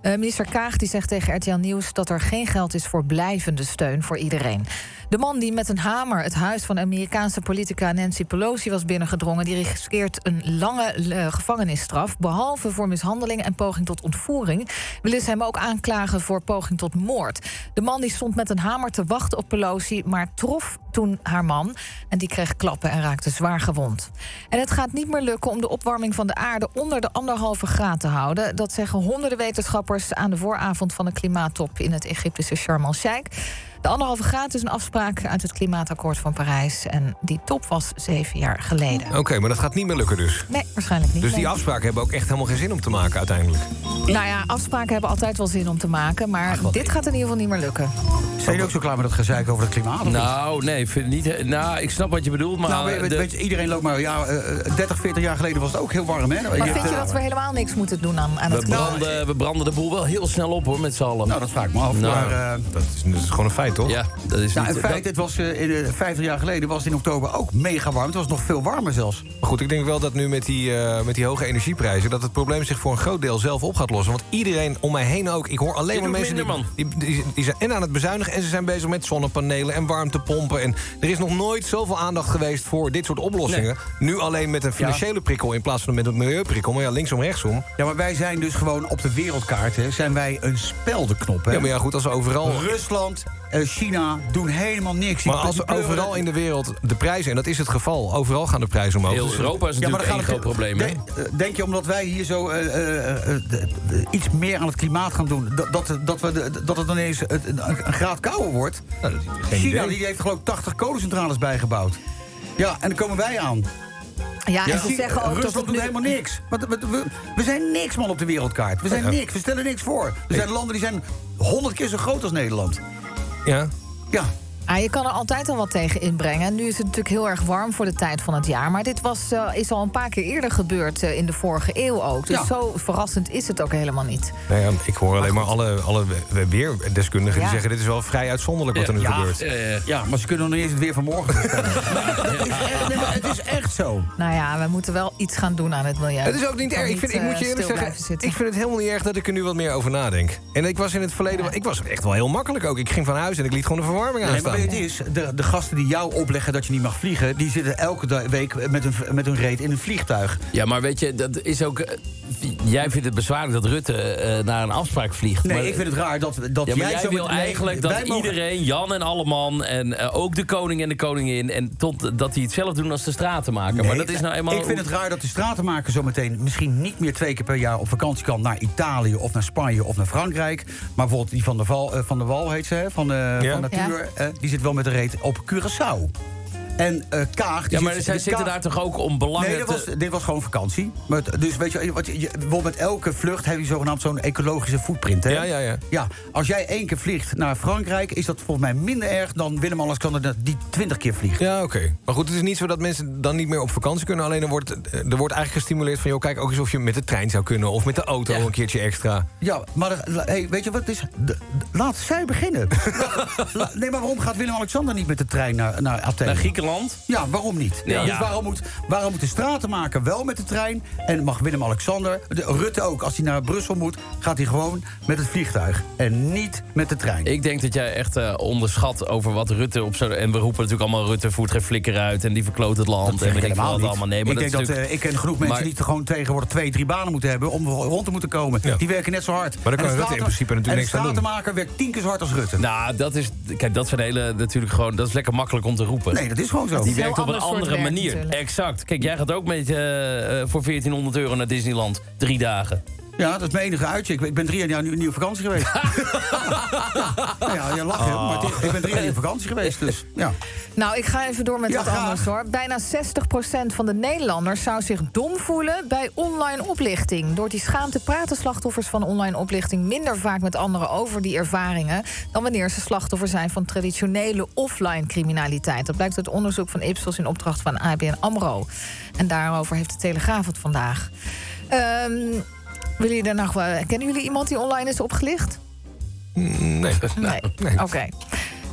S5: Eh, minister Kaag die zegt tegen RTL Nieuws dat er geen geld is voor blijvende steun voor iedereen. De man die met een hamer het huis van Amerikaanse politica Nancy Pelosi was binnengedrongen, die riskeert een lange eh, gevangenisstraf. Behalve voor mishandeling en poging tot ontvoering, willen ze hem ook aanklagen voor poging tot moord. De man die stond met een hamer te wachten op Pelosi, maar trof toen haar man. En die kreeg klappen en raakte zwaar gewond. En het gaat niet meer lukken om de opwarming van de aarde onder de anderhalve graad te houden. Dat zeggen honderden wetenschappers aan de vooravond van de klimaattop in het Egyptische Sharm el-Sheikh. De anderhalve graad is een afspraak uit het klimaatakkoord van Parijs. En die top was zeven jaar geleden.
S7: Oké, maar dat gaat niet meer lukken dus.
S5: Nee, waarschijnlijk niet.
S7: Dus die afspraken hebben ook echt helemaal geen zin om te maken uiteindelijk.
S5: Nou ja, afspraken hebben altijd wel zin om te maken. Maar dit gaat in ieder geval niet meer, lukken.
S8: Zijn jullie ook zo klaar met dat gezeik over het klimaat? of niet?
S20: Nou, nee, vind ik niet. Nou, ik snap wat je bedoelt, maar.
S8: nou, weet, weet-
S20: de-
S8: weet je, iedereen loopt maar... Ja, eh, 30, 40 jaar geleden was het ook heel warm, hè?
S5: Maar
S8: Je
S5: vind
S8: hebt,
S5: je
S8: eh,
S5: dat we helemaal niks moeten doen aan, aan het
S20: we,
S5: klimaat?
S20: branden, we branden de boel wel heel snel op hoor, met z'n allen.
S8: Nou, dat vraag ik me af.
S20: Nou,
S8: maar, eh,
S7: Dat is, dat is gewoon een feit, toch?
S20: ja, dat is
S8: nou,
S20: niet...
S8: in feite, het was, eh, in, eh, 50 jaar geleden was het in oktober ook mega warm. Het was nog veel warmer zelfs.
S7: Maar goed, ik denk wel dat nu met die, eh, met die hoge energieprijzen... dat het probleem zich voor een groot deel zelf op gaat lossen. Want iedereen om mij heen ook. Ik hoor alleen
S20: Je
S7: maar mensen
S20: minder,
S7: die, die, die, die zijn en aan het bezuinigen... en ze zijn bezig met zonnepanelen en warmtepompen. En er is nog nooit zoveel aandacht geweest voor dit soort oplossingen. Nu alleen met een financiële prikkel in plaats van met een milieuprikkel. Maar ja, linksom, rechtsom.
S8: Ja, maar wij zijn dus gewoon op de wereldkaart, hè, zijn wij een speldenknop, hè?
S7: Ja, maar ja, goed, als overal...
S8: Rusland, eh, China doen helemaal niks.
S7: Maar als overal in de wereld de prijzen... en dat is het geval, overal gaan de prijzen omhoog.
S20: Heel Europa is natuurlijk
S8: gaat
S20: groot probleem?
S8: Denk, eh, denk je omdat wij hier zo eh, eh, eh, eh, iets meer aan het klimaat gaan doen... dat, dat, dat, we de- dat het dan eens een, een, een graad kouder wordt?
S7: Nou,
S8: China die heeft geloof ik 80 kolencentrales bijgebouwd. Ja, en dan komen wij aan.
S5: Ja, en ze zeggen ook dat
S8: Rusland
S5: het
S8: doet
S5: nu...
S8: helemaal niks. Want we, we, we zijn niks man op de wereldkaart. We zijn niks, we stellen niks voor. Er zijn landen die zijn 100 keer zo groot als Nederland.
S7: Ja,
S8: Ja,
S5: Ah, je kan er altijd al wat tegen inbrengen. Nu is het natuurlijk heel erg warm voor de tijd van het jaar. Maar dit was, eh, is al een paar keer eerder gebeurd eh, in de vorige eeuw ook. Dus
S8: Ja.
S5: zo verrassend is het ook helemaal niet.
S7: nou ja, ik hoor alleen maar alle, alle we- weerdeskundigen die zeggen... dit is wel vrij uitzonderlijk wat er nu
S8: ja,
S7: gebeurt.
S8: Ja, maar ze kunnen nog niet eens het weer van morgen het is echt zo.
S5: Nou ja, we moeten wel iets gaan doen aan het milieu.
S7: Het is ook niet erg. Ik, vind, ik
S5: eh,
S7: moet je eerlijk zeggen, ik vind het helemaal niet erg dat ik er nu wat meer over nadenk. En ik was in het verleden, ik was echt wel heel makkelijk ook. Ik ging van huis en ik liet gewoon de verwarming aanstaan.
S8: Het is, de, de gasten die jou opleggen dat je niet mag vliegen... die zitten elke week met hun, met hun reet in een vliegtuig.
S20: Ja, maar weet je, dat is ook... eh, Jij vindt het bezwaarlijk dat Rutte eh, naar een afspraak vliegt.
S8: Nee,
S20: maar,
S8: ik vind het raar dat, dat
S20: ja, maar
S8: jij
S20: jij
S8: zo...
S20: wil
S8: met- nee,
S20: eigenlijk dat
S8: mogen-
S20: iedereen, Jan en Alleman... en eh, ook de koning en de koningin... en tot, dat die het zelf doen als de stratenmaker. maar
S8: Nee,
S20: dat is nou eenmaal...
S8: Ik vind het raar dat de stratenmaker zometeen misschien niet meer twee keer per jaar op vakantie kan naar Italië of naar Spanje of naar Frankrijk. Maar bijvoorbeeld die van de Val, van de Wal heet ze, hè, van, de,
S7: Ja.
S8: van Natuur, eh, die zit wel met de reet op Curaçao. En eh Kaag...
S20: Ja, maar
S8: zit-
S20: zij zitten
S8: Kaag-
S20: daar toch ook om belangen
S8: Nee, dit was, dit was gewoon vakantie. Maar dus weet je, wat je, bijvoorbeeld elke vlucht heb je zogenaamd zo'n ecologische footprint. Hè?
S7: Ja, ja, ja.
S8: Ja, als jij één keer vliegt naar Frankrijk, is dat volgens mij minder erg dan Willem-Alexander die twintig keer vliegt.
S7: Ja, oké. Maar goed, het is niet zo dat mensen dan niet meer op vakantie kunnen. Alleen er wordt, er wordt eigenlijk gestimuleerd van... joh, kijk ook eens of je met de trein zou kunnen. Of met de auto een keertje extra.
S8: Ja, maar eh, hey, weet je wat het is? De- laat zij beginnen. Nee, maar waarom gaat Willem-Alexander niet met de trein naar, naar Athene?
S20: Naar Griekenland?
S8: Ja, waarom niet?
S20: Nee,
S8: dus waarom, moet, waarom moet de stratenmaker wel met de trein... en mag Willem-Alexander, de- Rutte ook, als hij naar Brussel moet... gaat hij gewoon met het vliegtuig en niet met de trein.
S20: Ik denk dat jij echt eh, onderschat over wat Rutte op zo... En we roepen natuurlijk allemaal Rutte voert geen flikker uit... en die verkloot het land.
S8: Dat
S20: en
S8: ik
S20: weet ik wat
S8: niet.
S20: allemaal. Nee, maar
S8: ik denk
S20: is
S8: dat
S20: natuurlijk-
S8: eh, ik ken genoeg mensen
S20: Maar-
S8: die er gewoon tegenwoordig twee, drie banen moeten hebben... om rond te moeten komen.
S7: Ja.
S8: Die werken net zo hard.
S7: Maar dan kan
S8: En de
S7: Rutte in principe natuurlijk niks aan
S8: En
S7: doen.
S8: de stratenmaker werkt tien keer zo hard als Rutte.
S20: Nou, dat is... Kijk, dat zijn hele... Natuurlijk gewoon... Dat is lekker makkelijk om te roepen.
S8: Nee, dat is gewoon zo.
S20: Die werkt op een andere manier.
S5: natuurlijk.
S20: Exact. Kijk, jij gaat ook met, eh, eh, voor 1400 euro naar Disneyland. Drie dagen.
S8: Ja, dat is mijn enige uitje. Ik ben- Ik ben drie jaar nu nieuw vakantie geweest. ja, Nou ja, je lacht, hè, maar ik ben drie jaar in vakantie geweest, dus ja.
S5: Nou, ik ga even door met
S8: Ja,
S5: wat
S8: graag.
S5: anders hoor. Bijna 60% van de Nederlanders zou zich dom voelen bij online oplichting. Door die schaamte praten slachtoffers van online oplichting minder vaak met anderen over die ervaringen. dan wanneer ze slachtoffer zijn van traditionele offline criminaliteit. Dat blijkt uit onderzoek van Ipsos in opdracht van ABN Amro. En daarover heeft de Telegraaf het vandaag. Ehm, jullie er nog, wel- kennen jullie iemand die online is opgelicht?
S7: Nee.
S5: Nee. Oké.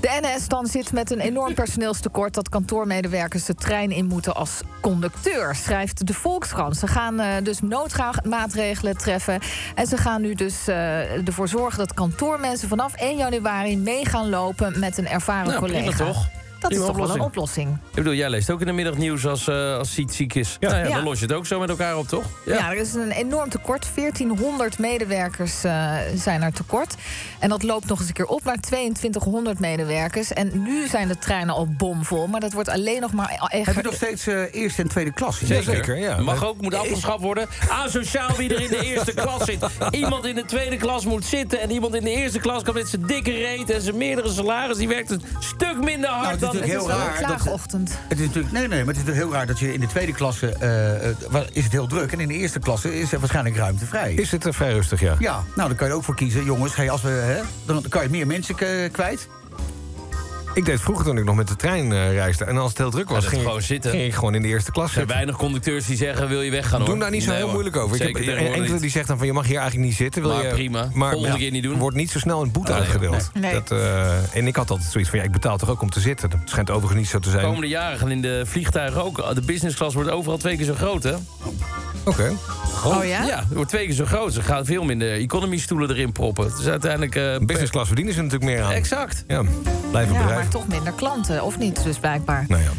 S5: De De NS dan zit met een enorm personeelstekort... dat kantoormedewerkers de trein in moeten als conducteur, schrijft de Volkskrant. Ze gaan eh, dus noodmaatregelen treffen. En ze gaan nu dus eh, ervoor zorgen dat kantoormensen... vanaf 1 januari mee gaan lopen met een ervaren
S20: Nou,
S5: collega.
S20: toch?
S5: Dat is toch wel een
S20: oplossing. Ik bedoel, jij leest ook in de middag nieuws als, eh als Siet ziek is. Nou ja,
S5: Ja.
S20: dan los je het ook zo met elkaar op, toch?
S5: Ja. er is een enorm tekort. 1400 medewerkers eh, zijn er tekort. En dat loopt nog eens een keer op naar 2200 medewerkers. En nu zijn de treinen al bomvol. Maar dat wordt alleen nog maar echt...
S8: Heb je nog steeds eh, eerste en tweede klas?
S20: Mag ook, moet afgeschaft worden. Asociaal wie er in de eerste klas zit. Iemand in de tweede klas moet zitten... en iemand in de eerste klas kan met zijn dikke reet... en zijn meerdere salaris, die werkt een stuk minder hard
S8: Nou, het is natuurlijk heel raar. dat-. Het is natuurlijk, nee, nee, maar het is natuurlijk heel raar dat je in de tweede klasse eh, eh, is het heel druk. En in de eerste klasse is er waarschijnlijk ruimte vrij.
S62: Is het eh, vrij rustig, ja.
S8: Ja, nou dan kan je er ook voor kiezen. Jongens, hey, als we, hè, dan kan je meer mensen k- kwijt.
S62: Ik deed vroeger toen ik nog met de trein eh, reisde. En als het heel druk was,
S20: Ja,
S62: ging,
S20: gewoon
S62: ik,
S20: zitten.
S62: ging ik gewoon in de eerste klas
S20: Er zijn
S62: zitten.
S20: weinig conducteurs die zeggen, wil je weggaan hoor?
S62: Doen daar niet zo
S20: Nee,
S62: heel
S20: hoor.
S62: moeilijk over. Ik heb enkele die zegt dan van... je mag hier eigenlijk niet zitten. Wil
S20: Maar
S62: je,
S20: prima. Volgende keer niet doen.
S62: wordt niet zo snel een boete
S20: Oh,
S62: uitgedeeld.
S5: nee. Nee.
S62: Dat, eh, en ik had altijd zoiets van... ja, ik betaal toch ook om te zitten. Dat schijnt overigens niet zo te
S20: De
S62: zijn.
S20: komende jaren gaan in de vliegtuigen ook... De business class wordt overal twee keer zo groot, hè?
S62: Oké.
S5: Oh ja?
S20: Ja, het wordt twee keer zo groot. Ze gaan veel minder economy stoelen erin proppen. Dus uiteindelijk... eh,
S62: Business class verdienen ze natuurlijk meer aan.
S20: Exact.
S62: Ja, blijven
S5: Ja, toch minder klanten, of niet? Dus blijkbaar.
S62: Nou ja.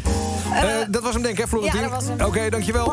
S62: Eh, dat was hem denk ik, hè, Florentien?
S5: ja, dat was hem.
S62: Oké, dankjewel.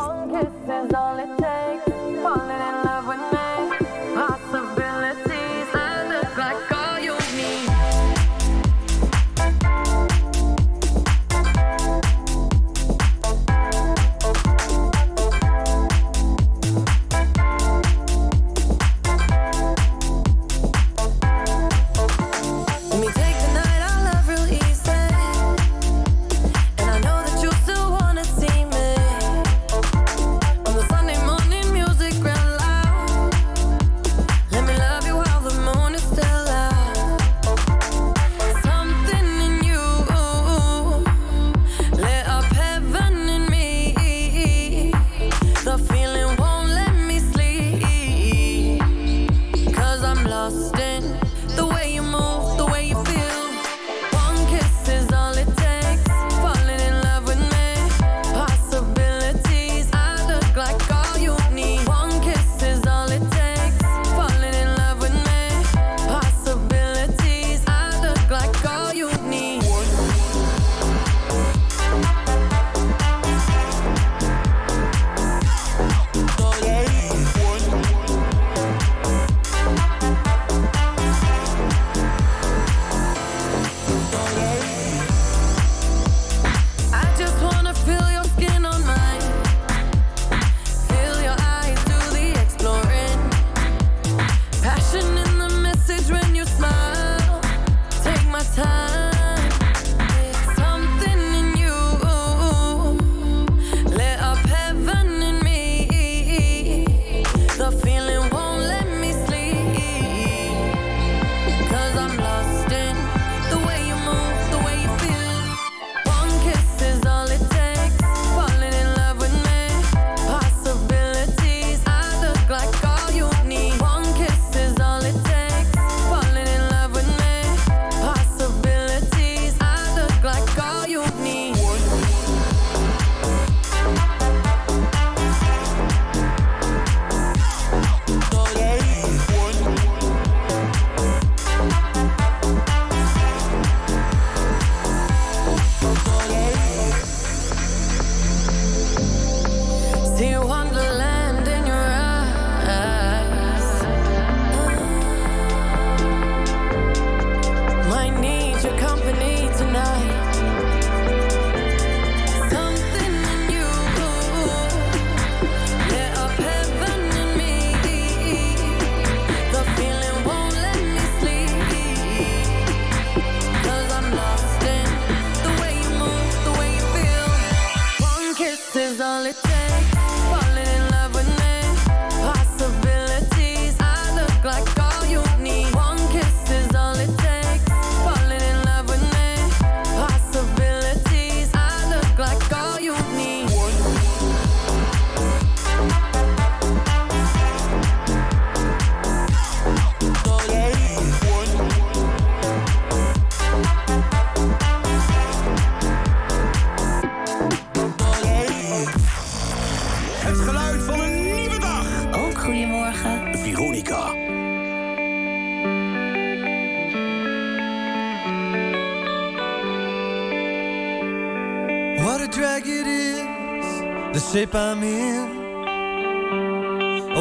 S63: I'm in.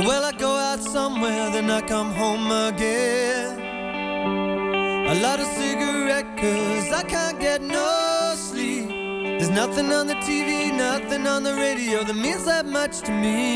S64: Well, I go out somewhere, then I come home again. I light a cigarette, cause I can't get no sleep. There's nothing on the TV, nothing on the radio that means that much to me.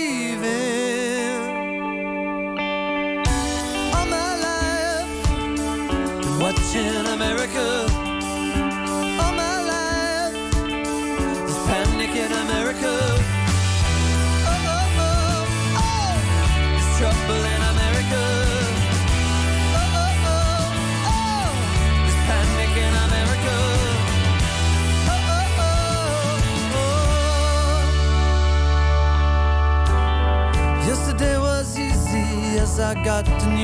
S64: I got the news.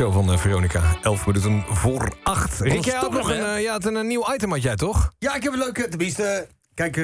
S7: Ochtendshow van eh, Veronica. 11 minuten voor 8. Rick, jij had nog een, eh, ja, had een, eh, nieuw item had jij toch?
S8: Ja, ik heb een leuke, tenminste... Kijk,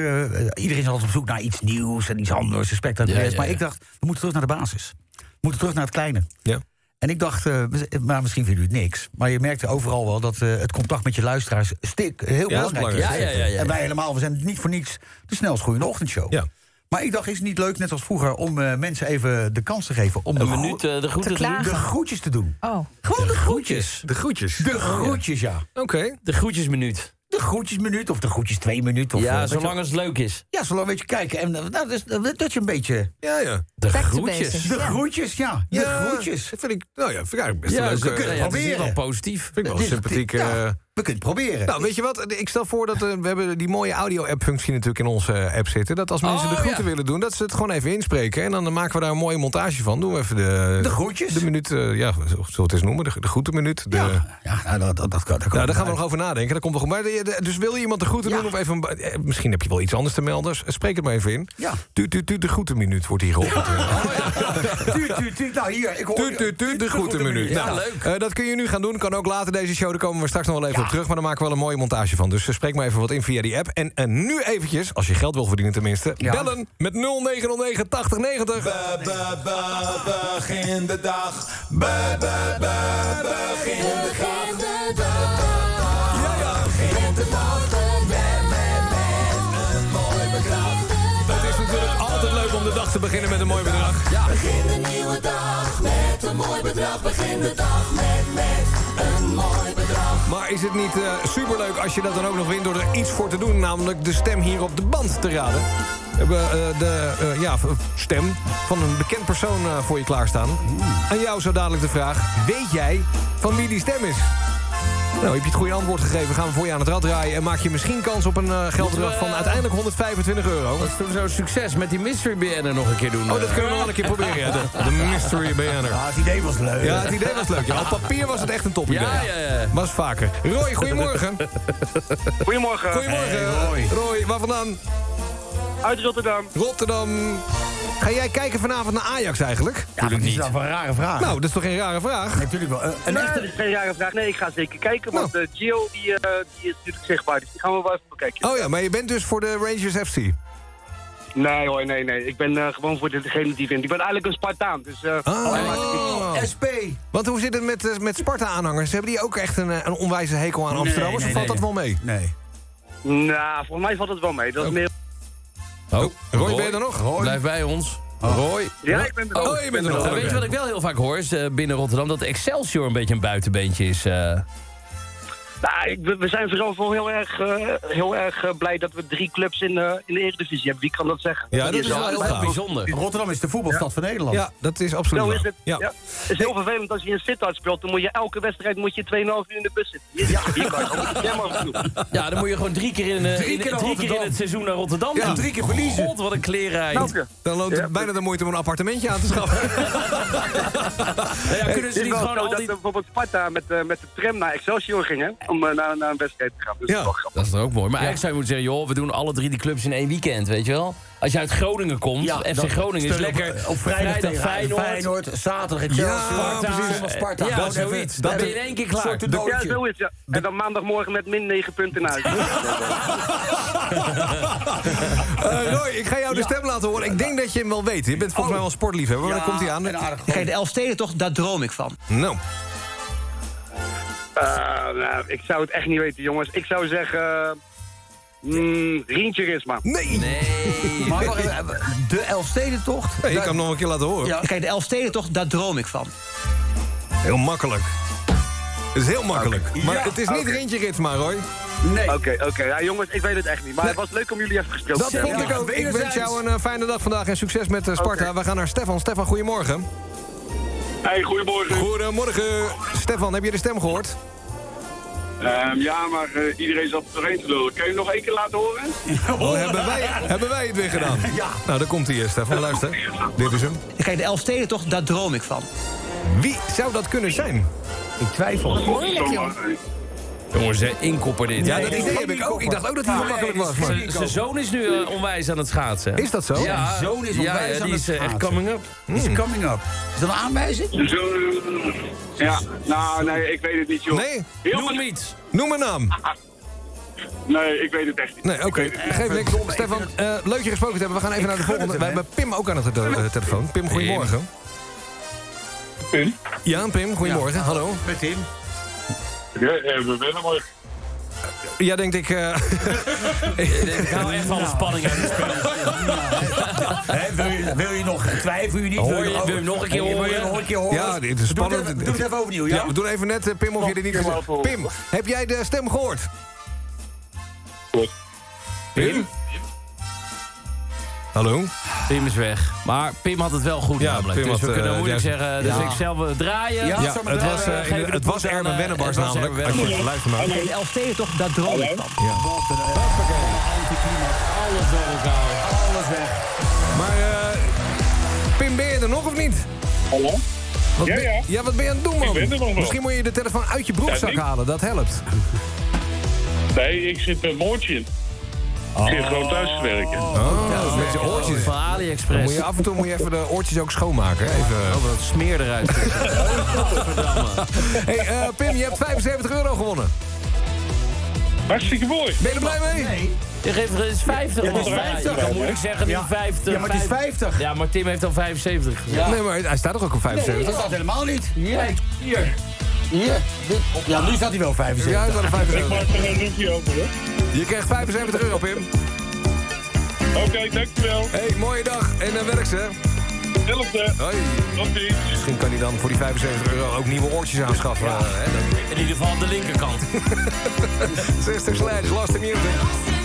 S8: iedereen is altijd op zoek naar iets nieuws en iets anders, spectaculairs.
S7: Ja, ja,
S8: Maar ik dacht, we moeten terug naar de basis. We moeten terug naar het kleine.
S7: Ja.
S8: En ik dacht, eh, maar misschien vinden jullie het niks. Maar je merkte overal wel dat eh, het contact met je luisteraars stik heel belangrijk is.
S56: belangrijk. Ja, ja, ja, ja,
S8: En wij helemaal, we zijn niet voor niets de snelst groeiende ochtendshow.
S7: Ja.
S8: Maar ik dacht, is het niet leuk, net als vroeger, om eh, mensen even de kans te geven om
S56: Een
S8: de,
S56: minuut, eh, de groeten te doen?
S8: de groetjes te doen.
S65: Oh.
S8: Gewoon de groetjes.
S7: De groetjes.
S8: De groetjes, ja.
S7: Oké.
S56: De groetjesminuut.
S8: De groetjesminuut of de groetjes twee minuten. Of,
S56: Ja,
S8: eh,
S56: zolang het leuk is.
S8: Ja, zolang weet je kijken. En nou, dus, eh, dat je een beetje...
S7: Ja, ja.
S56: De groetjes.
S8: De groetjes, ja. De
S7: Ja,
S8: groetjes.
S7: Dat vind ik, nou ja, vind ik eigenlijk best
S56: Ja, kunnen
S8: ja,
S56: het is
S8: proberen.
S56: wel positief.
S7: Vind ik wel sympathiek.
S8: Ja, we kunnen het proberen.
S7: Nou, weet je wat? Ik stel voor dat eh, we hebben die mooie audio-app-functie natuurlijk in onze eh, app zitten. Dat als mensen
S56: Oh,
S7: de groeten
S56: ja.
S7: willen doen, dat ze het gewoon even inspreken. En dan maken we daar een mooie montage van. Doen we even de...
S8: De groetjes?
S7: De minuut, eh, ja, zullen we het eens noemen? De, de groetenminuut. De,
S8: ja, ja nou, dat, dat, dat, kan-
S7: nou, daar gaan we nog over nadenken. Dat komt wel goed. Maar de- de- dus wil je iemand de groeten
S8: Ja.
S7: doen? Of even, eh, misschien heb je wel iets anders te melden. Spreek het maar even in.
S8: Ja.
S7: Tuut, tuut, tuut, de groetenminuut wordt hier geopend.
S8: Tuut, tuut, tuut. Nou, hier. Ik hoor,
S7: Tuut, tuut, tuut, de groetenminuut.
S56: Ja,
S7: Nou,
S56: leuk.
S7: eh, dat kun je nu gaan doen. Kan ook later deze show. Daar komen we straks nog wel even terug. Maar dan maken we wel een mooie montage van. Dus spreek maar even wat in via die app. En, en nu eventjes, als je geld wil verdienen tenminste... Bellen met 0909 8090.
S66: Be, be, be, begin de dag. Be, be, be, begin de dag. Ja, ja, begin de dag. Een mooi bedrag.
S7: Het is natuurlijk altijd leuk om de de dag te beginnen met een mooi bedrag. Ja.
S67: Begin de nieuwe dag met een mooi bedrag. Begin de dag met, met een mooi bedrag.
S7: Maar is het niet eh, superleuk als je dat dan ook nog wint door er iets voor te doen? Namelijk de stem hier op de band te raden. We hebben eh, de eh, ja, stem van een bekend persoon voor je klaarstaan. Aan jou zo dadelijk de vraag, weet jij van wie die stem is? Nou, heb je het goede antwoord gegeven, gaan we voor je aan het rad draaien... en maak je misschien kans op een eh, geldbedrag van uiteindelijk 125 euro.
S20: Dat is toen zo'n succes met die mystery BN'er nog een keer doen.
S7: Oh, dat kunnen we nog wel een keer proberen, ja. De, de mystery banner.
S8: Ja, het idee was leuk.
S7: Ja, het idee was leuk. Ja, op papier was het echt een topidee.
S20: Ja, ja, ja.
S7: Was vaker. Roy, goedemorgen.
S22: Goedemorgen.
S7: Goedemorgen.
S22: Roy.
S7: Roy, waar vandaan?
S22: Uit Rotterdam.
S7: Rotterdam. Ga jij kijken vanavond naar Ajax eigenlijk?
S8: Ja, dat is wel een rare vraag.
S7: Nou, dat is toch geen rare vraag?
S8: Natuurlijk wel. Een
S22: nee,
S8: echte...
S22: dat is geen rare vraag. Nee, ik ga zeker kijken, want eh, Gio die, eh, die is natuurlijk zichtbaar. Dus die gaan we wel even bekijken.
S7: Oh ja, maar je bent dus voor de Rangers FC.
S22: Nee hoor, nee, nee. Ik ben eh, gewoon voor degene die vindt. Ik ben eigenlijk een Spartaan, dus... eh niet uit.
S8: SP.
S7: Want hoe zit het met, met Sparta-aanhangers? Hebben die ook echt een, een onwijze hekel aan Amsterdammers?
S22: nee,
S7: of valt
S22: nee.
S7: dat wel mee?
S8: Nee.
S22: Nou, volgens mij valt het wel mee. Dat is meer...
S20: Oh,
S7: Roy, ben je er nog?
S20: Blijf bij ons. Roy.
S22: Ja, ik ben er nog.
S7: Oh, je bent er nog.
S20: weet je wat ik wel heel vaak hoor is, eh, binnen Rotterdam? Dat Excelsior een beetje een buitenbeentje is.
S22: Nou, we we zijn vooral wel heel erg, eh, heel erg eh, blij dat we drie clubs in, eh, in de Eredivisie hebben. Wie kan dat zeggen?
S7: Ja, dat is wel heel
S20: bijzonder.
S8: Rotterdam is de voetbalstad van Nederland.
S7: Ja, dat is absoluut
S22: Zo is het.
S7: Ja.
S22: Ja. Het is heel vervelend als je in Sittard speelt. Dan moet je elke wedstrijd moet je 2,5 uur in de bus zitten. Hier, hier kan.
S20: Ja, dan moet je gewoon drie keer in, eh,
S8: Drie
S20: in-
S8: keer naar
S20: drie keer in het seizoen naar Rotterdam.
S7: Ja,
S20: doen.
S7: drie keer verliezen.
S20: God, wat een kleerrij.
S7: Dan loopt het bijna de moeite om een appartementje aan te schaffen.
S20: Ja, kunnen ze niet
S22: wel
S20: gewoon al
S22: dat
S20: die...
S22: bijvoorbeeld Sparta met, eh, met de tram naar Excelsior ging, hè? Om eh, naar, naar een wedstrijd te gaan. Dus
S7: Ja.
S22: dat is.
S20: Dat is toch ook mooi. Maar eigenlijk zou je moeten zeggen, joh, we doen alle drie die clubs in één weekend, weet je wel? Als je uit Groningen komt,
S8: Ja,
S20: FC Groningen is
S8: op-
S20: lekker
S8: Op vrijdag, tegen
S20: Feyenoord.
S8: Feyenoord. Zaterdag Excelsior.
S7: Ja,
S8: Sparta,
S7: precies.
S8: Sparta.
S20: Ja,
S8: Gewoon
S20: zoiets. Dan ben je in één keer klaar.
S8: Soort
S22: Ja, zo is het. Ja. En dan maandagmorgen met min 9 punten naar huis.
S7: Eh, Roy, ik ga jou de stem laten horen. Ik denk dat je hem wel weet. Je bent volgens mij wel een sportliefhebber, maar
S8: Ja,
S7: dan komt hij aan.
S40: Kijk, de Elfstedentocht, daar droom ik van.
S7: Nou,
S22: nou, ik zou het echt niet weten, jongens. Ik zou zeggen... mm, Rientje Risma.
S7: nee.
S20: Nee.
S8: Maar wacht even, de Elfstedentocht.
S7: Nee, ik kan hem nog een keer laten horen.
S8: Ja.
S40: Kijk, de Elfstedentocht, daar droom ik van.
S7: Heel makkelijk. Het is heel makkelijk. Maar
S8: Ja,
S7: het is niet
S22: oké.
S7: Rintje Ritsma, Roy.
S8: Nee.
S22: Oké, oké. Ja, jongens, ik weet het echt niet. Maar het was leuk om jullie even gesproken
S7: Dat
S22: te hebben.
S7: vond ik ook. Ik wens jou een eh, fijne dag vandaag en succes met eh, Sparta. We gaan naar Stefan. Stefan, goedemorgen.
S22: Hey, goedemorgen.
S7: Goedemorgen. Stefan, heb je de stem gehoord?
S22: Ehm, ja, maar eh, iedereen zat er doorheen te lullen. Kun je hem nog één keer laten horen?
S7: Oh, hebben, wij, hebben wij het weer gedaan?
S8: Ja.
S7: Nou, daar komt hij, Stefan. Luister. Dit is hem.
S40: Kijk, de Elfstedentocht, daar droom ik van.
S7: Wie zou dat kunnen zijn?
S8: Ik twijfel.
S5: Moeilijk, joh.
S20: Jongens, hè, inkopper dit.
S7: Ja, dat idee heb ik ook. Ik dacht ook dat hij zo makkelijk was. Maar...
S20: Zijn zijn zoon is nu eh, onwijs aan het schaatsen.
S7: Is dat zo?
S20: Ja,
S8: Zijn zoon is
S20: ja,
S8: onwijs
S20: ja,
S8: aan
S20: die
S8: het
S20: is eh, echt
S8: schaatsen.
S20: coming up.
S8: Is coming up. Is dat een aanwijzing?
S22: Zo, ja, nou, nee, ik weet het niet, joh.
S7: Nee?
S22: Heel
S20: Noem
S22: veel-
S20: iets.
S7: Noem een naam.
S22: Nee, ik weet het echt niet.
S7: Nee, oké. Geef niks. Stefan, eh, leuk je gesproken te hebben. We gaan even naar de volgende. We hebben Pim ook aan de te- eh, telefoon. Pim, goedemorgen.
S22: Pim?
S7: Ja, Pim, goedemorgen. Hallo.
S8: Met Tim.
S22: Ja, we willen mooi.
S7: Ja, denk ik... eh,
S20: Ik hou echt van de spanning uit het spel.
S8: Wil, je, wil je nog twijfel je niet?
S20: Hoor
S8: Wil
S20: je-
S8: nog-
S20: wil je nog een keer
S8: Wil je
S20: horen?
S8: nog een keer horen?
S7: ja, dit is
S8: Doe het
S7: spannend.
S8: even- Doe het even overnieuw, ja?
S7: Ja, we doen even net, eh, Pim, of je dit niet gezegd. Pim, heb jij de stem gehoord?
S22: Goed.
S7: Pim? Hallo?
S20: Pim is weg. Maar Pim had het wel goed
S7: Ja,
S20: namelijk.
S7: Pim
S20: dus
S7: had,
S20: we kunnen
S7: eh,
S20: moeilijk
S7: juist-
S20: zeggen. Dus
S8: Ja.
S20: ik zelf eh, draaien.
S8: Ja, maar
S7: het was, eh, in-
S20: de
S7: het was Erben
S20: eh, was
S7: namelijk.
S20: Erben
S7: Als je luistert
S40: Elfstedentocht, daar droom ik van.
S7: Ja.
S8: Wat een eh, anticlimax.
S20: Alles door elkaar.
S8: Alles weg.
S7: Maar eh, Pim, ben je er nog of niet?
S22: Hallo?
S7: Wat
S22: Ja,
S7: ben-
S22: ja.
S7: Ja, wat ben je aan het doen, man?
S22: Ik ben er nog wel.
S7: Misschien moet je de telefoon uit je broekzak halen, dat helpt.
S22: Nee, ik zit met Moortje in. Ik zit gewoon thuis te werken.
S7: Oh, met je oortjes.
S20: Van
S7: Dan
S20: AliExpress.
S7: moet je af en toe moet je even de oortjes ook schoonmaken. Even.
S20: Oh, wat smeer eruit.
S7: Hey, eh, Pim, je hebt 75 euro gewonnen.
S22: Hartstikke mooi.
S7: Ben je er blij mee?
S20: Je geeft er eens 50.
S22: Ja, het is 50.
S20: Je kan moeilijk zeggen die
S8: Ja.
S20: 50.
S8: Ja, maar het is 50.
S20: Ja, maar Tim heeft al 75. Ja.
S7: Nee, maar hij staat toch ook op
S8: Nee,
S7: 75?
S8: dat staat helemaal niet.
S20: Hier. Hier.
S8: Hier. Dit. Ja, nu staat hij wel 75.
S7: Ja, hij staat op 75.
S22: er een rupje over, hè?
S7: Je krijgt 75 euro, Pim.
S68: Oké, dankjewel.
S67: Hey, mooie dag. En dan werk ze.
S68: Hetzelfde.
S67: Hoi.
S68: Tot ziens.
S67: Misschien kan hij dan voor die 75 euro ook nieuwe oortjes aanschaffen. eh, hè, dan.
S20: In ieder geval aan de linkerkant.
S67: Sister Sledge, Lost in Music.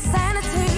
S18: Sanity.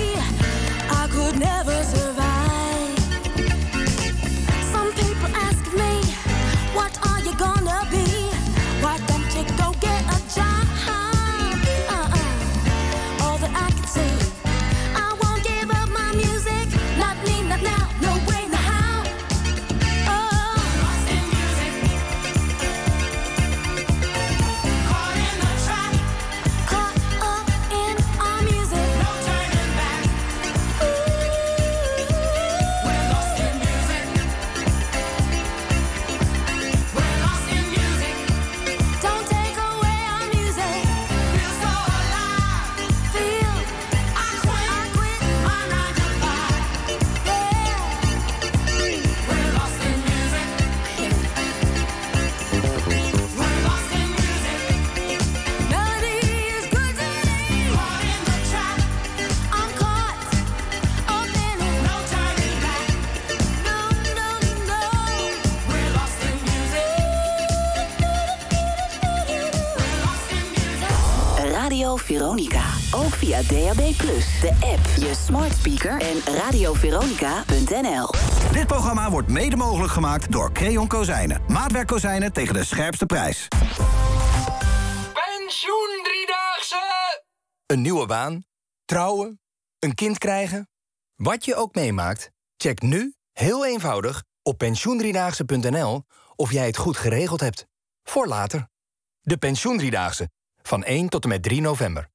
S69: Smart speaker en radioveronica.nl.
S17: Dit programma wordt mede mogelijk gemaakt door Creon Kozijnen. Maatwerk kozijnen tegen de scherpste prijs.
S70: Pensioen driedaagse!
S27: Een nieuwe baan? Trouwen? Een kind krijgen? Wat je ook meemaakt, check nu, heel eenvoudig, op pensioendriedaagse.nl of jij het goed geregeld hebt. Voor later. De Pensioendriedaagse. Van 1 tot en met 3 november.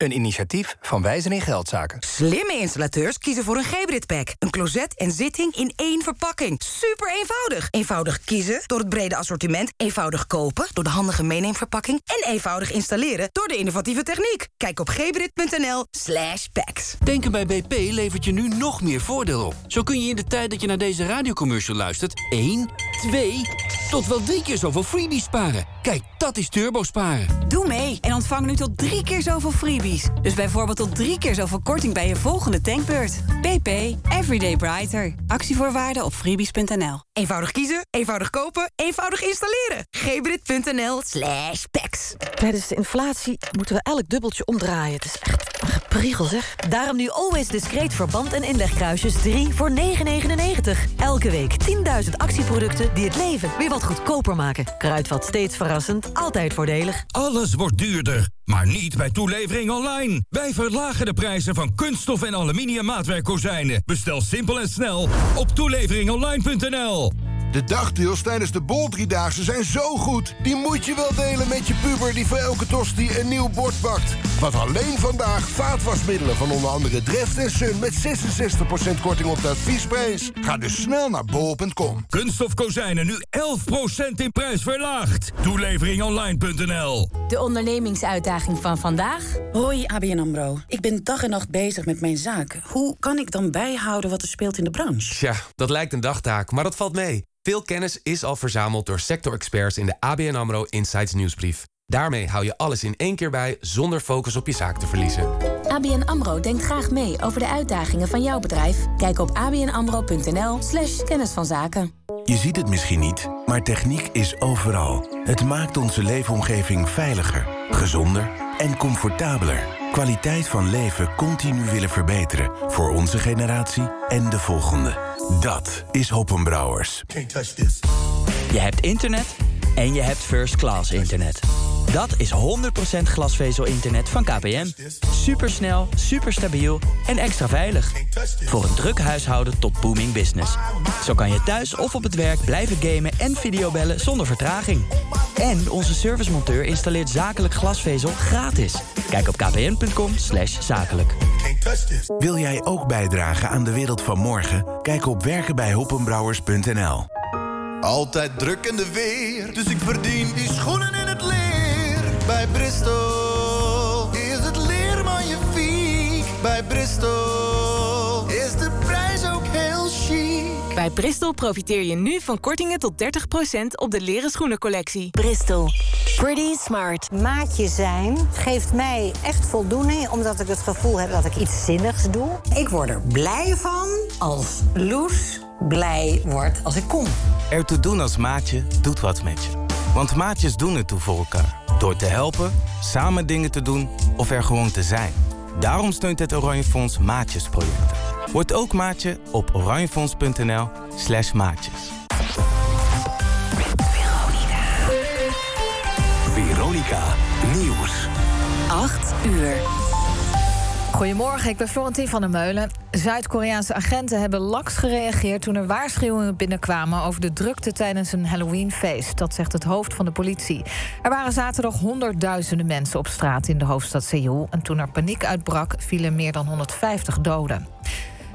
S27: Een initiatief van Wijzen in Geldzaken.
S71: Slimme installateurs kiezen voor een Gebrit pack. Een closet en zitting in één verpakking. Super eenvoudig. Eenvoudig kiezen door het brede assortiment. Eenvoudig kopen door de handige meeneemverpakking. En eenvoudig installeren door de innovatieve techniek. Kijk op gebrit.nl slash packs.
S72: Denken bij BP levert je nu nog meer voordeel op. Zo kun je in de tijd dat je naar deze radiocommercial luistert... 1, 2 tot wel drie keer zoveel freebies sparen. Kijk, dat is turbo sparen.
S73: Doe mee en ontvang nu tot drie keer zoveel freebies. Dus bijvoorbeeld tot drie keer zoveel korting bij je volgende tankbeurt. BP, Everyday Brighter. Actievoorwaarden op freebies.nl.
S71: Eenvoudig kiezen, eenvoudig kopen, eenvoudig installeren. gebrit.nl slash packs.
S74: Tijdens de inflatie moeten we elk dubbeltje omdraaien. Het is echt een gepriegel, zeg.
S9: Daarom nu Always Discreet verband en inlegkruisjes 3 voor 9,99. Elke week 10.000 actieproducten die het leven weer wat goedkoper maken. Kruidvat steeds altijd voordelig.
S75: Alles wordt duurder, maar niet bij toelevering online. Wij verlagen de prijzen van kunststof en aluminium maatwerkkozijnen. Bestel simpel en snel op toeleveringonline.nl.
S2: De dagdeals tijdens de Bol Driedaagse zijn zo goed. Die moet je wel delen met je puber die voor elke tosti een nieuw bord pakt. Wat alleen vandaag vaatwasmiddelen van onder andere Dreft en Sun... met 66% korting op de adviesprijs. Ga dus snel naar bol.com.
S75: Kunststof kozijnen nu 11% in prijs verlaagd. Toeleveringonline.nl
S18: De ondernemingsuitdaging van vandaag?
S76: Hoi ABN AMRO. Ik ben dag en nacht bezig met mijn zaak. Hoe kan ik dan bijhouden wat er speelt in de branche?
S30: Tja, dat lijkt een dagtaak, maar dat valt mee. Veel kennis is al verzameld door sectorexperts in de ABN AMRO Insights nieuwsbrief. Daarmee hou je alles in één keer bij zonder focus op je zaak te verliezen.
S18: ABN AMRO denkt graag mee over de uitdagingen van jouw bedrijf. Kijk op abnamro.nl slash kennis van zaken.
S27: Je ziet het misschien niet, maar techniek is overal. Het maakt onze leefomgeving veiliger, gezonder en comfortabeler. Kwaliteit van leven continu willen verbeteren voor onze generatie en de volgende. Dat is Hoppenbrouwers.
S9: Je hebt internet en je hebt first class internet. Dat is 100% glasvezel-internet van KPN. Supersnel, superstabiel en extra veilig. Voor een druk huishouden tot booming business. Zo kan je thuis of op het werk blijven gamen en videobellen zonder vertraging. En onze servicemonteur installeert zakelijk glasvezel gratis. Kijk op kpn.com zakelijk.
S27: Wil jij ook bijdragen aan de wereld van morgen? Kijk op werkenbijhoppenbrouwers.nl
S31: Altijd druk in de weer, dus ik verdien die schoenen in het leer. Bij Bristol is het leer magnifiek. Bij Bristol is de prijs ook heel chic.
S77: Bij Bristol profiteer je nu van kortingen tot 30% op de leren schoenencollectie.
S78: Bristol. Pretty smart. Maatje zijn geeft mij echt voldoening... omdat ik het gevoel heb dat ik iets zinnigs doe. Ik word er blij van als Loes blij wordt als ik kom.
S79: Ertoe doen als maatje doet wat met je. Want maatjes doen het toe voor elkaar. Door te helpen, samen dingen te doen of er gewoon te zijn. Daarom steunt het Oranje Fonds maatjesprojecten. Word ook maatje op oranjefonds.nl slash maatjes.
S27: Veronica Nieuws.
S80: 8 uur.
S5: Goedemorgen, ik ben Florentien van der Meulen. Zuid-Koreaanse agenten hebben laks gereageerd toen er waarschuwingen binnenkwamen over de drukte tijdens een Halloweenfeest. Dat zegt het hoofd van de politie. Er waren zaterdag honderdduizenden mensen op straat in de hoofdstad Seoul. En toen er paniek uitbrak, vielen meer dan 150 doden.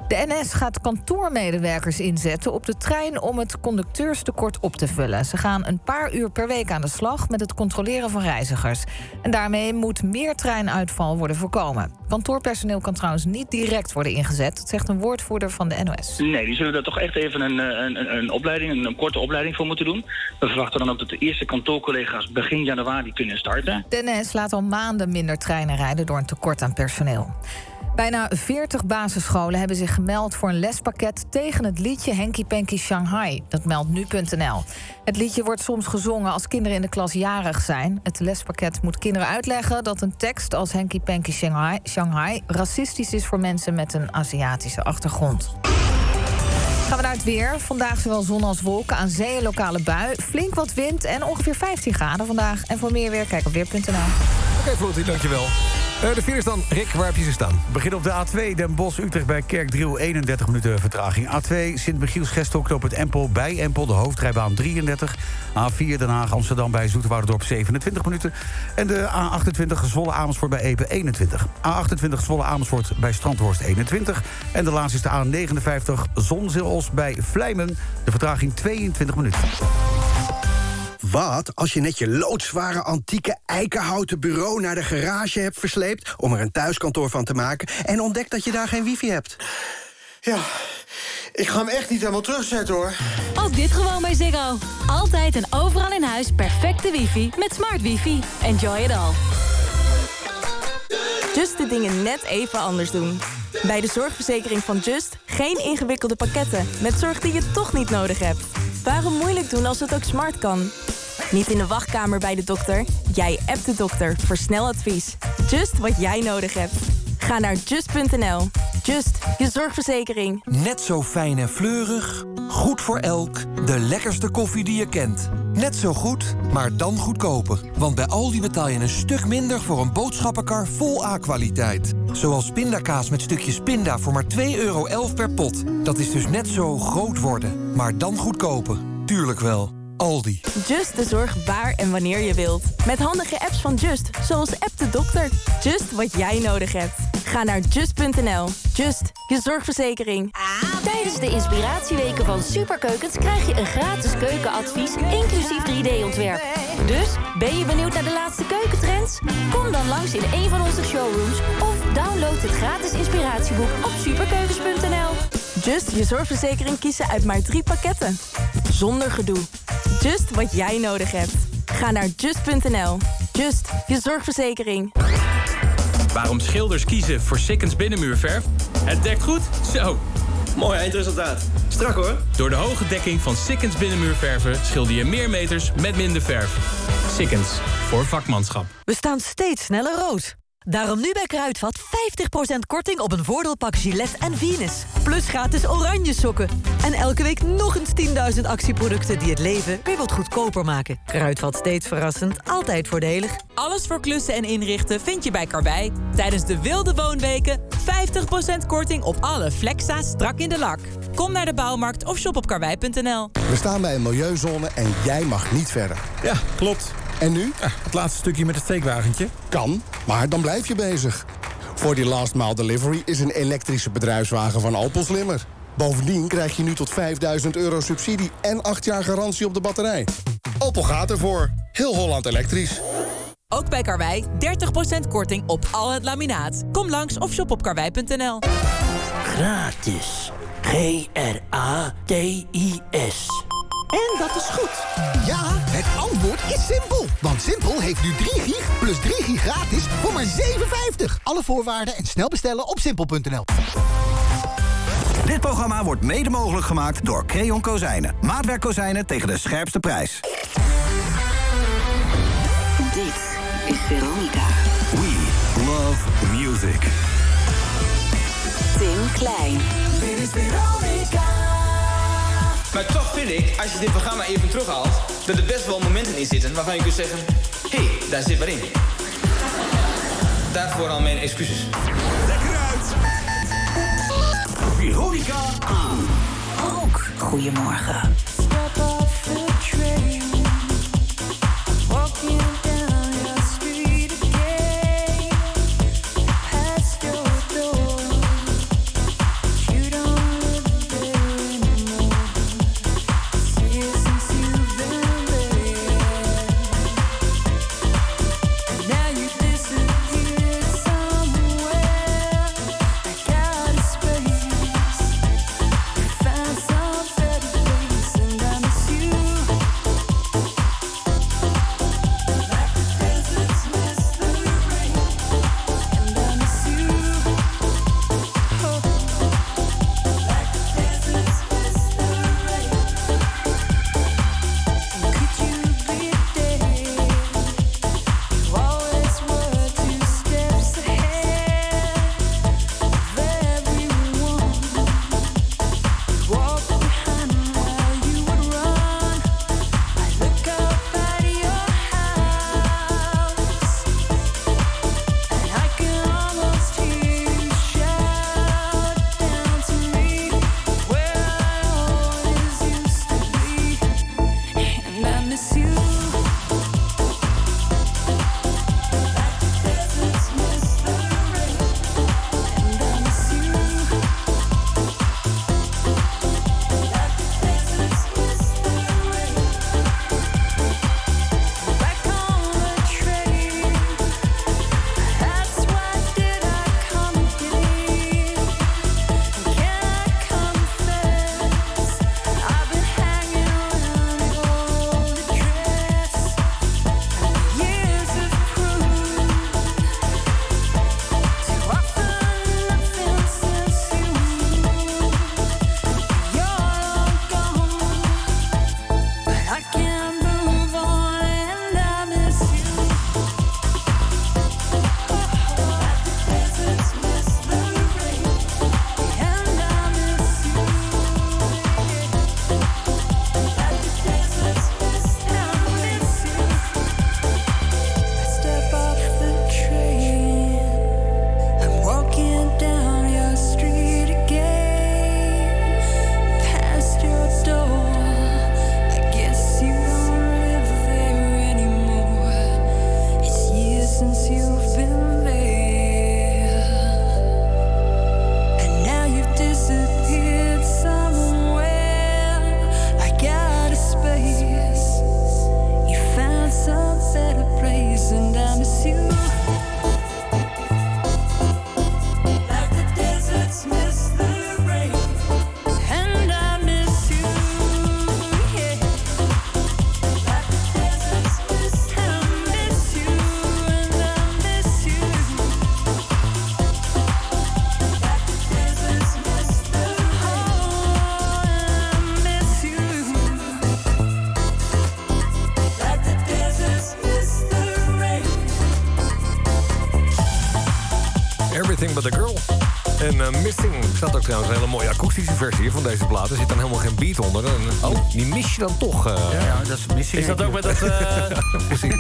S5: De NS gaat kantoormedewerkers inzetten op de trein om het conducteurstekort op te vullen. Ze gaan een paar uur per week aan de slag met het controleren van reizigers. En daarmee moet meer treinuitval worden voorkomen. Kantoorpersoneel kan trouwens niet direct worden ingezet, dat zegt een woordvoerder van de NOS.
S81: Nee, die zullen daar toch echt even een, eh, een, een, een opleiding, een, een korte opleiding voor moeten doen. We verwachten dan ook dat de eerste kantoorcollega's begin januari kunnen starten.
S5: De NS laat al maanden minder treinen rijden door een tekort aan personeel. Bijna 40 basisscholen hebben zich gemeld voor een lespakket tegen het liedje Henky Panky Shanghai. Dat meldt nu.nl. Het liedje wordt soms gezongen als kinderen in de klas jarig zijn. Het lespakket moet kinderen uitleggen dat een tekst als Henky Panky Shanghai, Shanghai racistisch is voor mensen met een Aziatische achtergrond. Gaan we naar het weer. Vandaag zowel zon als wolken. Aan zee lokale bui. Flink wat wind en ongeveer 15 graden vandaag. En voor meer weer, kijk op weer.nl.
S7: Florentie, dankjewel. Uh, de files dan. Rick, waar heb je ze staan?
S8: Begin op de A2, Den Bosch-Utrecht bij Kerkdriel, 31 minuten vertraging. A2, Sint-Michiels-Gestel, knoop het Empel bij Empel, de hoofdrijbaan 33. A4, Den Haag-Amsterdam bij Zoeterwouderdorp, 27 minuten. En de A28, Zwolle-Amersfoort bij Epe, 21. A28, Zwolle-Amersfoort bij Strandhorst, 21. En de laatste is de A59, Zonzeel-Os bij Vlijmen. De vertraging 22 minuten.
S82: Wat als je net je loodzware antieke eikenhouten bureau naar de garage hebt versleept... om er een thuiskantoor van te maken en ontdekt dat je daar geen wifi hebt?
S49: Ja, ik ga hem echt niet helemaal terugzetten, hoor.
S77: Ook dit gewoon bij Ziggo. Altijd en overal in huis perfecte wifi met smart wifi. Enjoy it all. Just de dingen net even anders doen. Bij de zorgverzekering van Just geen ingewikkelde pakketten... met zorg die je toch niet nodig hebt. Waarom moeilijk doen als het ook smart kan? Niet in de wachtkamer bij de dokter. Jij appt de dokter voor snel advies. Just wat jij nodig hebt. Ga naar just.nl. Just, je zorgverzekering.
S83: Net zo fijn en fleurig. Goed voor elk. De lekkerste koffie die je kent. Net zo goed, maar dan goedkoper. Want bij Aldi betaal je een stuk minder voor een boodschappenkar vol A-kwaliteit. Zoals pindakaas met stukjes pinda voor maar 2,11 euro per pot. Dat is dus net zo groot worden, maar dan goedkoper.
S27: Tuurlijk wel. Aldi.
S77: Just de zorg waar en wanneer je wilt. Met handige apps van Just, zoals App de Dokter. Just wat jij nodig hebt. Ga naar just.nl. Just, je zorgverzekering.
S18: Tijdens de inspiratieweken van Superkeukens krijg je een gratis keukenadvies, inclusief 3D-ontwerp. Dus, ben je benieuwd naar de laatste keukentrends? Kom dan langs in een van onze showrooms of download het gratis inspiratieboek op superkeukens.nl.
S77: Just je zorgverzekering kiezen uit maar drie pakketten. Zonder gedoe. Just wat jij nodig hebt. Ga naar just.nl. Just, je zorgverzekering.
S84: Waarom schilders kiezen voor Sikkens binnenmuurverf? Het dekt goed, zo. Mooi eindresultaat. Strak hoor. Door de hoge dekking van Sikkens binnenmuurverven schilder je meer meters met minder verf. Sikkens, voor vakmanschap.
S9: We staan steeds sneller rood. Daarom nu bij Kruidvat 50% korting op een voordeelpak Gillette en Venus. Plus gratis oranje sokken. En elke week nog eens 10.000 actieproducten die het leven weer wat goedkoper maken. Kruidvat steeds verrassend, altijd voordelig.
S13: Alles voor klussen en inrichten vind je bij Karwei. Tijdens de wilde woonweken 50% korting op alle Flexa strak in de lak. Kom naar de bouwmarkt of shop op karwei.nl.
S2: We staan bij een milieuzone en jij mag niet verder.
S16: Ja, klopt.
S2: En nu?
S16: het laatste stukje met het steekwagentje.
S2: Kan, maar dan blijf je bezig. Voor die last mile delivery is een elektrische bedrijfswagen van Opel slimmer. Bovendien krijg je nu tot 5000 euro subsidie en 8 jaar garantie op de batterij. Opel gaat ervoor. Heel Holland elektrisch.
S13: Ook bij Karwei 30% korting op al het laminaat. Kom langs of shop op karwei.nl.
S85: Gratis. G-R-A-T-I-S.
S86: En dat is goed. Ja, het antwoord is simpel. Want Simpel heeft nu 3 gig plus 3 gig gratis voor maar 7,50. Alle voorwaarden en snel bestellen op simpel.nl.
S17: Dit programma wordt mede mogelijk gemaakt door Creon Kozijnen. Maatwerkkozijnen tegen de scherpste prijs.
S67: Dit is Veronica.
S17: We love music.
S67: Tim Klein.
S11: Dit is Veronica. Maar toch vind ik, als je dit programma even terughaalt... dat er best wel momenten in zitten waarvan je kunt zeggen... hé, hey, daar zit wat in. Daarvoor al mijn excuses.
S17: Lekker uit! Veronica aan.
S67: Ook goedemorgen.
S7: Staat ook trouwens een hele mooie akoestische versie van deze plaat. Er zit dan helemaal geen beat onder. En,
S8: Oh.
S7: Die mis je dan toch. eh.
S8: Ja, dat is Missing.
S20: Is dat ook met dat... eh,
S7: Precies.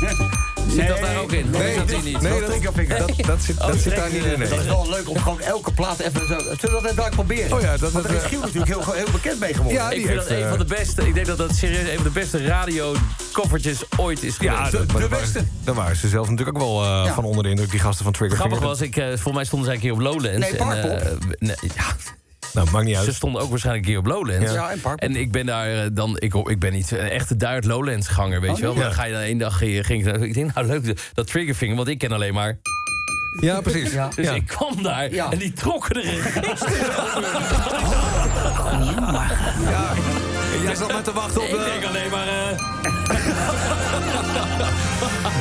S20: Zit dat daar ook in? Is dat hier niet?
S7: Nee, dat, dat, dat zit, dat zit daar niet in. nee.
S8: Dat is wel leuk om gewoon elke plaat even zo... Zullen we dat even daar proberen?
S7: Oh ja, dat-
S8: Want
S7: dat,
S8: is Giel natuurlijk heel, heel bekend mee geworden.
S7: Ja, die
S20: ik vind
S7: heeft,
S20: dat een
S7: eh,
S20: van de beste. Ik denk dat dat serieus een van de beste radiokoffertjes ooit is geweest.
S7: Ja, daar waren ze- Daar waren ze zelf natuurlijk ook wel eh,
S20: Ja.
S7: van onder de indruk, die gasten van Trigger
S20: Grappig was, ik, eh, volgens mij stonden zij een keer op Lowlands.
S7: Nee, Parkpop.
S20: En, eh, nee, ja.
S7: Nou, maakt niet uit.
S20: Ze stonden ook waarschijnlijk een keer op Lowlands.
S7: Ja. Ja, en Parkpop.
S20: En ik ben daar dan... Ik, ik ben niet een echte duit Lowlands ganger, weet
S7: Oh,
S20: je wel. Maar dan ga je dan één dag... Ging, ging, ik denk, nou leuk, dat Triggerfinger. Want ik ken alleen maar...
S7: Ja, precies.
S20: Dus
S7: Ja.
S20: ik kwam daar
S7: Ja.
S20: en die trokken er een
S7: Ja, en jij zat maar te wachten op
S20: Ik
S7: de...
S20: denk alleen maar...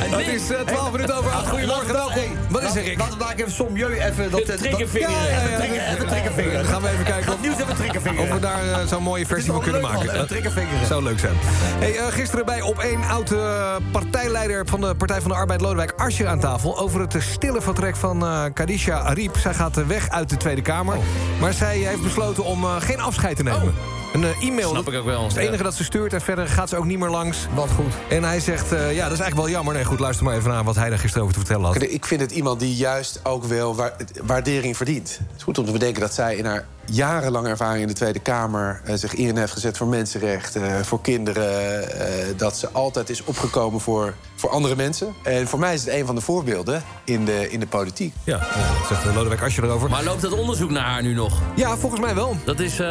S7: Het is eh, 12 minuten over 8. Goedemorgen, welkom. Wat is er, Rick?
S8: Laten we daar even sommieu even... Dat,
S20: triggervinger.
S8: Ja, ja, ja, even, even triggervinger.
S7: Dan gaan we even kijken of,
S8: Nieuws even triggervinger.
S7: of we daar eh, zo'n mooie versie van kunnen maken.
S8: een triggervinger.
S7: zou leuk zijn. Hey, eh, gisteren bij op één oud eh, partijleider van de Partij van de Arbeid, Lodewijk Asscher, aan tafel... over het eh, stille vertrek van eh Kadisha Ariep. Zij gaat eh, weg uit de Tweede Kamer. Maar zij heeft besloten om eh, geen afscheid te nemen. Een eh, e-mail.
S20: Snap ik ook wel,
S7: is het
S20: ja.
S7: enige dat ze stuurt. En verder gaat ze ook niet meer langs.
S8: Wat goed.
S7: En hij zegt, eh, ja, dat is eigenlijk wel jammer. Nee, goed, luister maar even naar wat hij daar gisteren over te vertellen had.
S87: Ik vind het iemand die juist ook wel wa- waardering verdient. Het is goed om te bedenken dat zij in haar jarenlange ervaring in de Tweede Kamer... eh, zich in heeft gezet voor mensenrechten, eh, voor kinderen. eh, dat ze altijd is opgekomen voor, voor andere mensen. En voor mij is het een van de voorbeelden in de, in de politiek.
S7: Ja, dat zegt Lodewijk Asscher erover.
S20: Maar loopt dat onderzoek naar haar nu nog?
S7: Ja, volgens mij wel.
S20: Dat is... eh,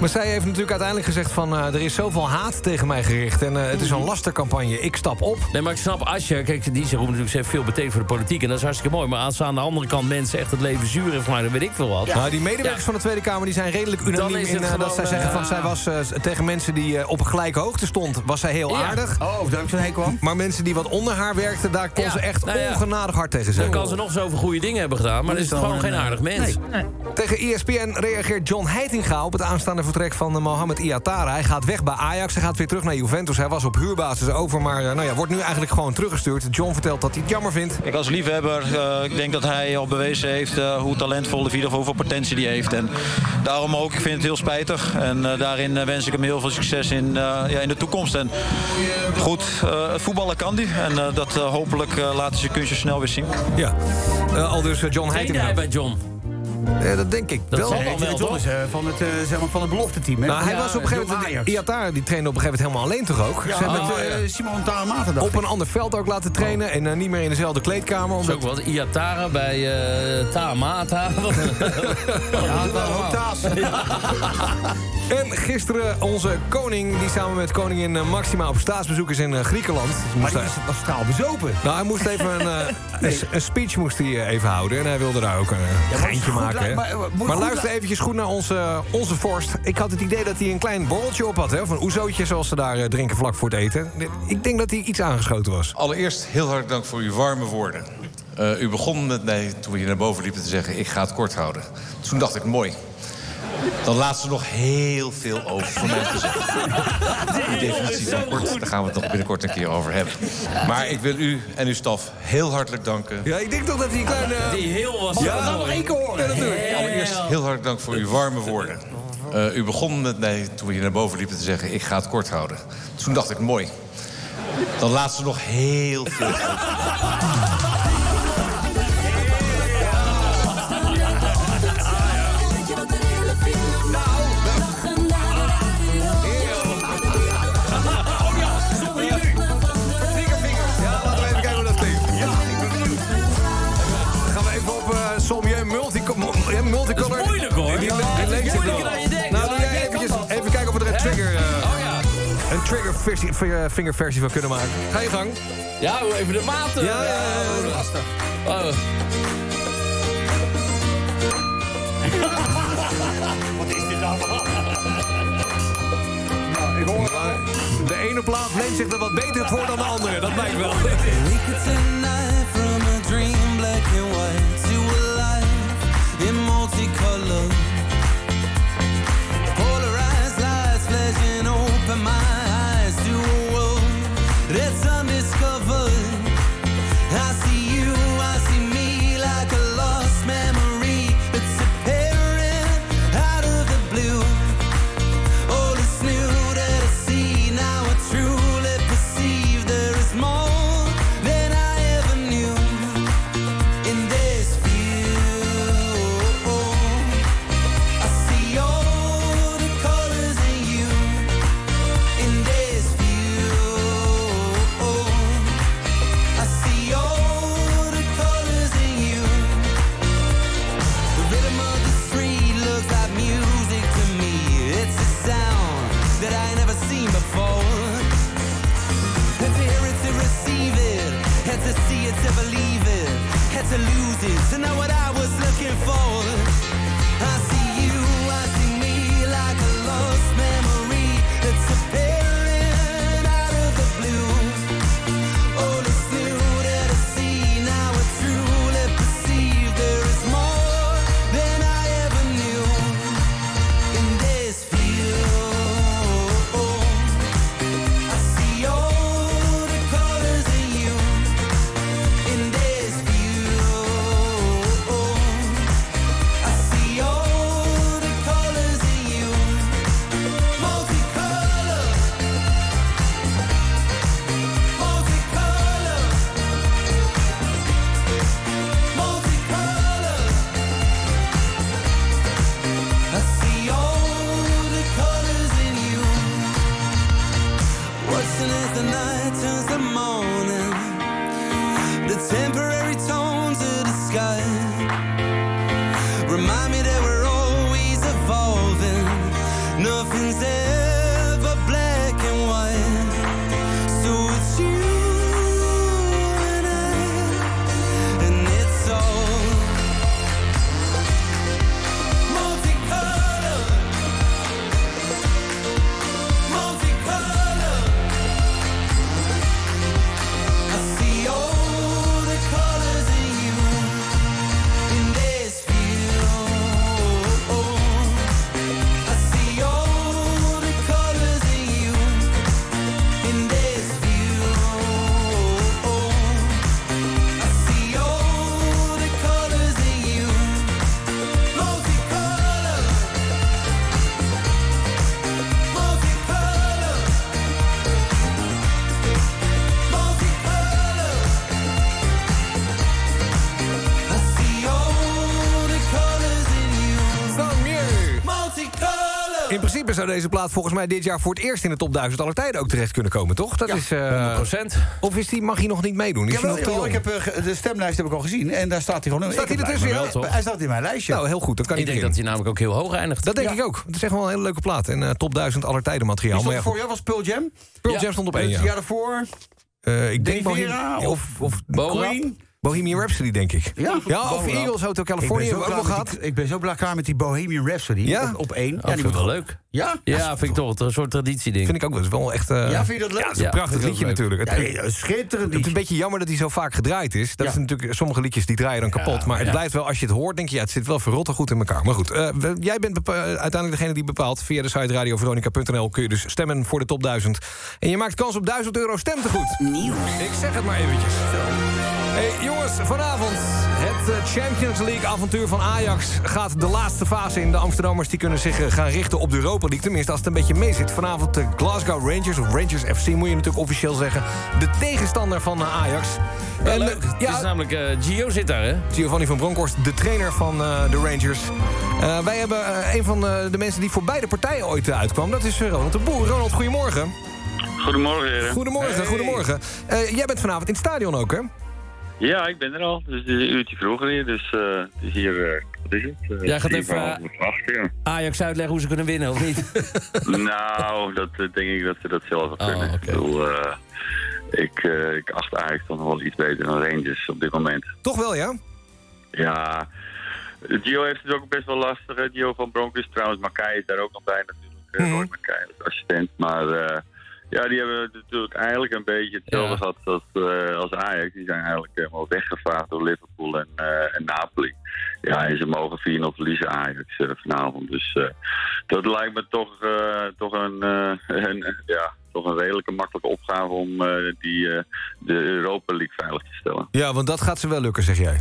S7: Maar zij heeft natuurlijk uiteindelijk gezegd van... eh, er is zoveel haat tegen mij gericht en eh, het is een lastercampagne. Ik stap op.
S20: Nee, maar ik snap Asje, kijk, die zegt natuurlijk ze heeft veel betekend voor de politiek. En dat is hartstikke mooi. Maar als ze aan de andere kant mensen echt het leven zuren, voor mij, dan weet ik veel wat.
S7: Nou, die medewerkers van de Tweede Kamer die zijn redelijk
S20: Dan
S7: unaniem in eh, dat zij zeggen
S20: eh,
S7: van zij was eh, tegen mensen die eh, op een gelijke hoogte stond, was zij heel
S20: Ja.
S7: aardig.
S8: Oh, daar heb ik zo'n hekel aan.
S7: Maar mensen die wat onder haar werkten, daar kon
S20: Ja.
S7: ze echt
S20: Nou ja.
S7: ongenadig hard tegen
S20: Dan
S7: zijn.
S20: kan ze nog zoveel goede dingen hebben gedaan, maar dan is het gewoon geen aardig mens.
S7: Tegen E ESPN reageert John Heitinga op het aanstaande vertrek van eh, Mohamed Iatara. Hij gaat weg bij Ajax, hij gaat weer terug naar Juventus. Hij was op huurbasis over, maar eh, nou ja, wordt nu eigenlijk gewoon teruggestuurd. John vertelt dat hij het jammer vindt.
S88: Ik als liefhebber, eh, ik denk dat hij al bewezen heeft eh, hoe talentvol of in ieder geval hoeveel potentie die heeft. En daarom ook, ik vind het heel spijtig. En eh, daarin eh, wens ik hem heel veel succes in, eh, ja, in de toekomst. En goed, eh, het voetballen kan die. En eh, dat hopelijk eh, laten ze kunstje snel weer zien.
S7: Ja, Eh, al dus John Heitinga.
S20: bij John?
S7: Eh, dat denk ik
S20: Dat
S7: wel.
S20: zal dan wel, toch?
S8: is eh, van het, eh, zeg maar, van het belofteteam. hè?
S7: Nou, hij
S8: Ja,
S7: was op een gegeven moment... Iatara die trainde op een gegeven moment helemaal alleen toch ook?
S8: Ja,
S7: Ze hebben
S8: met
S7: het,
S8: eh, Simon
S7: op
S8: ik.
S7: een ander veld ook laten trainen... en eh, niet meer in dezelfde kleedkamer.
S20: Dat is
S7: Omdat...
S20: ook wat. Iatara bij eh Tamata.
S8: Ja, wel ook Taas.
S7: En gisteren onze koning, die samen met koningin Maxima op staatsbezoek is in Griekenland. Dus
S8: Maar
S7: moest
S8: die
S7: hij-
S8: was, straal bezopen.
S7: Nou, hij moest even een, eh, een, speech moest hij even houden. En hij wilde daar ook een
S8: maar
S7: geintje
S8: goed
S7: maken.
S8: lu-
S7: hè.
S8: maar, eh,
S7: Maar, luister
S8: lu-
S7: eventjes goed naar onze, onze vorst. Ik had het idee dat hij een klein borreltje op had. Hè? Of een oezootje zoals ze daar eh, drinken vlak voor het eten. Ik denk dat hij iets aangeschoten was.
S21: Allereerst heel hartelijk dank voor uw warme woorden. Eh, u begon met mij, toen we hier naar boven liepen, te zeggen... ik ga het kort houden. Toen dacht ik, mooi. Dan laat ze nog heel veel over voor mij te zeggen. Die definitie van kort, daar gaan we het nog binnenkort een keer over hebben. Maar ik wil u en uw staf heel hartelijk danken.
S7: Ja, ik denk toch dat hij een klein... eh,
S20: Die heel was
S7: Ja, nou,
S20: mooi.
S8: Eén keer horen.
S7: Ja, natuurlijk.
S21: Allereerst heel hartelijk dank voor uw warme woorden. Eh, u begon met mij, toen we hier naar boven liepen, te zeggen... ik ga het kort houden. Toen dacht ik, mooi. Dan laat ze nog heel veel over.
S7: Een trigger versie- vinger- vingerversie van kunnen maken. Ga je gang.
S20: Ja, even de maten.
S7: Ja, ja, ja, ja.
S20: lastig. Oh.
S8: Wat is dit nou?
S7: Ik hoor De ene plaat leent zich er wat beter voor dan de andere. Dat lijkt wel.
S89: We could tonight from a dream black and white to a life in multicolor. Polarized lights flashing open my
S7: zou deze plaat volgens mij dit jaar voor het eerst in de top 1000 aller tijden ook terecht kunnen komen, toch? Dat
S8: Ja,
S7: is, eh,
S90: 100%.
S7: Of is die, mag hij nog niet meedoen? Is hij
S8: Jawel,
S7: nog
S8: ik heb, eh, de stemlijst heb ik al gezien en daar staat hij gewoon...
S7: Staat hij ertussen, ja?
S8: wel, Hij staat in mijn lijstje.
S7: Nou, heel goed. Dat kan
S90: Ik denk dat hij namelijk ook heel hoog eindigt.
S7: Dat denk ik ook. Het is echt wel een hele leuke plaat. En eh, top 1000 aller tijden materiaal.
S8: Stond
S7: ja,
S8: er voor jou? Was Pearl Jam?
S7: Pearl Jam stond op één,
S8: Het
S7: ja.
S8: jaar daarvoor?
S7: Eh, ik denk
S8: Vera of-
S7: of, of
S8: Queen?
S7: Bohemian Rhapsody, denk ik.
S8: Ja,
S7: ja of Eagles Hotel California
S8: Ik
S7: hebben
S8: ben
S7: we ook nog
S8: met
S7: gehad.
S8: die- Ik ben zo blij klaar met die Bohemian Rhapsody
S7: Ja?
S8: op, op één.
S90: Ja, die ik wel leuk.
S8: Ja?
S90: Ja, vind ik toch een soort traditieding.
S7: Vind ik ook wel. Het is wel echt... eh,
S8: Ja, vind je dat leuk?
S7: Ja, het is een
S90: Ja,
S7: prachtig liedje natuurlijk.
S8: Ja,
S7: Het,
S8: schitterend
S7: het is een beetje jammer dat hij zo vaak gedraaid is. Dat
S8: Ja.
S7: is natuurlijk sommige liedjes die draaien dan kapot. maar het blijft wel, als je het hoort, denk je, ja, het zit wel verrotte goed in elkaar. Maar goed, eh, jij bent bepa- uiteindelijk degene die bepaalt. Via de site radioveronica.nl kun je dus stemmen voor de top 1000. En je maakt kans op 1000 euro stemtegoed.
S91: Nieuws.
S7: Ik zeg het maar eventjes. Hey, jongens, vanavond het eh, Champions League avontuur van Ajax gaat de laatste fase in. De Amsterdammers die kunnen zich eh, gaan richten op de Europa League. Tenminste, als het een beetje mee zit. Vanavond de Glasgow Rangers, of Rangers FC moet je natuurlijk officieel zeggen. De tegenstander van eh, Ajax.
S90: Wel
S7: En,
S90: leuk.
S7: eh,
S90: Het is namelijk eh, Gio zit daar, hè?
S7: Giovanni van Bronckhorst, de trainer van eh, de Rangers. Eh, wij hebben eh, een van eh, de mensen die voor beide partijen ooit eh, uitkwam. Dat is eh, Ronald de Boer. Ronald, goedemorgen.
S92: Goedemorgen, heren.
S7: Goedemorgen, goedemorgen. Eh, jij bent vanavond in het stadion ook, hè?
S92: Ja, ik ben er al. Dus het is een uurtje vroeger hier. Dus het is hier, eh, wat is het? Eh,
S90: Jij gaat even,
S92: acht, ja.
S90: Ajax uitleggen hoe ze kunnen winnen, of niet?
S92: nou, dat denk ik dat ze dat zelf wel kunnen.
S90: Oh, oké.
S92: Ik bedoel, ik, ik acht Ajax toch nog wel iets beter dan Rangers op dit moment.
S7: Toch wel, ja?
S92: Ja, Gio heeft het ook best wel lastig. Hè? Gio van Bronckhorst trouwens. Makai is daar ook nog bij natuurlijk. Mm Roy Makai als assistent. Maar ja, die hebben natuurlijk eigenlijk een beetje hetzelfde
S90: Ja.
S92: gehad als, eh, als Ajax. Die zijn eigenlijk helemaal weggevaagd door Liverpool en, eh, en Napoli. Ja, en ze mogen 4-0 verliezen Ajax eh, vanavond. Dus dat lijkt me toch, toch een, een, ja, toch een redelijke makkelijke opgave om die, de Europa League veilig te stellen.
S7: Ja, want dat gaat ze wel lukken, zeg jij.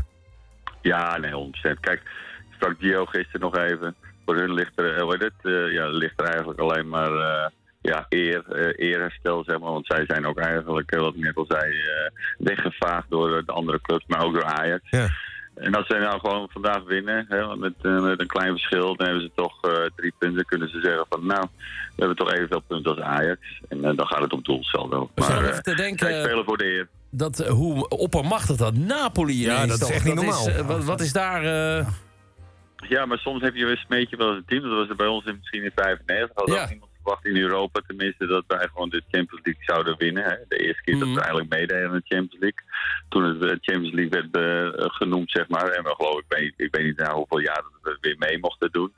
S92: Ja, nee, 100%. Kijk, ik sprak Gio gisteren nog even. Voor hun ligt er, hoe heet het, ja, ligt er eigenlijk alleen maar ja, eer, eh, eerherstel, zeg maar. Want zij zijn ook eigenlijk, eh, wat ik net al zei, eh, weggevaagd door de andere clubs, maar ook door Ajax.
S7: Ja.
S92: En als zij nou gewoon vandaag winnen, hè, met, met een klein verschil, dan hebben ze toch eh, drie punten. kunnen ze zeggen van, nou, we hebben toch evenveel punten als Ajax. En dan gaat het om doelsaldo.
S90: We
S92: Maar
S90: even te denken-
S92: zij spelen voor de eer.
S90: Dat, hoe oppermachtig dat Napoli
S7: Ja,
S90: ineens
S7: dat is
S90: toch-
S7: echt niet normaal.
S90: eh, wat, wat is daar... eh,
S92: Ja, maar soms heb je een smeetje wel eens een team. Dat was er bij ons in, misschien in 95. Had
S90: Ja.
S92: ook niemand verwacht in Europa tenminste dat wij gewoon de Champions League zouden winnen. Hè. De eerste keer dat
S90: Mhm.
S92: we eigenlijk meededen aan de Champions League. Toen het eh, Champions League werd eh, genoemd, zeg maar. En we geloof ik, weet, ik weet niet na hoeveel jaar dat we weer mee mochten doen.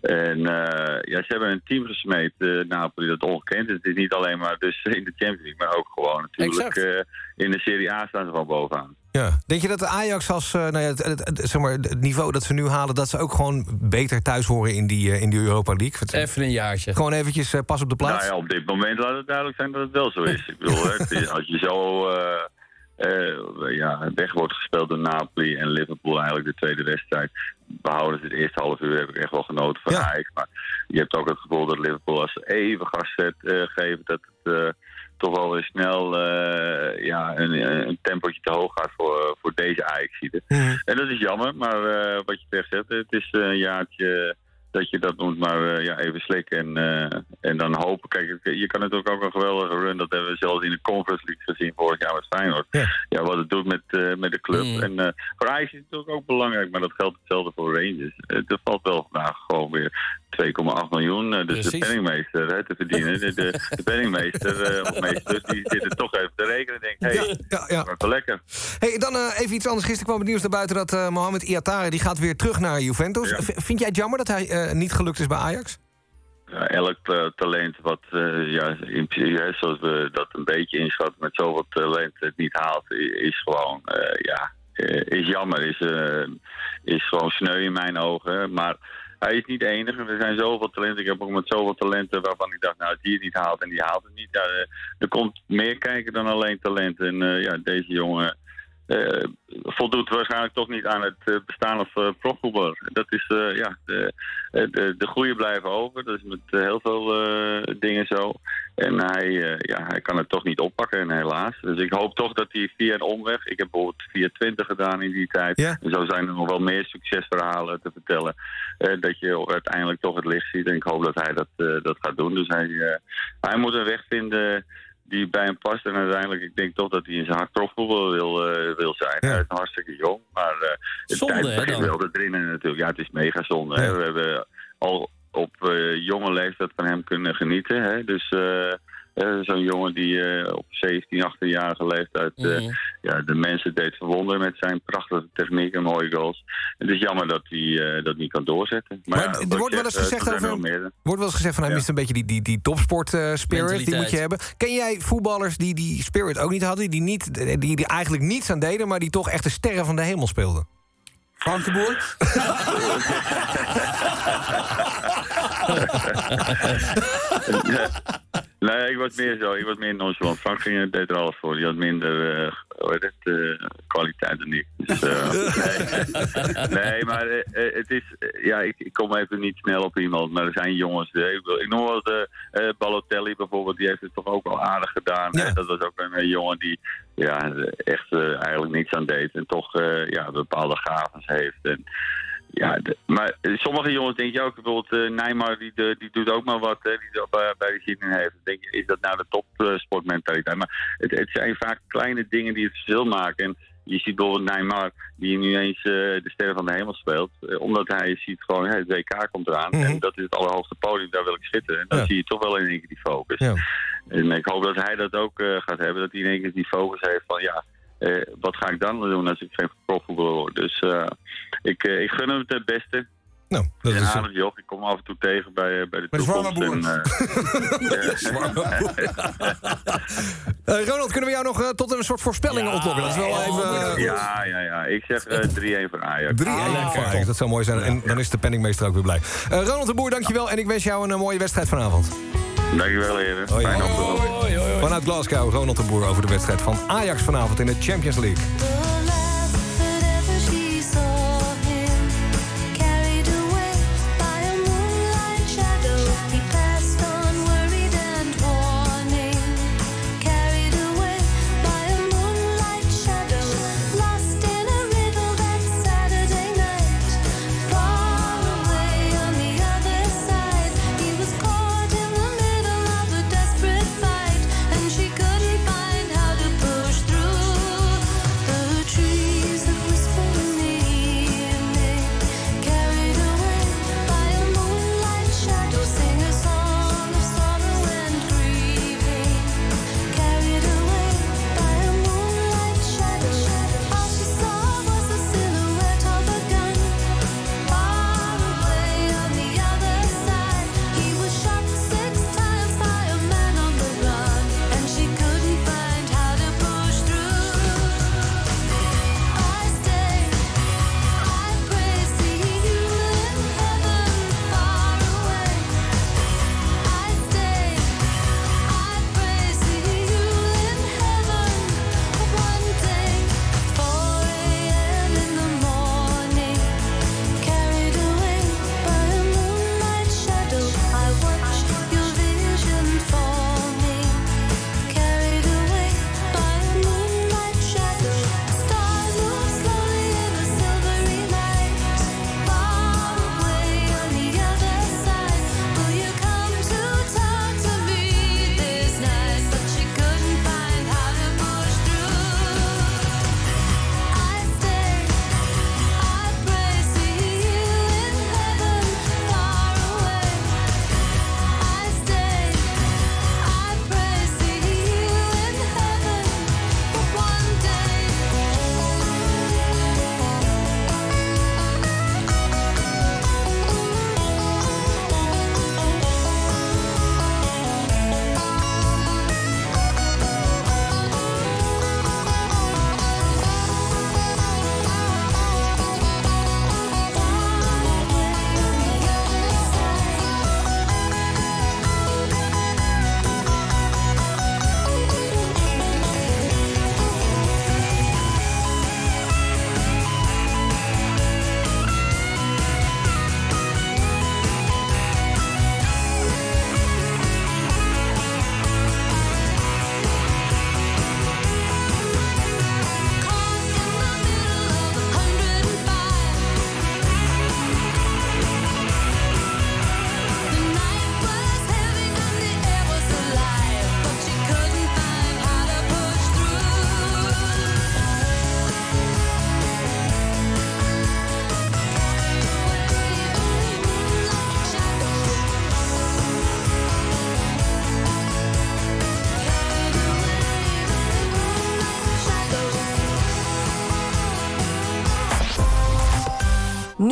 S92: En eh, ja, ze hebben een team gesmeed, Napoli, dat ongekend is. Het is niet alleen maar dus in de Champions League, maar ook gewoon natuurlijk in de Serie A staan ze van bovenaan.
S7: Ja. Denk je dat de Ajax als eh, nou ja, het, het- het- zeg maar, het niveau dat ze nu halen... dat ze ook gewoon beter thuis horen in die, eh, in die Europa League?
S90: Even een jaartje.
S7: Gewoon eventjes eh, pas op de plaats?
S92: Nou ja, op dit moment laat het duidelijk zijn dat het wel zo is. Ik bedoel, als je zo eh, eh, ja, weg wordt gespeeld door Napoli en Liverpool eigenlijk de tweede wedstrijd. Behouden ze het eerste half uur heb ik echt wel genoten van Ajax. Maar je hebt ook het gevoel dat Liverpool als ze even gas zet, eh, geven dat het eh, toch wel weer snel eh, ja, een, een tempootje te hoog gaat voor, voor deze ajax En dat is jammer, maar eh, wat je terecht zegt, het is een jaartje dat je dat moet maar eh, ja, even slikken en, eh, en dan hopen. Kijk, je kan natuurlijk ook een geweldige run, dat hebben we zelfs in de Conference League gezien vorig jaar met Feyenoord. Ja, wat het doet met, eh, met de club.
S90: Mm.
S92: En voor Ajax is het natuurlijk ook belangrijk, maar dat geldt hetzelfde voor Rangers. Er valt wel vandaag gewoon weer 2,8 miljoen, dus de penningmeester hè, te verdienen. De, de, de penningmeester, of meester, die zit er toch even te rekenen en denkt, hé, hey,
S7: ja, ja.
S92: dat is wel lekker.
S7: Hey, dan even iets anders. Gisteren kwam het nieuws naar buiten dat Mohamed Iatare... die gaat weer terug naar Juventus. Vind jij het jammer dat hij eh, niet gelukt is bij Ajax?
S92: Ja, elk eh, talent wat, eh, ja, in, zoals we dat een beetje inschatten, met zoveel talent het niet haalt, is gewoon, ja, is jammer. Is, is gewoon sneu in mijn ogen. Maar hij is niet de enige. Er zijn zoveel talenten. Ik heb ook met zoveel talenten waarvan ik dacht, nou, die het niet haalt en die haalt het niet. Ja, er komt meer kijken dan alleen talent. En ja, deze jongen eh, voldoet waarschijnlijk toch niet aan het eh, bestaan als uh. Dat is, ja, de, de, de goede blijven over. Dat is met heel veel dingen zo. En hij, ja, hij kan het toch niet oppakken, en helaas. Dus ik hoop toch dat hij via een omweg... Ik heb bijvoorbeeld 420 gedaan in die tijd. En zo zijn er nog wel meer succesverhalen te vertellen. dat je uiteindelijk toch het licht ziet. En ik hoop dat hij dat, dat gaat doen. Dus hij, hij moet een weg vinden die bij hem past. En uiteindelijk, ik denk toch dat hij in zijn hart profvoetbal wil, eh, wil zijn. Hij is hartstikke jong, maar eh het
S90: Zonde,
S92: tijd
S90: hè,
S92: begint wel te drinnen natuurlijk. Ja, het is mega zonde. Hè? We hebben al op eh, jonge leeftijd van hem kunnen genieten. Hè? Dus eh, zo'n jongen die eh, op 17, 18-jarige leeftijd eh,
S90: Mhm.
S92: ja, de mensen deed verwonderen met zijn prachtige techniek en mooie goals. Het is jammer dat hij eh, dat niet kan doorzetten. Maar,
S7: Maar
S92: ja,
S7: er wordt wel eens
S92: zeg,
S7: gezegd over. Wordt wel eens gezegd van hij mist een beetje die, die, die topsport eh, spirit, die moet je hebben. Ken jij voetballers die die spirit ook niet hadden, die, niet, die, die eigenlijk niets aan deden, maar die toch echt de sterren van de hemel speelden?
S8: Frank de Boer?
S92: nee, ik was meer zo. Ik was meer nonchalant. Frank ging, deed er alles voor. Die had minder eh, hoe heet het, eh, kwaliteit dan ik. Dus, eh, nee. nee, maar eh, eh, het is... eh, ja, ik, ik kom even niet snel op iemand. Maar er zijn jongens... eh, ik, wil- ik noem wel eh, eh, Balotelli bijvoorbeeld. Die heeft het toch ook wel aardig gedaan. Dat was ook een, eh, jongen die ja, echt eh, eigenlijk niets aan deed. En toch eh, ja, bepaalde gaven heeft. En, ja, de- maar sommige jongens denk je ook, bijvoorbeeld eh Neymar, die, de- die doet ook maar wat, hè, die bij, bij de zin in heeft. Dan denk je, is dat nou de topsportmentaliteit? maar het, het zijn vaak kleine dingen die het verschil maken. En je ziet bijvoorbeeld Neymar, die nu eens eh, de sterren van de hemel speelt. eh, omdat hij ziet gewoon, hè, het WK komt eraan. En dat is het allerhoogste podium, daar wil ik zitten. En dan
S7: Ja.
S92: zie je toch wel in één keer die focus. En ik hoop dat hij dat ook gaat hebben. Dat hij in één keer die focus heeft van ja, eh, wat ga ik dan doen als ik geen profvoetballer word. Dus eh, ik, eh, ik gun hem het beste.
S7: Nou, dat is-
S92: aardig joch. Ik kom af en toe tegen bij, bij de
S7: Bij
S92: toekomst. En,
S7: Ronald, kunnen we jou nog tot een soort voorspelling ontlokken? Dat is wel even...
S92: ja, ja, ja. Ik zeg eh, 3-1 voor Ajax.
S7: 3-1 voor Ajax, dat zou mooi zijn. En dan is de penningmeester ook weer blij. Eh, Ronald de Boer, dankjewel. En ik wens jou een mooie wedstrijd vanavond.
S92: Dankjewel, heren.
S7: Hoi.
S92: Fijne ochtend.
S7: Vanuit Glasgow, Ronald de Boer over de wedstrijd van Ajax vanavond in de Champions League.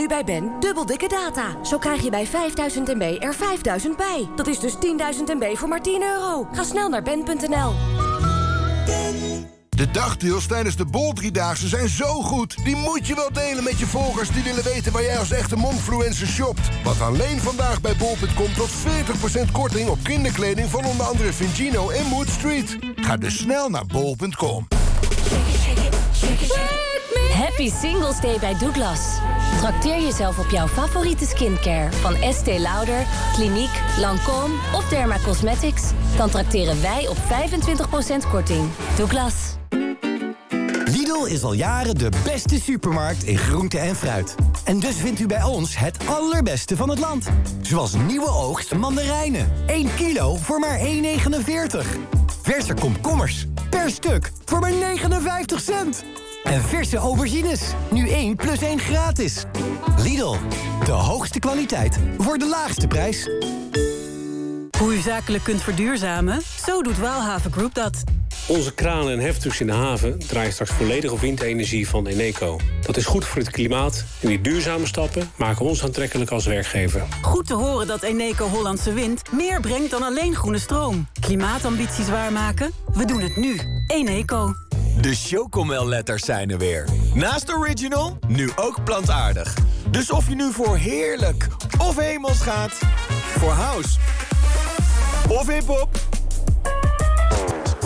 S67: Bij Ben, dubbel dikke data. Zo krijg je bij 5000 MB er 5000 bij. Dat is dus 10.000 MB voor maar 10 euro. Ga snel naar ben.nl.
S2: De dagdeals tijdens de Bol Driedaagse zijn zo goed. Die moet je wel delen met je volgers die willen weten waar jij als echte momfluencer shopt. Want alleen vandaag bij bol.com tot 40% korting op kinderkleding van onder andere Vingino en Mood Street. Ga dus snel naar bol.com.
S9: Happy Singles Day bij Douglas. Trakteer jezelf op jouw favoriete skincare van Estée Lauder, Clinique, Lancôme of Derma Cosmetics. Dan trakteren wij op 25% korting. Douglas.
S93: Lidl is al jaren de beste supermarkt in groente en fruit. En dus vindt u bij ons het allerbeste van het land. Zoals nieuwe oogst mandarijnen. 1 kilo voor maar 1,49. Verse komkommers. Per stuk voor maar 59 cent. En verse aubergines. Nu 1 plus 1 gratis. Lidl, de hoogste kwaliteit voor de laagste prijs.
S94: Hoe u zakelijk kunt verduurzamen? Zo doet Waalhaven Group dat.
S95: Onze kranen en heftrucks in de haven draaien straks volledig op windenergie van Eneco. Dat is goed voor het klimaat en die duurzame stappen maken ons aantrekkelijk als werkgever.
S94: Goed te horen dat Eneco Hollandse Wind meer brengt dan alleen groene stroom. Klimaatambities waarmaken? We doen het nu. Eneco.
S96: De Chocomel-letters zijn er weer. Naast original, nu ook plantaardig. Dus of je nu voor heerlijk of hemels gaat... voor house of hiphop...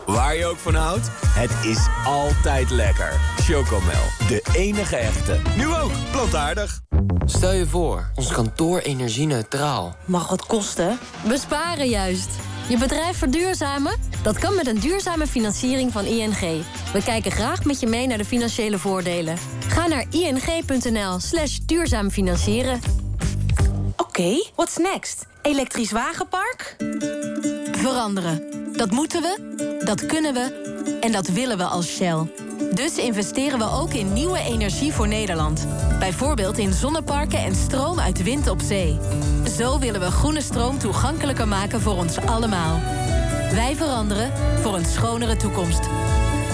S96: Waar je ook van houdt, het is altijd lekker. Chocomel, de enige echte. Nu ook plantaardig.
S97: Stel je voor, ons kantoor energie-neutraal.
S67: Mag wat kosten?
S9: Besparen juist. Je bedrijf verduurzamen? Dat kan met een duurzame financiering van ING. We kijken graag met je mee naar de financiële voordelen. Ga naar ing.nl slash duurzaam financieren.
S67: Oké, what's next? Elektrisch wagenpark?
S9: Veranderen. Dat moeten we, dat kunnen we en dat willen we als Shell. Dus investeren we ook in nieuwe energie voor Nederland. Bijvoorbeeld in zonneparken en stroom uit de wind op zee. Zo willen we groene stroom toegankelijker maken voor ons allemaal. Wij veranderen voor een schonere toekomst.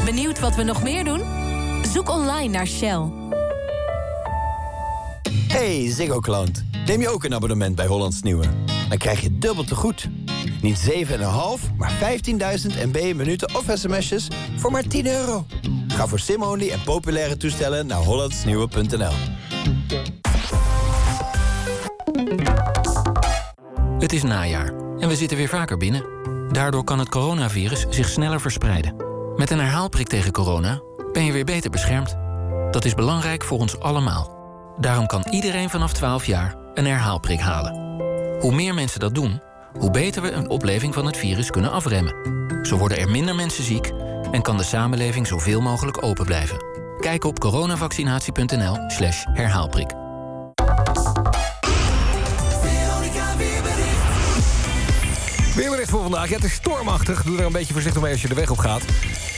S9: Benieuwd wat we nog meer doen? Zoek online naar Shell.
S93: Hey Ziggo-klant, neem je ook een abonnement bij Hollands Nieuwe? Dan krijg je dubbel te goed. Niet 7,5, maar 15.000 MB minuten of sms'jes voor maar 10 euro. Ga voor sim-only en populaire toestellen naar hollandsnieuwe.nl.
S98: Het is najaar en we zitten weer vaker binnen. Daardoor kan het coronavirus zich sneller verspreiden. Met een herhaalprik tegen corona ben je weer beter beschermd. Dat is belangrijk voor ons allemaal. Daarom kan iedereen vanaf 12 jaar een herhaalprik halen. Hoe meer mensen dat doen, hoe beter we een opleving van het virus kunnen afremmen. Zo worden er minder mensen ziek en kan de samenleving zoveel mogelijk open blijven. Kijk op coronavaccinatie.nl/slash herhaalprik.
S7: Weerbericht voor vandaag. Het is stormachtig. Doe er een beetje voorzichtig mee als je de weg op gaat.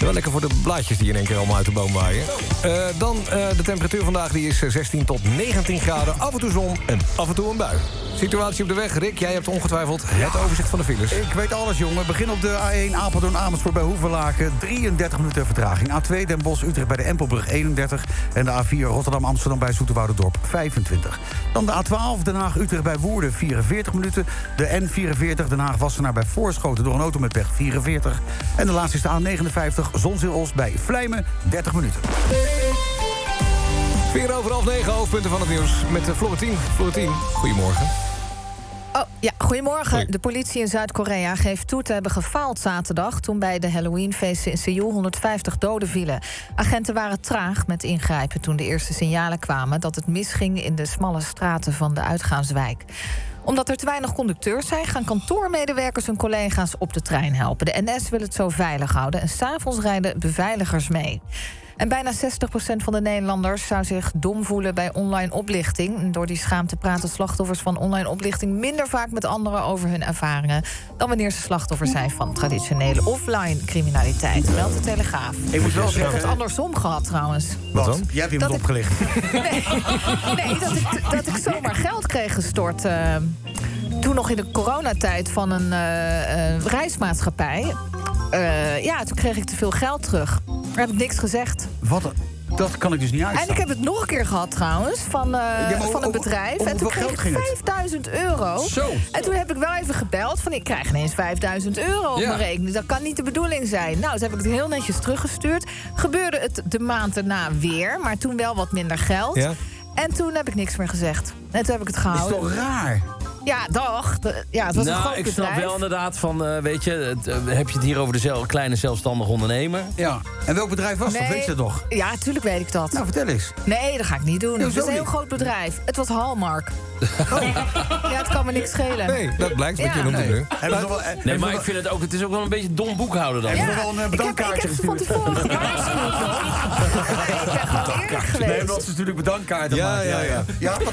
S7: Wel lekker voor de blaadjes die in één keer allemaal uit de boom waaien. Eh, dan eh, de temperatuur vandaag die is eh, 16 tot 19 graden. Af en toe zon en af en toe een bui. Situatie op de weg. Rick, jij hebt ongetwijfeld het overzicht van de files.
S8: Ik weet alles, jongen. Begin op de A1 Apeldoorn Amersfoort bij Hoevenlaken. 33 minuten vertraging. A2 Den Bosch Utrecht bij de Empelbrug 31. En de A4 Rotterdam Amsterdam bij Zoeterwoudendorp 25. Dan de A12 Den Haag Utrecht bij Woerden 44 minuten. De N44 Den Haag Wassenaar bij Voorschoten door een auto met pech 44. En de laatste is de A59 Zonzeel-Os bij Vlijmen 30 minuten.
S7: Vier over half negen hoofdpunten van het nieuws. Met uh, Florentien. Florentien, goedemorgen.
S5: Oh, ja, goedemorgen. De politie in Zuid-Korea geeft toe te hebben gefaald zaterdag... toen bij de Halloweenfeesten in Seoul 150 doden vielen. Agenten waren traag met ingrijpen toen de eerste signalen kwamen... dat het misging in de smalle straten van de uitgaanswijk omdat er te weinig conducteurs zijn, gaan kantoormedewerkers hun collega's op de trein helpen. De NS wil het zo veilig houden en s'avonds rijden beveiligers mee. En bijna 60% van de Nederlanders zou zich dom voelen bij online oplichting. En door die schaamte praten slachtoffers van online oplichting minder vaak met anderen over hun ervaringen. dan wanneer ze slachtoffer zijn van traditionele offline criminaliteit. Meldt de Telegraaf.
S8: Ik moet wel
S5: Ik heb het andersom gehad trouwens.
S8: Wat dan? Jij hebt iemand
S5: Dat ik-
S8: opgelicht.
S5: Nee, nee dat, ik, dat ik zomaar geld kreeg gestort. eh, toen nog in de coronatijd van een eh, eh, reismaatschappij. Eh, ja, toen kreeg ik te veel geld terug. Daar heb ik niks gezegd.
S8: Wat? Dat kan ik dus niet uitstaan.
S5: En ik heb het nog een keer gehad trouwens, van,
S8: Ja, maar
S5: van een
S8: om-
S5: bedrijf.
S8: om
S5: en toen kreeg ik
S8: ging het?
S5: 5000 euro.
S8: Zo.
S5: En toen heb ik wel even gebeld van ik krijg ineens 5000 euro op
S8: Ja.
S5: mijn rekening. Dat kan niet de bedoeling zijn. Nou, dus heb ik het heel netjes teruggestuurd. Gebeurde het de maand erna weer, maar toen wel wat minder geld.
S7: Ja.
S5: En toen heb ik niks meer gezegd. En toen heb ik het
S8: is
S5: gehouden.
S8: toch raar?
S5: Ja, dag. Ja, het was een
S20: nou,
S5: groot
S20: ik
S5: bedrijf.
S20: snap wel inderdaad van, eh, weet je, het, eh, heb je het hier over de zel- kleine zelfstandige ondernemer?
S8: Ja. En welk bedrijf was dat?
S5: Nee.
S8: Weet je dat nog?
S5: Ja, tuurlijk weet ik dat.
S8: Nou, vertel eens.
S5: Nee, dat ga ik niet doen.
S8: Ja,
S5: het is een heel groot bedrijf. Het was Hallmark. Ja, het kan me niks schelen.
S7: Nee, dat blijkt wat je
S5: Ja.
S7: noemt nu.
S20: Nee,
S8: hebben
S20: maar ik vind het ook, het is ook wel een beetje dom boekhouden dan.
S8: Hebben we wel een eh,
S5: Ik heb, ik
S8: bedankkaartje
S5: heb ze van tevoren gewaarschuwd. Nee, ik ben.
S8: Nee, omdat ze natuurlijk bedankkaarten
S7: Ja,
S8: maken.
S7: ja, ja.
S8: Ja, wat,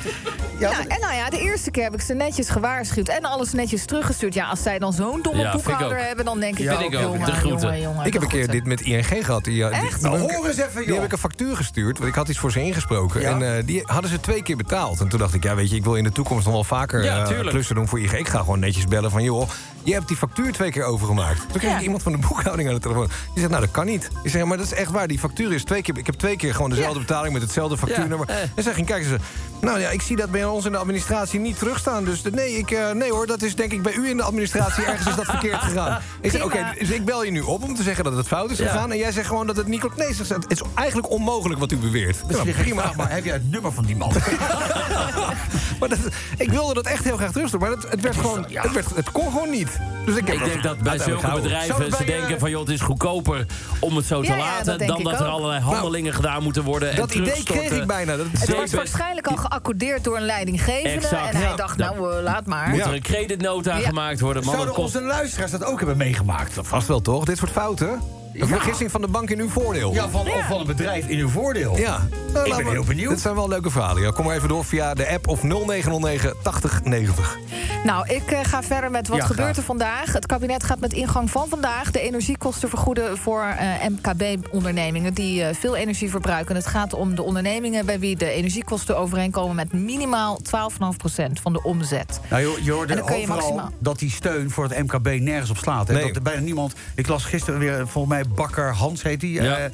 S8: ja,
S5: Ja, en nou ja, de eerste keer heb ik ze netjes gewaarschuwd en alles netjes teruggestuurd. Ja, als zij dan zo'n domme
S20: Ja,
S5: boekhouder hebben, dan denk ik
S20: Ja, ik ook.
S5: jongen,
S20: De groeten.
S5: jongen, jongen,
S7: Ik heb een keer dit met ING gehad. Die, eh, die-
S5: Echt?
S7: die-
S8: Nou,
S7: die-
S8: hoor eens even,
S7: Die
S8: joh.
S7: heb ik een factuur gestuurd, want ik had iets voor ze ingesproken.
S8: Ja?
S7: En eh, die hadden ze twee keer betaald. En toen dacht ik, ja, weet je, ik wil in de toekomst nog wel vaker
S20: Ja,
S7: eh, klussen doen voor ING. Ik ga gewoon netjes bellen van, joh, je hebt die factuur twee keer overgemaakt. Toen kreeg
S5: Ja.
S7: ik iemand van de boekhouding aan de telefoon. Die zegt, nou, dat kan niet. Ik zeg, maar dat is echt waar. Die factuur is twee keer... Ik heb twee keer gewoon dezelfde
S5: Ja.
S7: betaling met hetzelfde factuurnummer.
S20: Ja.
S7: En zij ging kijken ze... Nou ja, ik zie dat bij ons in de administratie niet terugstaan. Dus nee, ik, eh, nee hoor, dat is denk ik bij u in de administratie ergens is dat verkeerd gegaan. Ik zeg, oké, dus ik bel je nu op om te zeggen dat het fout is
S20: Ja.
S7: gegaan. En jij zegt gewoon dat het niet klopt. Nee, zegt ze, het is eigenlijk onmogelijk wat u beweert. Ja,
S8: Misschien
S7: prima.
S8: Maar heb jij het nummer van die man?
S7: Maar dat, ik wilde dat echt heel graag terugsturen. Maar het, het, werd gewoon,
S8: ja.
S7: het, werd, het kon gewoon niet. Dus ik, heb
S20: Ik denk dat bij zulke bedrijven ze
S8: bij, eh,
S20: denken van... joh, het is goedkoper om het zo te
S5: Ja, ja,
S20: laten...
S5: dat
S20: dan dat er
S5: ook.
S20: allerlei handelingen gedaan moeten worden. en
S7: Dat idee kreeg ik bijna. Dat,
S5: Het was waarschijnlijk al geaccordeerd door een leidinggevende.
S20: Exact,
S5: en hij
S20: ja.
S5: dacht, nou, eh, laat maar.
S20: Moet er een creditnota
S5: Ja.
S20: gemaakt worden?
S8: Zouden
S20: kost...
S8: onze luisteraars dat ook hebben meegemaakt?
S7: Vast wel toch? Dit soort fouten? Een vergissing van de bank in uw voordeel.
S8: Ja, van, of van een bedrijf in uw voordeel.
S7: Ja. Nou,
S8: Ik ben
S7: maar-
S8: heel benieuwd.
S7: Dit zijn wel leuke verhalen. Ja. Kom maar even door via de app of 0909 8090.
S5: Nou, ik eh, ga verder met wat
S8: Ja,
S5: gebeurt
S8: graag.
S5: er vandaag. Het kabinet gaat met ingang van vandaag de energiekosten vergoeden voor eh, MKB-ondernemingen die eh, veel energie verbruiken. Het gaat om de ondernemingen bij wie de energiekosten overeenkomen met minimaal 12,5% van de omzet.
S8: Nou, je, je hoorde
S5: En dan kun je maximaal-
S8: dat die steun voor het MKB nergens op slaat. Hè?
S7: Nee.
S8: Dat er bijna niemand... Ik las gisteren weer, volgens mij Bakker Hans heet die.
S20: Ja.
S8: eh,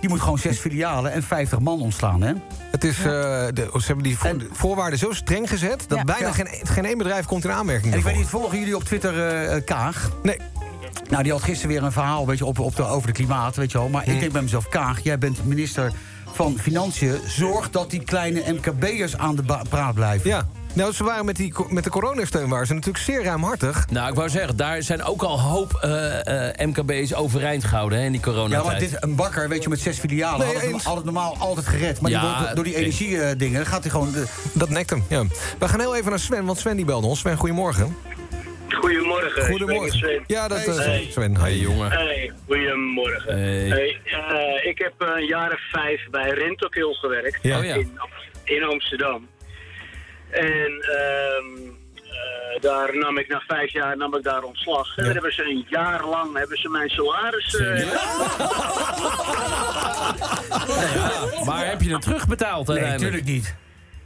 S8: die moet gewoon zes filialen en 50 man ontslaan, hè?
S7: Het is, eh, de, ze hebben die voor- de voorwaarden zo streng gezet... dat
S5: Ja.
S7: bijna
S8: Ja.
S7: geen, geen één bedrijf komt in aanmerking
S8: En ik weet niet, volgen jullie op Twitter eh, Kaag?
S7: Nee.
S8: Nou, die had gisteren weer een verhaal weet je, op, op de, over de klimaat, weet je wel. Maar ik denk bij mezelf, Kaag, jij bent minister van Financiën. Zorg dat die kleine MKB'ers aan de praat blijven.
S7: Ja. Nou, ze waren met, die, met de coronasteun waren ze natuurlijk zeer ruimhartig.
S20: Nou, ik wou zeggen, daar zijn ook al een hoop eh, eh, MKB's overeind gehouden hè, in die
S8: Ja,
S20: coronatijd.
S8: maar dit, een bakker, weet je, met zes filialen...
S7: Nee,
S8: had, het,
S7: eens.
S8: had het normaal altijd gered. Maar
S20: Ja,
S8: die wordt door die energiedingen... dan gaat hij gewoon... de-
S7: Dat nekt hem, ja. We gaan heel even naar Sven, want Sven die belde ons. Sven, goedemorgen.
S99: Goedemorgen.
S7: Goedemorgen.
S99: Sven.
S7: Ja, dat is
S99: Hey.
S7: Sven. Hey, jongen.
S99: Hey, goedemorgen.
S20: Hey.
S99: Hey, eh, ik heb eh, een jaar of vijf bij Rentokil gewerkt
S20: Ja. Oh ja.
S99: in, in Amsterdam. En ehm, eh, daar nam ik na vijf jaar nam ik daar ontslag. En dan hebben ze een jaar lang hebben ze mijn salaris. eh,
S20: Maar heb je het terugbetaald
S8: Nee,
S20: uiteindelijk?
S8: natuurlijk niet.